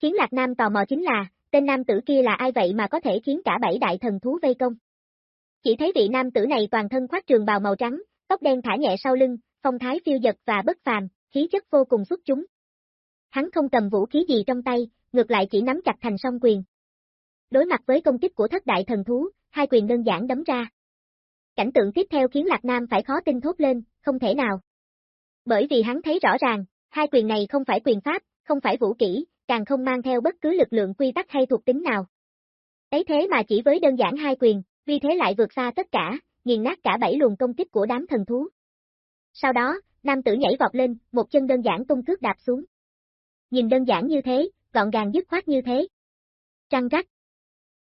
Khiến Lạc Nam tò mò chính là, tên nam tử kia là ai vậy mà có thể khiến cả bảy đại thần thú vây công. Chỉ thấy vị nam tử này toàn thân khoác trường bào màu trắng, tóc đen thả nhẹ sau lưng, phong thái phiêu dật và bất phàm, khí chất vô cùng xuất chúng. Hắn không cầm vũ khí gì trong tay, ngược lại chỉ nắm chặt thành song quyền. Đối mặt với công kích của thất đại thần thú, hai quyền đơn giản đấm ra. Cảnh tượng tiếp theo khiến Lạc Nam phải khó tin thốt lên, không thể nào. Bởi vì hắn thấy rõ ràng, hai quyền này không phải quyền pháp, không phải vũ kỹ, càng không mang theo bất cứ lực lượng quy tắc hay thuộc tính nào. Ấy thế mà chỉ với đơn giản hai quyền, vì thế lại vượt xa tất cả, nghiền nát cả bảy luồng công kích của đám thần thú. Sau đó, nam tử nhảy vọt lên, một chân đơn giản tung cước đạp xuống. Nhìn đơn giản như thế, gọn gàng dứt khoát như thế. Trăng rắc.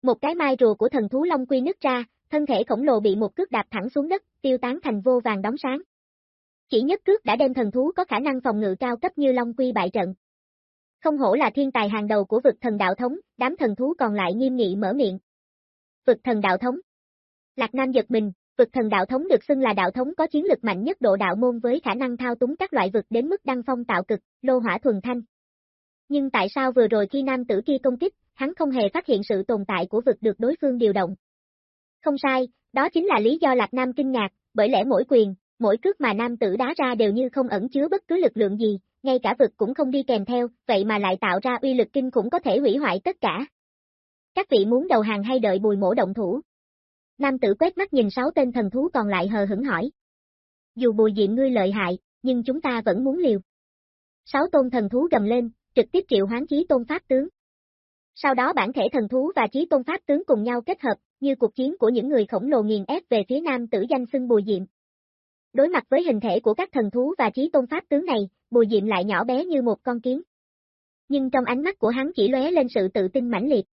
Một cái mai rùa của thần thú Long Quy nứt ra, thân thể khổng lồ bị một cước đạp thẳng xuống đất, tiêu tán thành vô vàng đóng sáng. Chỉ nhất cước đã đem thần thú có khả năng phòng ngự cao cấp như Long Quy bại trận. Không hổ là thiên tài hàng đầu của vực thần đạo thống, đám thần thú còn lại nghiêm nghị mở miệng. Vực thần đạo thống. Lạc Nam giật mình, vực thần đạo thống được xưng là đạo thống có chiến lực mạnh nhất độ đạo môn với khả năng thao túng các loại vực đến mức đăng phong tạo cực, lô hỏa thuần thanh. Nhưng tại sao vừa rồi khi nam tử kia công kích, hắn không hề phát hiện sự tồn tại của vực được đối phương điều động? Không sai, đó chính là lý do Lạc Nam kinh ngạc, bởi lẽ mỗi quyền, mỗi cước mà nam tử đá ra đều như không ẩn chứa bất cứ lực lượng gì, ngay cả vực cũng không đi kèm theo, vậy mà lại tạo ra uy lực kinh khủng có thể hủy hoại tất cả. Các vị muốn đầu hàng hay đợi bùi mổ động thủ? Nam tử quét mắt nhìn sáu tên thần thú còn lại hờ hững hỏi. Dù bùi diệm ngươi lợi hại, nhưng chúng ta vẫn muốn liều. Sáu tôn thần thú gầm lên, trực tiếp triệu hoán chí tôn pháp tướng. Sau đó bản thể thần thú và chí tôn pháp tướng cùng nhau kết hợp, như cuộc chiến của những người khổng lồ nghiền ép về phía nam tử danh xưng bùi diệm. Đối mặt với hình thể của các thần thú và chí tôn pháp tướng này, bùi diệm lại nhỏ bé như một con kiến. Nhưng trong ánh mắt của hắn chỉ lóe lên sự tự tin mãnh liệt.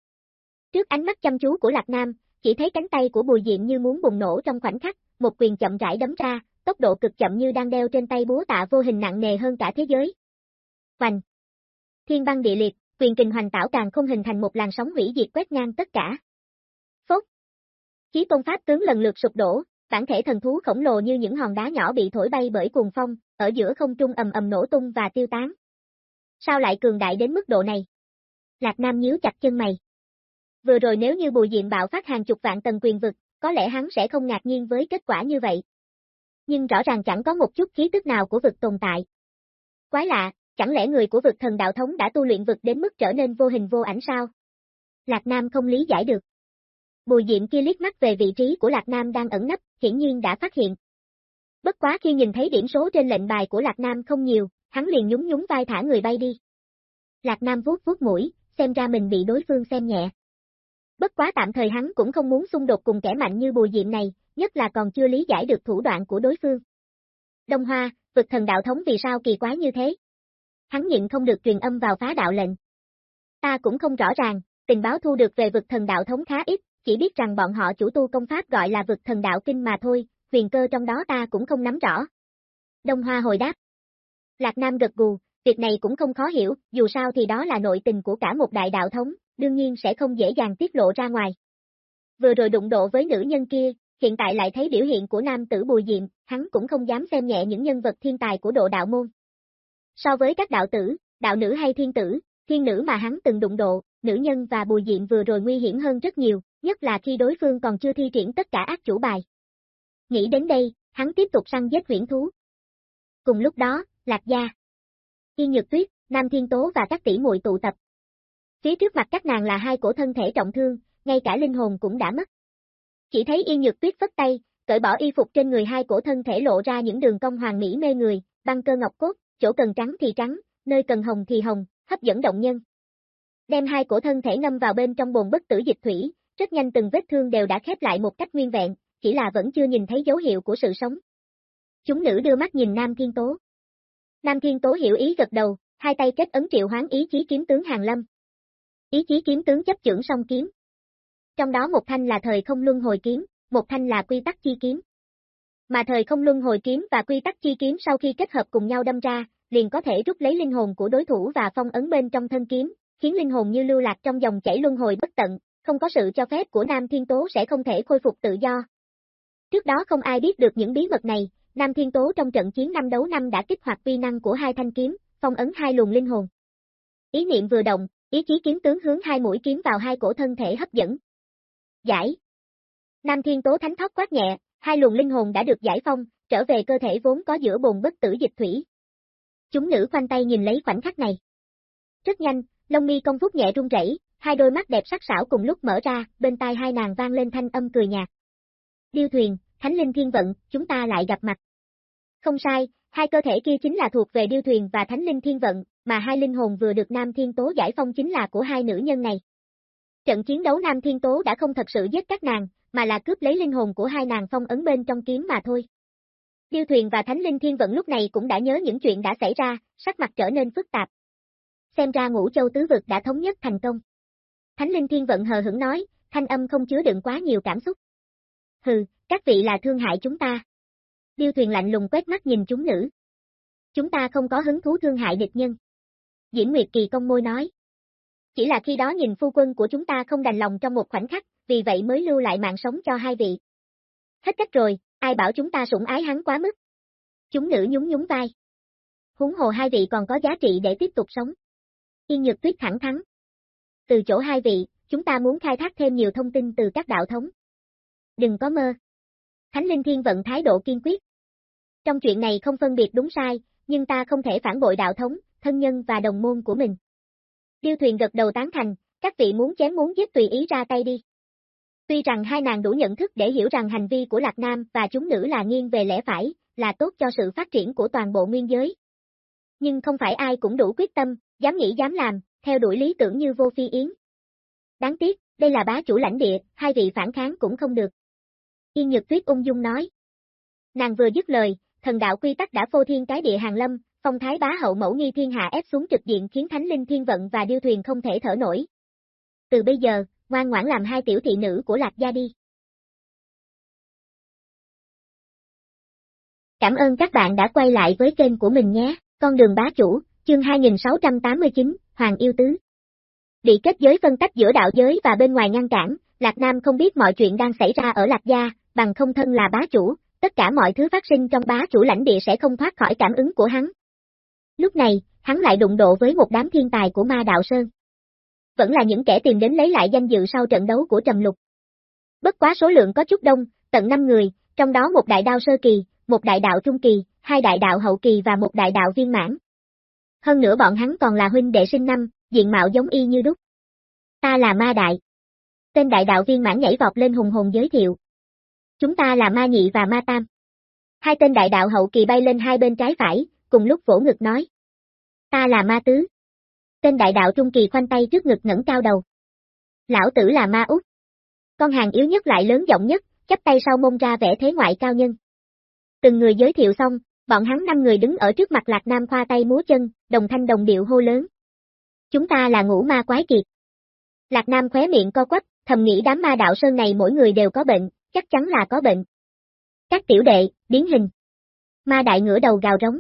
Trước ánh mắt chăm chú của Lạc Nam, chỉ thấy cánh tay của bùi diệm như muốn bùng nổ trong khoảnh khắc, một quyền chậm rãi đấm ra, tốc độ cực chậm như đang đeo trên tay búa tạ vô hình nặng nề hơn cả thế giới. Hoành! Thiên băng địa liệt, quyền kình hoành tảo càng không hình thành một làn sóng hủy diệt quét ngang tất cả. Phốt! Chí tôn pháp tướng lần lượt sụp đổ, bản thể thần thú khổng lồ như những hòn đá nhỏ bị thổi bay bởi cuồng phong, ở giữa không trung ầm ầm nổ tung và tiêu tán. Sao lại cường đại đến mức độ này? Lạc Nam nhíu chặt chân mày. Vừa rồi nếu như bùi diệm bạo phát hàng chục vạn tầng quyền vực, có lẽ hắn sẽ không ngạc nhiên với kết quả như vậy. Nhưng rõ ràng chẳng có một chút khí tức nào của vực tồn tại. Quái lạ, chẳng lẽ người của vực thần đạo thống đã tu luyện vực đến mức trở nên vô hình vô ảnh sao? Lạc Nam không lý giải được. Bùi Diệm kia liếc mắt về vị trí của Lạc Nam đang ẩn nấp, hiển nhiên đã phát hiện. Bất quá khi nhìn thấy điểm số trên lệnh bài của Lạc Nam không nhiều, hắn liền nhún nhún vai thả người bay đi. Lạc Nam vuốt vuốt mũi, xem ra mình bị đối phương xem nhẹ. Bất quá tạm thời hắn cũng không muốn xung đột cùng kẻ mạnh như bùi diệm này, nhất là còn chưa lý giải được thủ đoạn của đối phương. Đông Hoa, vực thần đạo thống vì sao kỳ quái như thế? Hắn nhịn không được truyền âm vào phá đạo lệnh. Ta cũng không rõ ràng, tình báo thu được về vực thần đạo thống khá ít, chỉ biết rằng bọn họ chủ tu công pháp gọi là vực thần đạo kinh mà thôi, huyền cơ trong đó ta cũng không nắm rõ. Đông Hoa hồi đáp. Lạc Nam gật gù, việc này cũng không khó hiểu, dù sao thì đó là nội tình của cả một đại đạo thống, đương nhiên sẽ không dễ dàng tiết lộ ra ngoài. Vừa rồi đụng độ với nữ nhân kia, hiện tại lại thấy biểu hiện của nam tử Bùi Diệm, hắn cũng không dám xem nhẹ những nhân vật thiên tài của độ đạo môn. So với các đạo tử, đạo nữ hay thiên tử, thiên nữ mà hắn từng đụng độ, nữ nhân và Bùi Diệm vừa rồi nguy hiểm hơn rất nhiều, nhất là khi đối phương còn chưa thi triển tất cả ác chủ bài. Nghĩ đến đây, hắn tiếp tục săn giết huyển thú. Cùng lúc đó, Lạc Gia, Yên Nhược Tuyết, Nam Thiên Tố và các tỷ muội tụ tập. Phía trước mặt các nàng là hai cổ thân thể trọng thương, ngay cả linh hồn cũng đã mất. Chỉ thấy Yên Nhược Tuyết vất tay, cởi bỏ y phục trên người hai cổ thân thể lộ ra những đường cong hoàng mỹ mê người, băng cơ ngọc cốt, chỗ cần trắng thì trắng, nơi cần hồng thì hồng, hấp dẫn động nhân. Đem hai cổ thân thể ngâm vào bên trong bồn bất tử dịch thủy, rất nhanh từng vết thương đều đã khép lại một cách nguyên vẹn, chỉ là vẫn chưa nhìn thấy dấu hiệu của sự sống. Chúng nữ đưa mắt nhìn Nam Thiên Tố. Nam Thiên Tố hiểu ý gật đầu, hai tay kết ấn triệu hoán ý chí kiếm tướng Hàng Lâm. Ý chí kiếm tướng chấp chưởng song kiếm. Trong đó một thanh là thời không luân hồi kiếm, một thanh là quy tắc chi kiếm. Mà thời không luân hồi kiếm và quy tắc chi kiếm sau khi kết hợp cùng nhau đâm ra, liền có thể rút lấy linh hồn của đối thủ và phong ấn bên trong thân kiếm, khiến linh hồn như lưu lạc trong dòng chảy luân hồi bất tận, không có sự cho phép của Nam Thiên Tố sẽ không thể khôi phục tự do. Trước đó không ai biết được những bí mật này, Nam Thiên Tố trong trận chiến năm đấu năm đã kích hoạt vi năng của hai thanh kiếm, phong ấn hai luồng linh hồn. Ý niệm vừa động, ý chí kiếm tướng hướng hai mũi kiếm vào hai cổ thân thể hấp dẫn. Giải. Nam Thiên Tố thánh thót quát nhẹ, hai luồng linh hồn đã được giải phong, trở về cơ thể vốn có giữa bồn bất tử dịch thủy. Chúng nữ khoanh tay nhìn lấy khoảnh khắc này. Rất nhanh, lông mi công phúc nhẹ run rẩy, hai đôi mắt đẹp sắc sảo cùng lúc mở ra, bên tai hai nàng vang lên thanh âm cười nhạt. Điêu thuyền, Thánh Linh Thiên Vận, chúng ta lại gặp mặt. Không sai, hai cơ thể kia chính là thuộc về Điêu thuyền và Thánh Linh Thiên Vận, mà hai linh hồn vừa được Nam Thiên Tố giải phong chính là của hai nữ nhân này. Trận chiến đấu Nam Thiên Tố đã không thật sự giết các nàng, mà là cướp lấy linh hồn của hai nàng phong ấn bên trong kiếm mà thôi. Điêu thuyền và Thánh Linh Thiên Vận lúc này cũng đã nhớ những chuyện đã xảy ra, sắc mặt trở nên phức tạp. Xem ra ngũ châu tứ vực đã thống nhất thành công. Thánh Linh Thiên Vận hờ hững nói, thanh âm không chứa đựng quá nhiều cảm xúc. Hừ, các vị là thương hại chúng ta. Điêu thuyền lạnh lùng quét mắt nhìn chúng nữ. Chúng ta không có hứng thú thương hại địch nhân. Diễn Nguyệt Kỳ công môi nói. Chỉ là khi đó nhìn phu quân của chúng ta không đành lòng trong một khoảnh khắc, vì vậy mới lưu lại mạng sống cho hai vị. Hết cách rồi, ai bảo chúng ta sủng ái hắn quá mức. Chúng nữ nhún nhún vai. Huống hồ hai vị còn có giá trị để tiếp tục sống. Yên Nhược Tuyết thẳng thắn. Từ chỗ hai vị, chúng ta muốn khai thác thêm nhiều thông tin từ các đạo thống. Đừng có mơ. Thánh Linh Thiên vận thái độ kiên quyết. Trong chuyện này không phân biệt đúng sai, nhưng ta không thể phản bội đạo thống, thân nhân và đồng môn của mình. Điêu thuyền gật đầu tán thành, các vị muốn chém muốn giết tùy ý ra tay đi. Tuy rằng hai nàng đủ nhận thức để hiểu rằng hành vi của Lạc Nam và chúng nữ là nghiêng về lẽ phải, là tốt cho sự phát triển của toàn bộ nguyên giới. Nhưng không phải ai cũng đủ quyết tâm, dám nghĩ dám làm, theo đuổi lý tưởng như vô phi yến. Đáng tiếc, đây là bá chủ lãnh địa, hai vị phản kháng cũng không được. Yên Nhược Tuyết ung dung nói. Nàng vừa dứt lời, thần đạo quy tắc đã phô thiên cái địa hàng lâm, phong thái bá hậu mẫu nghi thiên hạ ép xuống trực diện khiến thánh linh thiên vận và điêu thuyền không thể thở nổi. Từ bây giờ, ngoan ngoãn làm hai tiểu thị nữ của Lạc Gia đi. Cảm ơn các bạn đã quay lại với kênh của mình nhé, con đường bá chủ, chương 2689, Hoàng Yêu Tứ. Bị kết giới phân tách giữa đạo giới và bên ngoài ngăn cản, Lạc Nam không biết mọi chuyện đang xảy ra ở Lạc Gia, bằng không thân là bá chủ, tất cả mọi thứ phát sinh trong bá chủ lãnh địa sẽ không thoát khỏi cảm ứng của hắn. Lúc này, hắn lại đụng độ với một đám thiên tài của ma đạo Sơn. Vẫn là những kẻ tìm đến lấy lại danh dự sau trận đấu của Trầm Lục. Bất quá số lượng có chút đông, tận 5 người, trong đó một đại đao sơ kỳ, một đại đạo trung kỳ, hai đại đạo hậu kỳ và một đại đạo viên mãn. Hơn nữa bọn hắn còn là huynh đệ sinh năm, diện mạo giống y như đúc. Ta là ma đại. Tên đại đạo viên mãn nhảy vọt lên hùng hồn giới thiệu. Chúng ta là ma nhị và ma tam. Hai tên đại đạo hậu kỳ bay lên hai bên trái phải, cùng lúc vỗ ngực nói. Ta là ma tứ. Tên đại đạo trung kỳ khoanh tay trước ngực ngẩng cao đầu. Lão tử là ma út. Con hàng yếu nhất lại lớn giọng nhất, chắp tay sau mông ra vẻ thế ngoại cao nhân. Từng người giới thiệu xong, bọn hắn năm người đứng ở trước mặt Lạc Nam khoa tay múa chân, đồng thanh đồng điệu hô lớn. Chúng ta là ngũ ma quái kiệt. Lạc Nam khóe miệng co quắp, thầm nghĩ đám ma đạo sơn này mỗi người đều có bệnh, chắc chắn là có bệnh. Các tiểu đệ, biến hình. Ma đại ngửa đầu gào rống.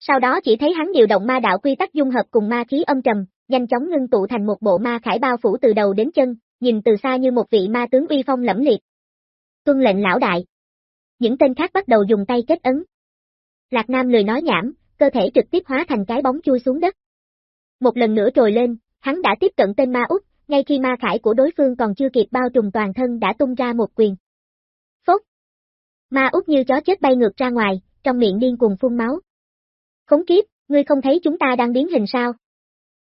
Sau đó chỉ thấy hắn điều động ma đạo quy tắc dung hợp cùng ma khí âm trầm, nhanh chóng ngưng tụ thành một bộ ma khải bao phủ từ đầu đến chân, nhìn từ xa như một vị ma tướng uy phong lẫm liệt. Tuân lệnh lão đại. Những tên khác bắt đầu dùng tay kết ấn. Lạc Nam lười nói nhảm, cơ thể trực tiếp hóa thành cái bóng chui xuống đất. Một lần nữa trồi lên, hắn đã tiếp cận tên ma út, ngay khi ma khải của đối phương còn chưa kịp bao trùm toàn thân đã tung ra một quyền. Phốt! Ma út như chó chết bay ngược ra ngoài, trong miệng điên cùng phun máu. Khốn kiếp, ngươi không thấy chúng ta đang biến hình sao?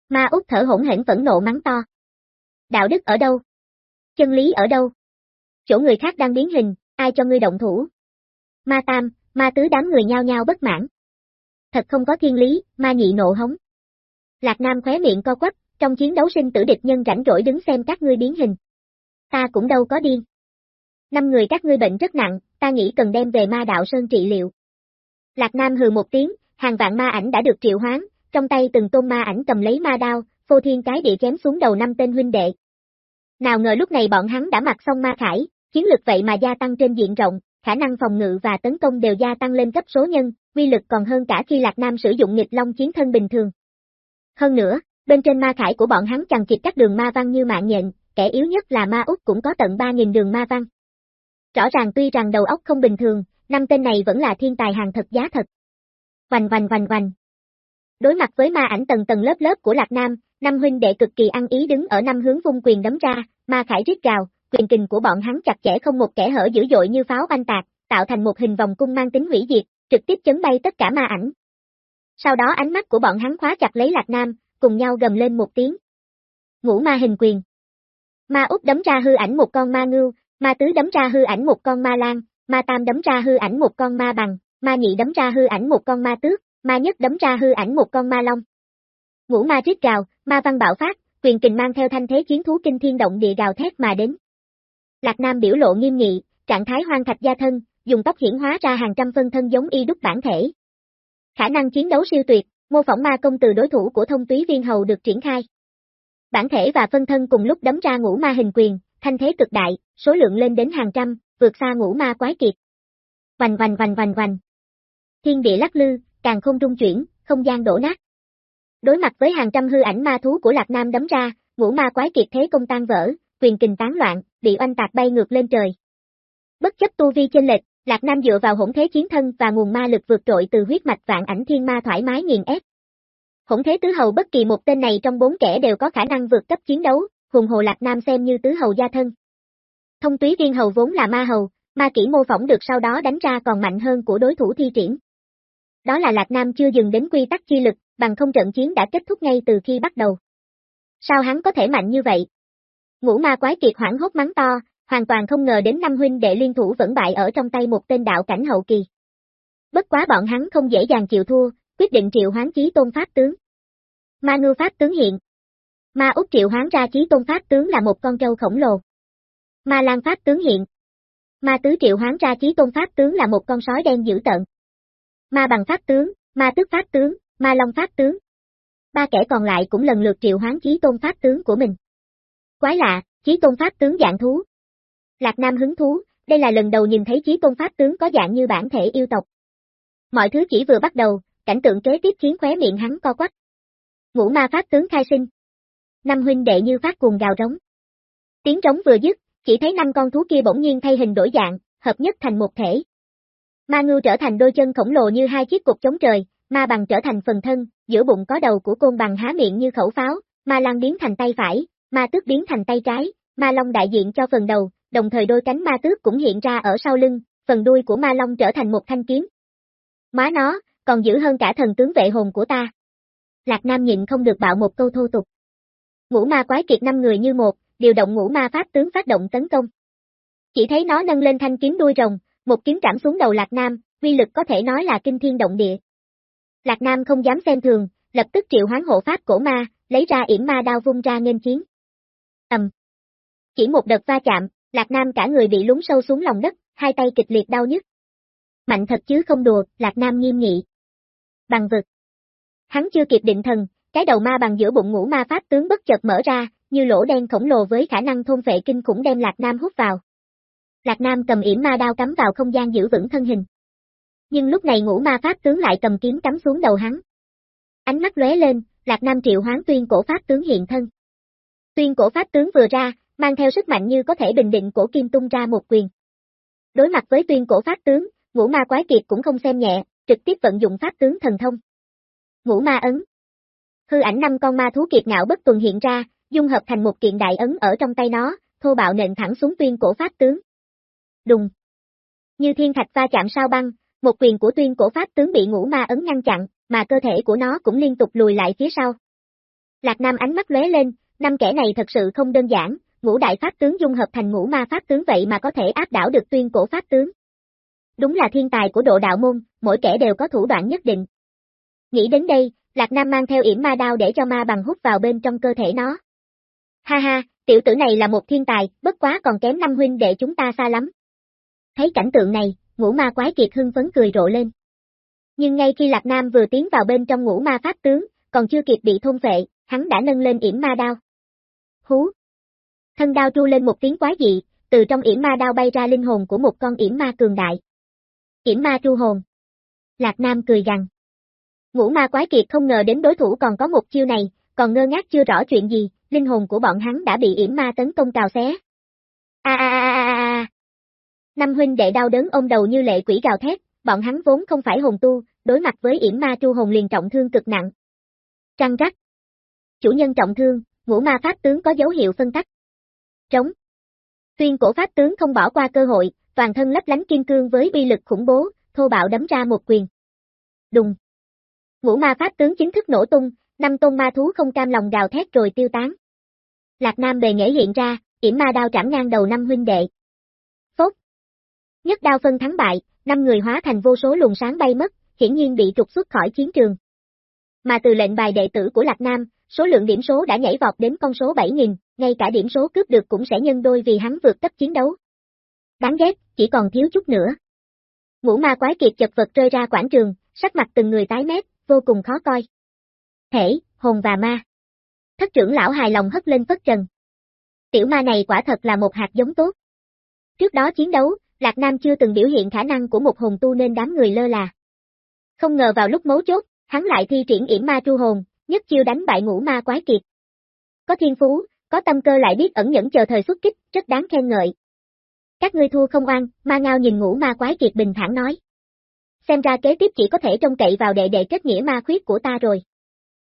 Ma út thở hỗn hển phẫn nộ mắng to. Đạo đức ở đâu? Chân lý ở đâu? Chỗ người khác đang biến hình, ai cho ngươi động thủ? Ma tam, ma tứ đám người nhao nhao bất mãn. Thật không có thiên lý, ma nhị nộ hống. Lạc Nam khóe miệng co quắp, trong chiến đấu sinh tử địch nhân rảnh rỗi đứng xem các ngươi biến hình. Ta cũng đâu có điên. Năm người các ngươi bệnh rất nặng, ta nghĩ cần đem về ma đạo sơn trị liệu. Lạc Nam hừ một tiếng, hàng vạn ma ảnh đã được triệu hoán, trong tay từng tôn ma ảnh cầm lấy ma đao, phô thiên cái địa chém xuống đầu năm tên huynh đệ. Nào ngờ lúc này bọn hắn đã mặc xong ma khải, chiến lực vậy mà gia tăng trên diện rộng, khả năng phòng ngự và tấn công đều gia tăng lên cấp số nhân, quy lực còn hơn cả khi Lạc Nam sử dụng nghịch long chiến thân bình thường. Hơn nữa, bên trên ma khải của bọn hắn chằng chịt các đường ma văn như mạng nhện, kẻ yếu nhất là ma út cũng có tận 3.000 đường ma văn. Rõ ràng tuy rằng đầu óc không bình thường, năm tên này vẫn là thiên tài hàng thật giá thật. Vành vành vành vành. Đối mặt với ma ảnh tầng tầng lớp lớp của Lạc Nam, năm huynh đệ cực kỳ ăn ý đứng ở năm hướng vung quyền đấm ra, ma khải rít gào, quyền kình của bọn hắn chặt chẽ không một kẻ hở dữ dội như pháo banh tạc, tạo thành một hình vòng cung mang tính hủy diệt, trực tiếp chấn bay tất cả ma ảnh. Sau đó ánh mắt của bọn hắn khóa chặt lấy Lạc Nam, cùng nhau gầm lên một tiếng. Ngũ ma hình quyền. Ma út đấm ra hư ảnh một con ma ngưu, ma tứ đấm ra hư ảnh một con ma lan, ma tam đấm ra hư ảnh một con ma bằng, ma nhị đấm ra hư ảnh một con ma tước, ma nhất đấm ra hư ảnh một con ma long. Ngũ ma rít gào, ma văn bạo phát, quyền kình mang theo thanh thế chiến thú kinh thiên động địa gào thét mà đến. Lạc Nam biểu lộ nghiêm nghị, trạng thái hoang thạch gia thân, dùng tóc hiển hóa ra hàng trăm phân thân giống y đúc bản thể. Khả năng chiến đấu siêu tuyệt, mô phỏng ma công từ đối thủ của thông túy viên hầu được triển khai. Bản thể và phân thân cùng lúc đấm ra ngũ ma hình quyền, thanh thế cực đại, số lượng lên đến hàng trăm, vượt xa ngũ ma quái kiệt. Vành vành vành vành vành. Thiên địa lắc lư, càng không rung chuyển, không gian đổ nát. Đối mặt với hàng trăm hư ảnh ma thú của Lạc Nam đấm ra, ngũ ma quái kiệt thế công tan vỡ, quyền kình tán loạn, bị oanh tạc bay ngược lên trời. Bất chấp tu vi chênh lệch, Lạc Nam dựa vào hỗn thế chiến thân và nguồn ma lực vượt trội từ huyết mạch vạn ảnh thiên ma thoải mái nghiền ép. Hỗn thế tứ hầu bất kỳ một tên này trong bốn kẻ đều có khả năng vượt cấp chiến đấu, hùng hồ Lạc Nam xem như tứ hầu gia thân. Thông túy viên hầu vốn là ma hầu, ma kỹ mô phỏng được sau đó đánh ra còn mạnh hơn của đối thủ thi triển. Đó là Lạc Nam chưa dừng đến quy tắc chi lực, bằng không trận chiến đã kết thúc ngay từ khi bắt đầu. Sao hắn có thể mạnh như vậy? Ngũ ma quái kiệt hoảng hốt mắng to, hoàn toàn không ngờ đến năm huynh đệ liên thủ vẫn bại ở trong tay một tên đạo cảnh hậu kỳ. Bất quá bọn hắn không dễ dàng chịu thua, quyết định triệu hoán chí tôn pháp tướng. Ma ngư pháp tướng hiện. Ma út triệu hoán ra chí tôn pháp tướng là một con trâu khổng lồ. Ma lan pháp tướng hiện. Ma tứ triệu hoán ra chí tôn pháp tướng là một con sói đen dữ tợn. Ma bằng pháp tướng, ma tước pháp tướng, ma long pháp tướng. Ba kẻ còn lại cũng lần lượt triệu hoán chí tôn pháp tướng của mình. Quái lạ, chí tôn pháp tướng dạng thú. Lạc Nam hứng thú, đây là lần đầu nhìn thấy chí tôn pháp tướng có dạng như bản thể yêu tộc. Mọi thứ chỉ vừa bắt đầu, cảnh tượng kế tiếp khiến khóe miệng hắn co quắp. Ngũ ma pháp tướng khai sinh. Năm huynh đệ như phát cuồng gào rống. Tiếng trống vừa dứt, chỉ thấy năm con thú kia bỗng nhiên thay hình đổi dạng, hợp nhất thành một thể. Ma ngưu trở thành đôi chân khổng lồ như hai chiếc cục chống trời, ma bằng trở thành phần thân, giữa bụng có đầu của côn bằng há miệng như khẩu pháo, ma lan biến thành tay phải, ma tước biến thành tay trái, ma long đại diện cho phần đầu, đồng thời đôi cánh ma tước cũng hiện ra ở sau lưng, phần đuôi của ma long trở thành một thanh kiếm. Má nó, còn dữ hơn cả thần tướng vệ hồn của ta. Lạc Nam nhịn không được bạo một câu thô tục. Ngũ ma quái kiệt năm người như một, điều động ngũ ma pháp tướng phát động tấn công. Chỉ thấy nó nâng lên thanh kiếm đuôi rồng, một kiếm trảm xuống đầu Lạc Nam, uy lực có thể nói là kinh thiên động địa. Lạc Nam không dám xem thường, lập tức triệu hoán hộ pháp cổ ma, lấy ra yểm ma đao vung ra nghênh chiến. Ầm. Chỉ một đợt va chạm, Lạc Nam cả người bị lún sâu xuống lòng đất, hai tay kịch liệt đau nhức. Mạnh thật chứ không đùa, Lạc Nam nghiêm nghị. Bằng vực. Hắn chưa kịp định thần, cái đầu ma bằng giữa bụng ngũ ma pháp tướng bất chợt mở ra, như lỗ đen khổng lồ với khả năng thôn phệ kinh khủng đem Lạc Nam hút vào. Lạc Nam cầm yểm ma đao cắm vào không gian giữ vững thân hình. Nhưng lúc này ngũ ma pháp tướng lại cầm kiếm cắm xuống đầu hắn. Ánh mắt lóe lên, Lạc Nam triệu hoán tuyên cổ pháp tướng hiện thân. Tuyên cổ pháp tướng vừa ra, mang theo sức mạnh như có thể bình định cổ kim tung ra một quyền. Đối mặt với tuyên cổ pháp tướng, ngũ ma quái kiệt cũng không xem nhẹ, trực tiếp vận dụng pháp tướng thần thông. Ngũ ma ấn. Hư ảnh năm con ma thú kiệt ngạo bất tuần hiện ra, dung hợp thành một kiện đại ấn ở trong tay nó, thô bạo nện thẳng xuống tuyên cổ pháp tướng. Đùng. Như thiên thạch va chạm sao băng, một quyền của tuyên cổ pháp tướng bị ngũ ma ấn ngăn chặn, mà cơ thể của nó cũng liên tục lùi lại phía sau. Lạc Nam ánh mắt lóe lên, năm kẻ này thật sự không đơn giản, ngũ đại pháp tướng dung hợp thành ngũ ma pháp tướng vậy mà có thể áp đảo được tuyên cổ pháp tướng. Đúng là thiên tài của độ đạo môn, mỗi kẻ đều có thủ đoạn nhất định. Nghĩ đến đây, Lạc Nam mang theo yểm ma đao để cho ma bằng hút vào bên trong cơ thể nó. Ha ha, tiểu tử này là một thiên tài, bất quá còn kém năm huynh đệ chúng ta xa lắm. Thấy cảnh tượng này, ngũ ma quái kiệt hưng phấn cười rộ lên. Nhưng ngay khi Lạc Nam vừa tiến vào bên trong ngũ ma pháp tướng, còn chưa kịp bị thôn vệ, hắn đã nâng lên yểm ma đao. Hú! Thân đao tru lên một tiếng quái dị, từ trong yểm ma đao bay ra linh hồn của một con yểm ma cường đại. Yểm ma tru hồn. Lạc Nam cười gằn. Ngũ ma quái kiệt không ngờ đến đối thủ còn có một chiêu này, còn ngơ ngác chưa rõ chuyện gì, linh hồn của bọn hắn đã bị yểm ma tấn công cào xé. A a a a a. Năm huynh đệ đau đớn ôm đầu như lệ quỷ gào thét, bọn hắn vốn không phải hồn tu, đối mặt với yểm ma tru hồn liền trọng thương cực nặng. Trăng rắc. Chủ nhân trọng thương, ngũ ma pháp tướng có dấu hiệu phân tách. Trống. Tuyên cổ pháp tướng không bỏ qua cơ hội, toàn thân lấp lánh kim cương với bi lực khủng bố, thô bạo đấm ra một quyền. Đùng. Ngũ ma pháp tướng chính thức nổ tung, năm tôn ma thú không cam lòng gào thét rồi tiêu tán. Lạc Nam bề nghệ hiện ra, yểm ma đao trảm ngang đầu năm huynh đệ. Phốt. Nhất đao phân thắng bại, năm người hóa thành vô số luồng sáng bay mất, hiển nhiên bị trục xuất khỏi chiến trường. Mà từ lệnh bài đệ tử của Lạc Nam, số lượng điểm số đã nhảy vọt đến con số 7.000, ngay cả điểm số cướp được cũng sẽ nhân đôi vì hắn vượt cấp chiến đấu. Đáng ghét, chỉ còn thiếu chút nữa. Ngũ ma quái kiệt chật vật rơi ra quảng trường, sắc mặt từng người tái mét, vô cùng khó coi. Thể, hồn và ma. Thất trưởng lão hài lòng hất lên phất trần. Tiểu ma này quả thật là một hạt giống tốt. Trước đó chiến đấu, Lạc Nam chưa từng biểu hiện khả năng của một hồn tu nên đám người lơ là. Không ngờ vào lúc mấu chốt, hắn lại thi triển yểm ma tru hồn, nhất chiêu đánh bại ngũ ma quái kiệt. Có thiên phú, có tâm cơ lại biết ẩn nhẫn chờ thời xuất kích, rất đáng khen ngợi. Các ngươi thua không oan, ma ngao nhìn ngũ ma quái kiệt bình thản nói. Xem ra kế tiếp chỉ có thể trông cậy vào đệ đệ kết nghĩa ma khuyết của ta rồi.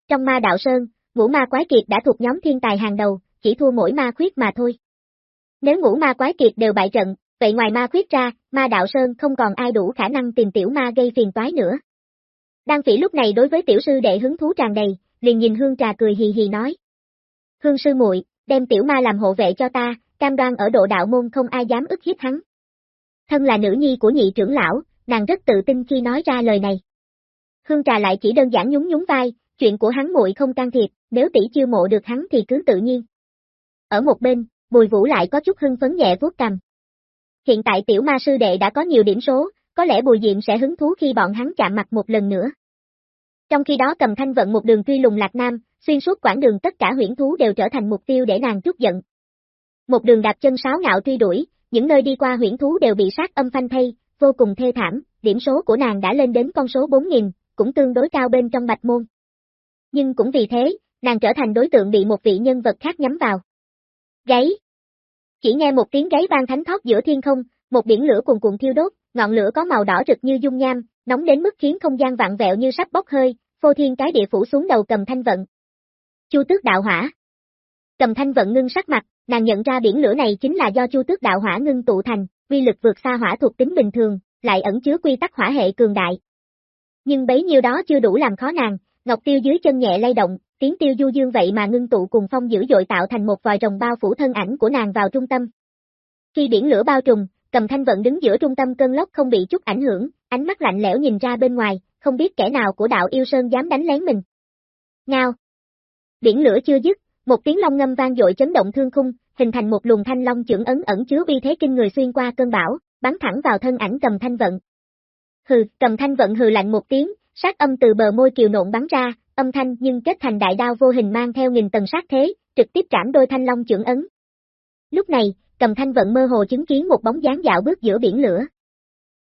Trong ma đạo sơn, ngũ ma quái kiệt đã thuộc nhóm thiên tài hàng đầu, chỉ thua mỗi ma khuyết mà thôi. Nếu ngũ ma quái kiệt đều bại trận, vậy ngoài ma khuyết ra, ma đạo sơn không còn ai đủ khả năng tìm tiểu ma gây phiền toái nữa. Đan phỉ lúc này đối với tiểu sư đệ hứng thú tràn đầy, liền nhìn hương trà cười hì hì nói. Hương sư muội, đem tiểu ma làm hộ vệ cho ta, cam đoan ở độ đạo môn không ai dám ức hiếp hắn. Thân là nữ nhi của nhị trưởng lão, nàng rất tự tin khi nói ra lời này. Hương trà lại chỉ đơn giản nhún nhún vai, chuyện của hắn muội không can thiệp, nếu tỷ chưa mộ được hắn thì cứ tự nhiên. Ở một bên, Bùi Vũ lại có chút hưng phấn nhẹ vuốt cầm. Hiện tại tiểu ma sư đệ đã có nhiều điểm số, có lẽ Bùi Diệm sẽ hứng thú khi bọn hắn chạm mặt một lần nữa. Trong khi đó cầm thanh vận một đường truy lùng Lạc Nam, xuyên suốt quãng đường tất cả huyển thú đều trở thành mục tiêu để nàng trút giận. Một đường đạp chân sáo ngạo truy đuổi, những nơi đi qua huyển thú đều bị sát âm phanh thay, vô cùng thê thảm, điểm số của nàng đã lên đến con số 4.000, cũng tương đối cao bên trong bạch môn. Nhưng cũng vì thế, nàng trở thành đối tượng bị một vị nhân vật khác nhắm vào. Gáy Chỉ nghe một tiếng gáy vang thánh thoát giữa thiên không, một biển lửa cuồn cuộn thiêu đốt, ngọn lửa có màu đỏ rực như dung nham, nóng đến mức khiến không gian vặn vẹo như sắp bốc hơi, phô thiên cái địa phủ xuống đầu cầm thanh vận. Chu tước đạo hỏa Cầm thanh vận ngưng sắc mặt, nàng nhận ra biển lửa này chính là do chu tước đạo hỏa ngưng tụ thành, quy lực vượt xa hỏa thuộc tính bình thường, lại ẩn chứa quy tắc hỏa hệ cường đại. Nhưng bấy nhiêu đó chưa đủ làm khó nàng, ngọc tiêu dưới chân nhẹ lay động, tiếng tiêu du dương vậy mà ngưng tụ cùng phong dữ dội tạo thành một vòi rồng bao phủ thân ảnh của nàng vào trung tâm. Khi biển lửa bao trùm, cầm thanh vận đứng giữa trung tâm cơn lốc không bị chút ảnh hưởng, ánh mắt lạnh lẽo nhìn ra bên ngoài, không biết kẻ nào của đạo yêu sơn dám đánh lén mình. Ngao! Biển lửa chưa dứt, một tiếng long ngâm vang dội chấn động thương khung, hình thành một luồng thanh long trưởng ấn ẩn chứa uy thế kinh người xuyên qua cơn bão, bắn thẳng vào thân ảnh cầm thanh vận. Hừ, cầm thanh vận hừ lạnh một tiếng, sát âm từ bờ môi kiều nộn bắn ra, âm thanh nhưng kết thành đại đao vô hình mang theo nghìn tầng sát thế, trực tiếp trảm đôi thanh long trưởng ấn. Lúc này, cầm thanh vận mơ hồ chứng kiến một bóng dáng dạo bước giữa biển lửa.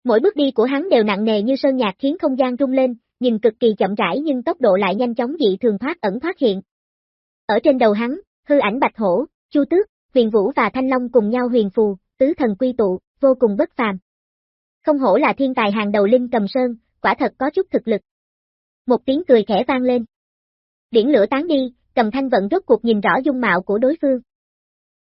Mỗi bước đi của hắn đều nặng nề như sơn nhạc khiến không gian rung lên, nhìn cực kỳ chậm rãi nhưng tốc độ lại nhanh chóng dị thường thoát ẩn thoát hiện. Ở trên đầu hắn, hư ảnh bạch hổ, chu tước, huyền vũ và thanh long cùng nhau huyền phù, tứ thần quy tụ, vô cùng bất phàm. Không hổ là thiên tài hàng đầu linh cầm sơn, quả thật có chút thực lực. Một tiếng cười khẽ vang lên. Điển lửa tán đi, cầm thanh vận rốt cuộc nhìn rõ dung mạo của đối phương.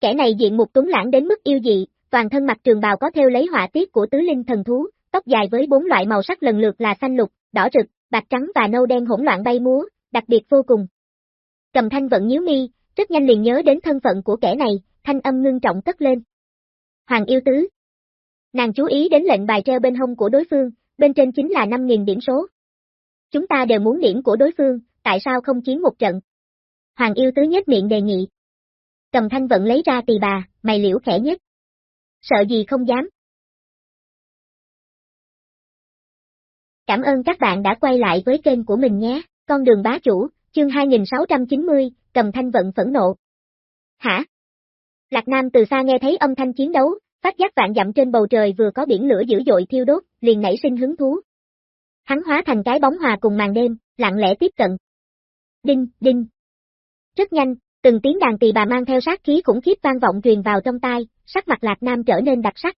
Kẻ này diện một tuấn lãng đến mức yêu dị, toàn thân mặt trường bào có theo lấy họa tiết của tứ linh thần thú, tóc dài với bốn loại màu sắc lần lượt là xanh lục, đỏ rực, bạc trắng và nâu đen hỗn loạn bay múa, đặc biệt vô cùng. Cầm thanh vẫn nhíu mi, rất nhanh liền nhớ đến thân phận của kẻ này, thanh âm ngưng trọng cất lên. Hoàng yêu tứ. Nàng chú ý đến lệnh bài treo bên hông của đối phương, bên trên chính là 5.000 điểm số. Chúng ta đều muốn điểm của đối phương, tại sao không chiến một trận? Hoàng yêu tứ nhất miệng đề nghị. Cầm thanh vẫn lấy ra tỳ bà, mày liễu khẽ nhất. Sợ gì không dám. Cảm ơn các bạn đã quay lại với kênh của mình nhé, con đường bá chủ, chương 2690, cầm thanh vận phẫn nộ. Hả? Lạc Nam từ xa nghe thấy âm thanh chiến đấu, phát giác vạn dặm trên bầu trời vừa có biển lửa dữ dội thiêu đốt, liền nảy sinh hứng thú. Hắn hóa thành cái bóng hòa cùng màn đêm, lặng lẽ tiếp cận. Đinh, đinh. Rất nhanh, từng tiếng đàn tỳ bà mang theo sát khí khủng khiếp vang vọng truyền vào trong tai, sắc mặt Lạc Nam trở nên đặc sắc.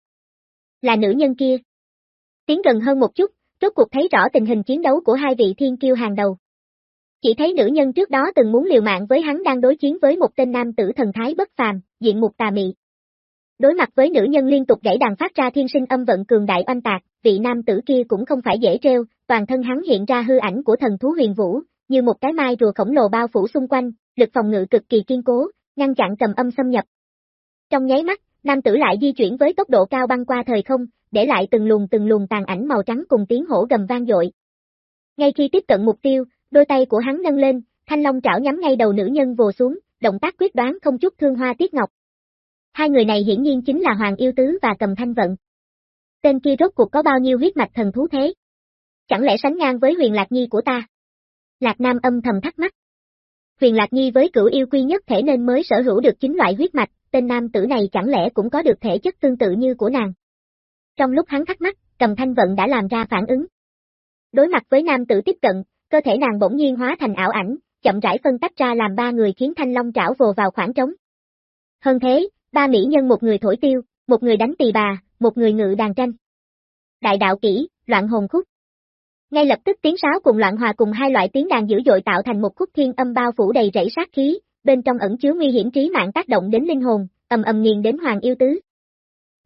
Là nữ nhân kia. Tiến gần hơn một chút, rốt cuộc thấy rõ tình hình chiến đấu của hai vị thiên kiêu hàng đầu. Chỉ thấy nữ nhân trước đó từng muốn liều mạng với hắn đang đối chiến với một tên nam tử thần thái bất phàm, diện mục tà mị. Đối mặt với nữ nhân liên tục gãy đàn phát ra thiên sinh âm vận cường đại oanh tạc, vị nam tử kia cũng không phải dễ treo, toàn thân hắn hiện ra hư ảnh của thần thú huyền vũ, như một cái mai rùa khổng lồ bao phủ xung quanh, lực phòng ngự cực kỳ kiên cố, ngăn chặn cầm âm xâm nhập. Trong nháy mắt, nam tử lại di chuyển với tốc độ cao băng qua thời không, để lại từng luồng từng luồng tàn ảnh màu trắng cùng tiếng hổ gầm vang dội. Ngay khi tiếp cận mục tiêu, đôi tay của hắn nâng lên, thanh long trảo nhắm ngay đầu nữ nhân vồ xuống, động tác quyết đoán không chút thương hoa tiết ngọc. Hai người này hiển nhiên chính là Hoàng Yêu Tứ và Cầm Thanh Vận. Tên kia rốt cuộc có bao nhiêu huyết mạch thần thú thế? Chẳng lẽ sánh ngang với huyền Lạc Nhi của ta? Lạc Nam âm thầm thắc mắc. Huyền Lạc Nhi với cửu yêu quy nhất thể nên mới sở hữu được chính loại huyết mạch, tên nam tử này chẳng lẽ cũng có được thể chất tương tự như của nàng. Trong lúc hắn thắc mắc, cầm thanh vận đã làm ra phản ứng. Đối mặt với nam tử tiếp cận, cơ thể nàng bỗng nhiên hóa thành ảo ảnh, chậm rãi phân tách ra làm ba người khiến thanh long trảo vồ vào khoảng trống. Hơn thế, ba mỹ nhân một người thổi tiêu, một người đánh tỳ bà, một người ngự đàn tranh. Đại đạo kỹ, loạn hồn khúc. Ngay lập tức tiếng sáo cùng loạn hòa cùng hai loại tiếng đàn dữ dội tạo thành một khúc thiên âm bao phủ đầy rẫy sát khí, bên trong ẩn chứa nguy hiểm trí mạng tác động đến linh hồn, ầm ầm nghiền đến Hoàng Yêu Tứ.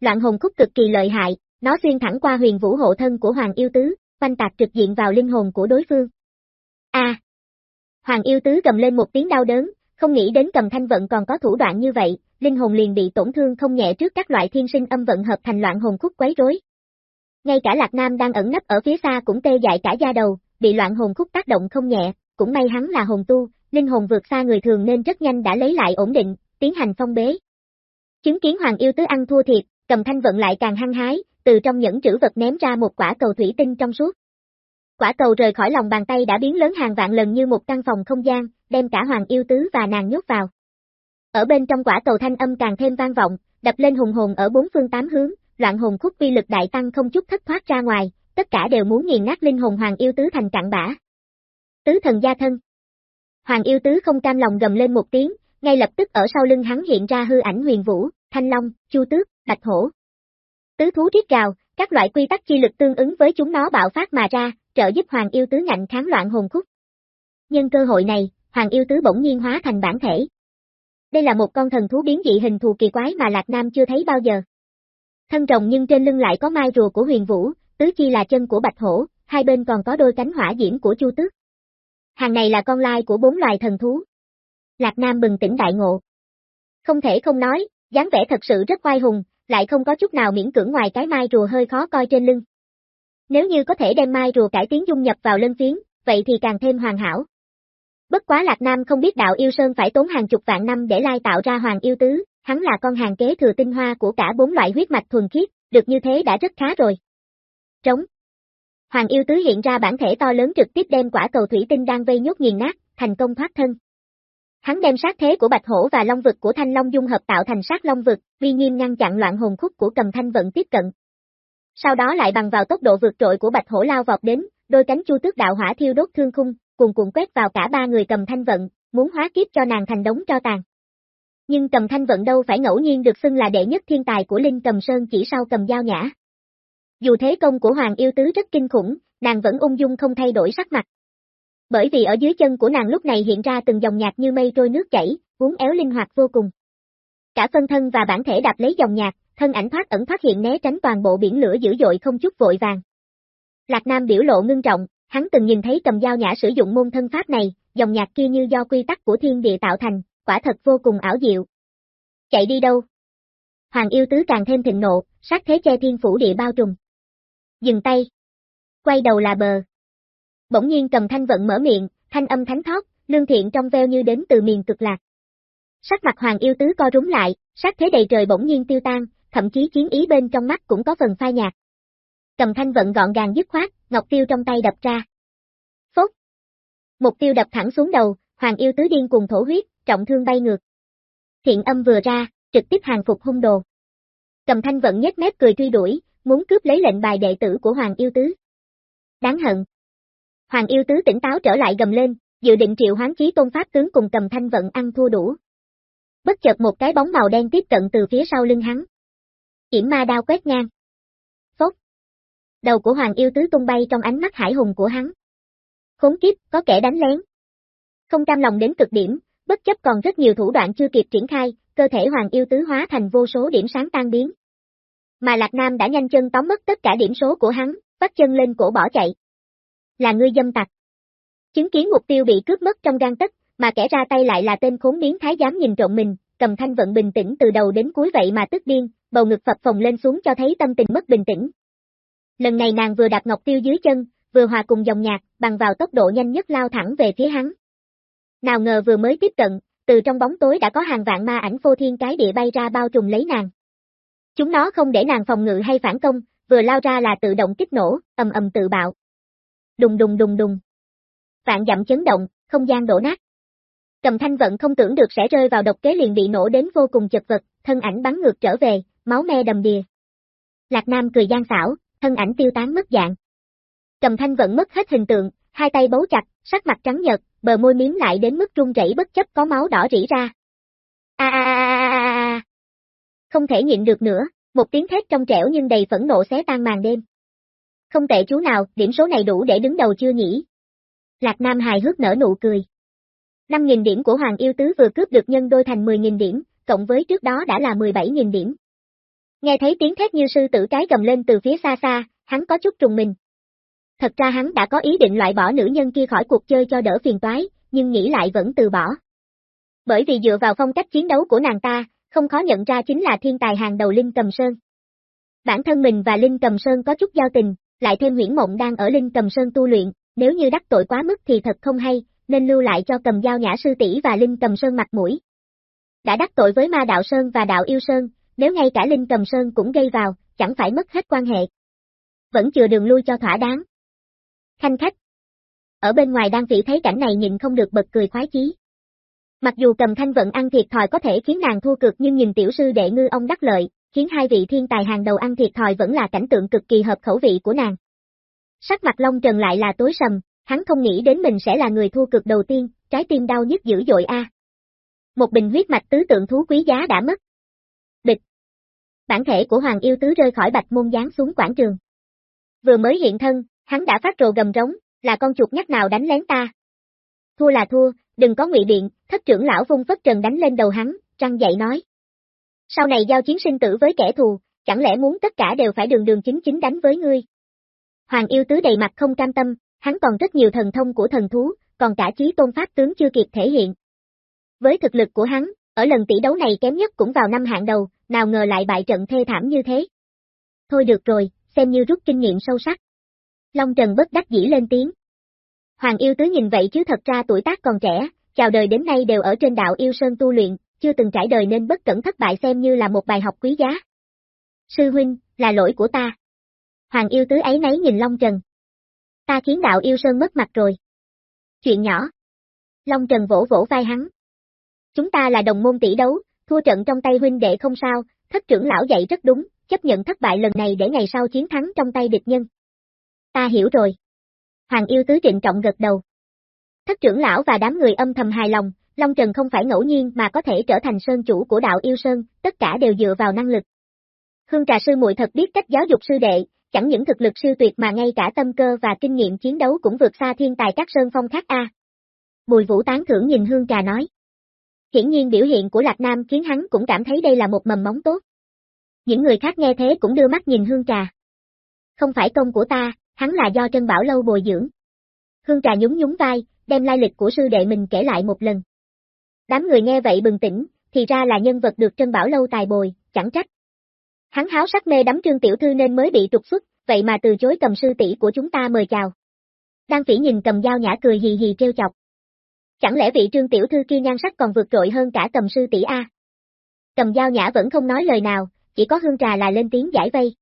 Loạn hồn khúc cực kỳ lợi hại, nó xuyên thẳng qua huyền vũ hộ thân của Hoàng Yêu Tứ, phanh tạc trực diện vào linh hồn của đối phương. A! Hoàng Yêu Tứ gầm lên một tiếng đau đớn, không nghĩ đến cầm thanh vận còn có thủ đoạn như vậy, linh hồn liền bị tổn thương không nhẹ trước các loại thiên sinh âm vận hợp thành loạn hồn khúc quấy rối. Ngay cả Lạc Nam đang ẩn nấp ở phía xa cũng tê dại cả da đầu, bị loạn hồn khúc tác động không nhẹ, cũng may hắn là hồn tu, linh hồn vượt xa người thường nên rất nhanh đã lấy lại ổn định, tiến hành phong bế. Chứng kiến Hoàng Yêu Tứ ăn thua thiệt, cầm thanh vận lại càng hăng hái, từ trong những trữ vật ném ra một quả cầu thủy tinh trong suốt. Quả cầu rời khỏi lòng bàn tay đã biến lớn hàng vạn lần như một căn phòng không gian, đem cả Hoàng Yêu Tứ và nàng nhốt vào. Ở bên trong quả cầu thanh âm càng thêm vang vọng, đập lên hùng hồn ở bốn phương tám hướng, loạn hồn khúc vi lực đại tăng không chút thất thoát ra ngoài, tất cả đều muốn nghiền nát linh hồn Hoàng Yêu Tứ thành cạn bã. Tứ thần gia thân Hoàng Yêu Tứ không cam lòng gầm lên một tiếng, ngay lập tức ở sau lưng hắn hiện ra hư ảnh huyền vũ, thanh long, chu tước, bạch hổ. Tứ thú riết gào, các loại quy tắc chi lực tương ứng với chúng nó bạo phát mà ra, trợ giúp Hoàng Yêu Tứ ngạnh kháng loạn hồn khúc. Nhân cơ hội này, Hoàng Yêu Tứ bỗng nhiên hóa thành bản thể. Đây là một con thần thú biến dị hình thù kỳ quái mà Lạc Nam chưa thấy bao giờ. Thân rồng nhưng trên lưng lại có mai rùa của huyền vũ, tứ chi là chân của bạch hổ, hai bên còn có đôi cánh hỏa diễm của chu tước. Hàng này là con lai của bốn loài thần thú. Lạc Nam bừng tỉnh đại ngộ. Không thể không nói, dáng vẻ thật sự rất oai hùng, lại không có chút nào miễn cưỡng ngoài cái mai rùa hơi khó coi trên lưng. Nếu như có thể đem mai rùa cải tiến dung nhập vào lân phiến, vậy thì càng thêm hoàn hảo. Bất quá Lạc Nam không biết đạo yêu sơn phải tốn hàng chục vạn năm để lai tạo ra hoàng yêu tứ, hắn là con hàng kế thừa tinh hoa của cả bốn loại huyết mạch thuần khiết, được như thế đã rất khá rồi. Trống Hoàng yêu tứ hiện ra bản thể to lớn trực tiếp đem quả cầu thủy tinh đang vây nhốt nghiền nát, thành công thoát thân. Hắn đem sát thế của bạch hổ và long vực của thanh long dung hợp tạo thành sát long vực, uy nghiêm ngăn chặn loạn hồn khúc của cầm thanh vận tiếp cận. Sau đó lại bằng vào tốc độ vượt trội của bạch hổ lao vọt đến, đôi cánh chu tước đạo hỏa thiêu đốt thương khung, cuồn cuộn quét vào cả ba người cầm thanh vận, muốn hóa kiếp cho nàng thành đống cho tàn. Nhưng cầm thanh vận đâu phải ngẫu nhiên được xưng là đệ nhất thiên tài của Linh cầm sơn chỉ sau cầm dao nhã. Dù thế công của Hoàng yêu tứ rất kinh khủng, nàng vẫn ung dung không thay đổi sắc mặt. Bởi vì ở dưới chân của nàng lúc này hiện ra từng dòng nhạc như mây trôi nước chảy, uốn éo linh hoạt vô cùng. Cả phân thân và bản thể đạp lấy dòng nhạc, thân ảnh thoát ẩn thoát hiện né tránh toàn bộ biển lửa dữ dội không chút vội vàng. Lạc Nam biểu lộ ngưng trọng, hắn từng nhìn thấy cầm dao nhã sử dụng môn thân pháp này, dòng nhạc kia như do quy tắc của thiên địa tạo thành, quả thật vô cùng ảo diệu. Chạy đi đâu? Hoàng yêu tứ càng thêm thịnh nộ, sát thế che thiên phủ địa bao trùm. Dừng tay. Quay đầu là bờ. Bỗng nhiên cầm thanh vận mở miệng, thanh âm thánh thót, lương thiện trong veo như đến từ miền cực lạc. Sắc mặt hoàng yêu tứ co rúm lại, sát thế đầy trời bỗng nhiên tiêu tan, thậm chí chiến ý bên trong mắt cũng có phần phai nhạt. Cầm thanh vận gọn gàng dứt khoát, ngọc tiêu trong tay đập ra. Phốt. Mục tiêu đập thẳng xuống đầu, hoàng yêu tứ điên cùng thổ huyết, trọng thương bay ngược. Thiện âm vừa ra, trực tiếp hàng phục hung đồ. Cầm thanh vận nhếch mép cười truy đuổi, muốn cướp lấy lệnh bài đệ tử của Hoàng Yêu Tứ. Đáng hận. Hoàng Yêu Tứ tỉnh táo trở lại gầm lên, dự định triệu hoán chí tôn pháp tướng cùng cầm thanh vận ăn thua đủ. Bất chợt một cái bóng màu đen tiếp cận từ phía sau lưng hắn. Kiểm ma đao quét ngang. Phốc. Đầu của Hoàng Yêu Tứ tung bay trong ánh mắt hải hùng của hắn. Khốn kiếp, có kẻ đánh lén. Không cam lòng đến cực điểm, bất chấp còn rất nhiều thủ đoạn chưa kịp triển khai, cơ thể Hoàng Yêu Tứ hóa thành vô số điểm sáng tan biến. Mà Lạc Nam đã nhanh chân tóm mất tất cả điểm số của hắn, bắt chân lên cổ bỏ chạy. Là ngươi dâm tặc. Chứng kiến mục tiêu bị cướp mất trong gan tất, mà kẻ ra tay lại là tên khốn biến thái dám nhìn trộm mình, cầm thanh vận bình tĩnh từ đầu đến cuối vậy mà tức điên, bầu ngực phập phồng lên xuống cho thấy tâm tình mất bình tĩnh. Lần này nàng vừa đạp ngọc tiêu dưới chân, vừa hòa cùng dòng nhạc, bằng vào tốc độ nhanh nhất lao thẳng về phía hắn. Nào ngờ vừa mới tiếp cận, từ trong bóng tối đã có hàng vạn ma ảnh phô thiên cái địa bay ra bao trùm lấy nàng. Chúng nó không để nàng phòng ngự hay phản công, vừa lao ra là tự động kích nổ, ầm ầm tự bạo. Đùng đùng đùng đùng. Vạn dặm chấn động, không gian đổ nát. Cầm thanh vận không tưởng được sẽ rơi vào độc kế liền bị nổ đến vô cùng chật vật, thân ảnh bắn ngược trở về, máu me đầm đìa. Lạc Nam cười gian xảo, thân ảnh tiêu tán mất dạng. Cầm thanh vẫn mất hết hình tượng, hai tay bấu chặt, sắc mặt trắng nhợt, bờ môi miếm lại đến mức run rẩy bất chấp có máu đỏ rỉ ra. A a a a Không thể nhịn được nữa, một tiếng thét trong trẻo nhưng đầy phẫn nộ xé tan màn đêm. Không tệ chú nào, điểm số này đủ để đứng đầu chưa nhỉ? Lạc Nam hài hước nở nụ cười. 5.000 điểm của Hoàng Yêu Tứ vừa cướp được nhân đôi thành 10.000 điểm, cộng với trước đó đã là 17.000 điểm. Nghe thấy tiếng thét như sư tử cái gầm lên từ phía xa xa, hắn có chút trùng mình. Thật ra hắn đã có ý định loại bỏ nữ nhân kia khỏi cuộc chơi cho đỡ phiền toái, nhưng nghĩ lại vẫn từ bỏ. Bởi vì dựa vào phong cách chiến đấu của nàng ta, không khó nhận ra chính là thiên tài hàng đầu Linh Cầm Sơn. Bản thân mình và Linh Cầm Sơn có chút giao tình, lại thêm huyễn mộng đang ở Linh Cầm Sơn tu luyện, nếu như đắc tội quá mức thì thật không hay, nên lưu lại cho cầm dao nhã sư tỷ và Linh Cầm Sơn mặt mũi. Đã đắc tội với ma đạo Sơn và đạo yêu Sơn, nếu ngay cả Linh Cầm Sơn cũng gây vào, chẳng phải mất hết quan hệ. Vẫn chừa đường lui cho thỏa đáng. Khanh khách. Ở bên ngoài đang vị thấy cảnh này nhìn không được bật cười khoái chí. Mặc dù cầm thanh vận ăn thiệt thòi có thể khiến nàng thua cực nhưng nhìn tiểu sư đệ ngư ông đắc lợi, khiến hai vị thiên tài hàng đầu ăn thiệt thòi vẫn là cảnh tượng cực kỳ hợp khẩu vị của nàng. Sắc mặt Long Trần lại là tối sầm, hắn không nghĩ đến mình sẽ là người thua cực đầu tiên, trái tim đau nhức dữ dội a. Một bình huyết mạch tứ tượng thú quý giá đã mất. Bịch. Bản thể của Hoàng Yêu Tứ rơi khỏi bạch môn giáng xuống quảng trường. Vừa mới hiện thân, hắn đã phát rồ gầm rống, là con chuột nhắt nào đánh lén ta. Thua là thua, đừng có ngụy biện, thất trưởng lão vung phất trần đánh lên đầu hắn, trăng dậy nói. Sau này giao chiến sinh tử với kẻ thù, chẳng lẽ muốn tất cả đều phải đường đường chính chính đánh với ngươi? Hoàng yêu tứ đầy mặt không cam tâm, hắn còn rất nhiều thần thông của thần thú, còn cả chí tôn pháp tướng chưa kịp thể hiện. Với thực lực của hắn, ở lần tỷ đấu này kém nhất cũng vào năm hạng đầu, nào ngờ lại bại trận thê thảm như thế. Thôi được rồi, xem như rút kinh nghiệm sâu sắc. Long Trần bất đắc dĩ lên tiếng. Hoàng yêu tứ nhìn vậy chứ thật ra tuổi tác còn trẻ, chào đời đến nay đều ở trên đạo yêu sơn tu luyện, chưa từng trải đời nên bất cẩn thất bại xem như là một bài học quý giá. Sư huynh, là lỗi của ta. Hoàng yêu tứ ấy nấy nhìn Long Trần. Ta khiến đạo yêu sơn mất mặt rồi. Chuyện nhỏ. Long Trần vỗ vỗ vai hắn. Chúng ta là đồng môn tỷ đấu, thua trận trong tay huynh đệ không sao, thất trưởng lão dạy rất đúng, chấp nhận thất bại lần này để ngày sau chiến thắng trong tay địch nhân. Ta hiểu rồi. Hoàng yêu tứ trịnh trọng gật đầu. Thất trưởng lão và đám người âm thầm hài lòng, Long Trần không phải ngẫu nhiên mà có thể trở thành sơn chủ của đạo yêu sơn, tất cả đều dựa vào năng lực. Hương trà sư muội thật biết cách giáo dục sư đệ, chẳng những thực lực siêu tuyệt mà ngay cả tâm cơ và kinh nghiệm chiến đấu cũng vượt xa thiên tài các sơn phong khác a. Bùi vũ tán thưởng nhìn hương trà nói. Hiển nhiên biểu hiện của Lạc Nam khiến hắn cũng cảm thấy đây là một mầm móng tốt. Những người khác nghe thế cũng đưa mắt nhìn hương trà. Không phải công của ta, hắn là do Trân Bảo Lâu bồi dưỡng. Hương trà nhún nhún vai, đem lai lịch của sư đệ mình kể lại một lần. Đám người nghe vậy bừng tỉnh, thì ra là nhân vật được Trân Bảo Lâu tài bồi, chẳng trách. Hắn háo sắc mê đắm trương tiểu thư nên mới bị trục xuất, vậy mà từ chối cầm sư tỷ của chúng ta mời chào. Đan phỉ nhìn cầm dao nhã cười hì hì trêu chọc. Chẳng lẽ vị trương tiểu thư kia nhan sắc còn vượt trội hơn cả cầm sư tỷ A? Cầm dao nhã vẫn không nói lời nào, chỉ có hương trà là lên tiếng giải vây.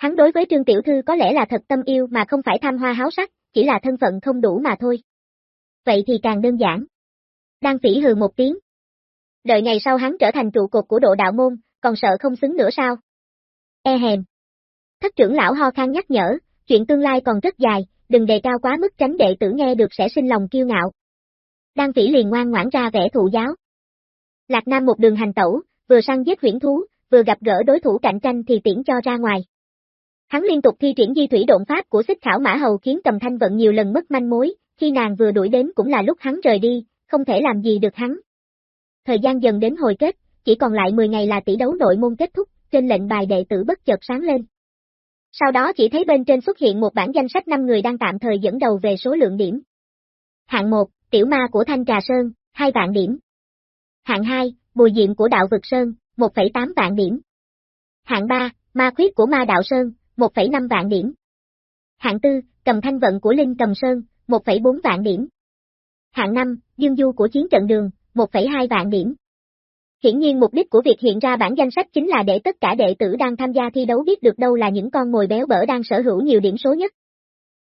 Hắn đối với trương tiểu thư có lẽ là thật tâm yêu mà không phải tham hoa háo sắc, chỉ là thân phận không đủ mà thôi. Vậy thì càng đơn giản. Đan phỉ hừ một tiếng. Đợi ngày sau hắn trở thành trụ cột của độ đạo môn, còn sợ không xứng nữa sao? E hèm. Thất trưởng lão ho khang nhắc nhở, chuyện tương lai còn rất dài, đừng đề cao quá mức tránh đệ tử nghe được sẽ sinh lòng kiêu ngạo. Đan phỉ liền ngoan ngoãn ra vẻ thụ giáo. Lạc Nam một đường hành tẩu, vừa săn giết huyễn thú, vừa gặp gỡ đối thủ cạnh tranh thì tiễn cho ra ngoài. Hắn liên tục thi triển di thủy độn pháp của xích khảo mã hầu khiến cầm thanh vận nhiều lần mất manh mối, khi nàng vừa đuổi đến cũng là lúc hắn rời đi, không thể làm gì được hắn. Thời gian dần đến hồi kết, chỉ còn lại 10 ngày là tỷ đấu nội môn kết thúc, trên lệnh bài đệ tử bất chợt sáng lên. Sau đó chỉ thấy bên trên xuất hiện một bản danh sách 5 người đang tạm thời dẫn đầu về số lượng điểm. Hạng 1, Tiểu Ma của Thanh Trà Sơn, 2 vạn điểm. Hạng 2, Bùi Diệm của Đạo Vực Sơn, 1,8 vạn điểm. Hạng 3, Ma Khuyết của Ma Đạo Sơn, 1,5 vạn điểm. Hạng 4, Cầm Thanh Vận của Linh Cầm Sơn, 1,4 vạn điểm. Hạng 5, Dương Du của Chiến Trận Đường, 1,2 vạn điểm. Hiển nhiên mục đích của việc hiện ra bản danh sách chính là để tất cả đệ tử đang tham gia thi đấu biết được đâu là những con mồi béo bở đang sở hữu nhiều điểm số nhất.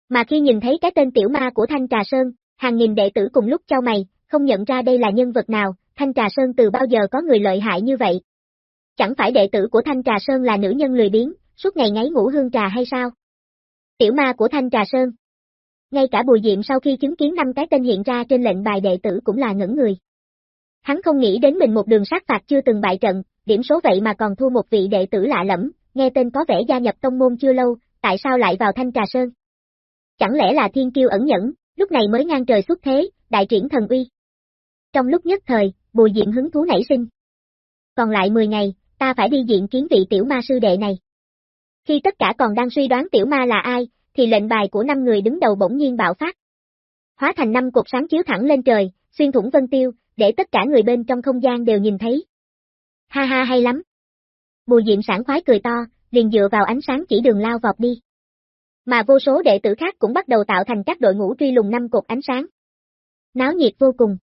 Mà khi nhìn thấy cái tên tiểu ma của Thanh Trà Sơn, hàng nghìn đệ tử cùng lúc trao mày, không nhận ra đây là nhân vật nào, Thanh Trà Sơn từ bao giờ có người lợi hại như vậy. Chẳng phải đệ tử của Thanh Trà Sơn là nữ nhân lười biếng, suốt ngày ngáy ngủ hương trà hay sao? Tiểu ma của Thanh Trà Sơn. Ngay cả Bùi Diệm sau khi chứng kiến năm cái tên hiện ra trên lệnh bài đệ tử cũng là ngẩn người. Hắn không nghĩ đến mình một đường sát phạt chưa từng bại trận, điểm số vậy mà còn thua một vị đệ tử lạ lẫm, nghe tên có vẻ gia nhập tông môn chưa lâu, tại sao lại vào Thanh Trà Sơn? Chẳng lẽ là thiên kiêu ẩn nhẫn, lúc này mới ngang trời xuất thế, đại triển thần uy. Trong lúc nhất thời, Bùi Diệm hứng thú nảy sinh. Còn lại 10 ngày, ta phải đi diện kiến vị tiểu ma sư đệ này. Khi tất cả còn đang suy đoán tiểu ma là ai, thì lệnh bài của năm người đứng đầu bỗng nhiên bạo phát. Hóa thành năm cột sáng chiếu thẳng lên trời, xuyên thủng vân tiêu, để tất cả người bên trong không gian đều nhìn thấy. Ha ha hay lắm. Bùi Diệm sảng khoái cười to, liền dựa vào ánh sáng chỉ đường lao vọt đi. Mà vô số đệ tử khác cũng bắt đầu tạo thành các đội ngũ truy lùng năm cột ánh sáng. Náo nhiệt vô cùng.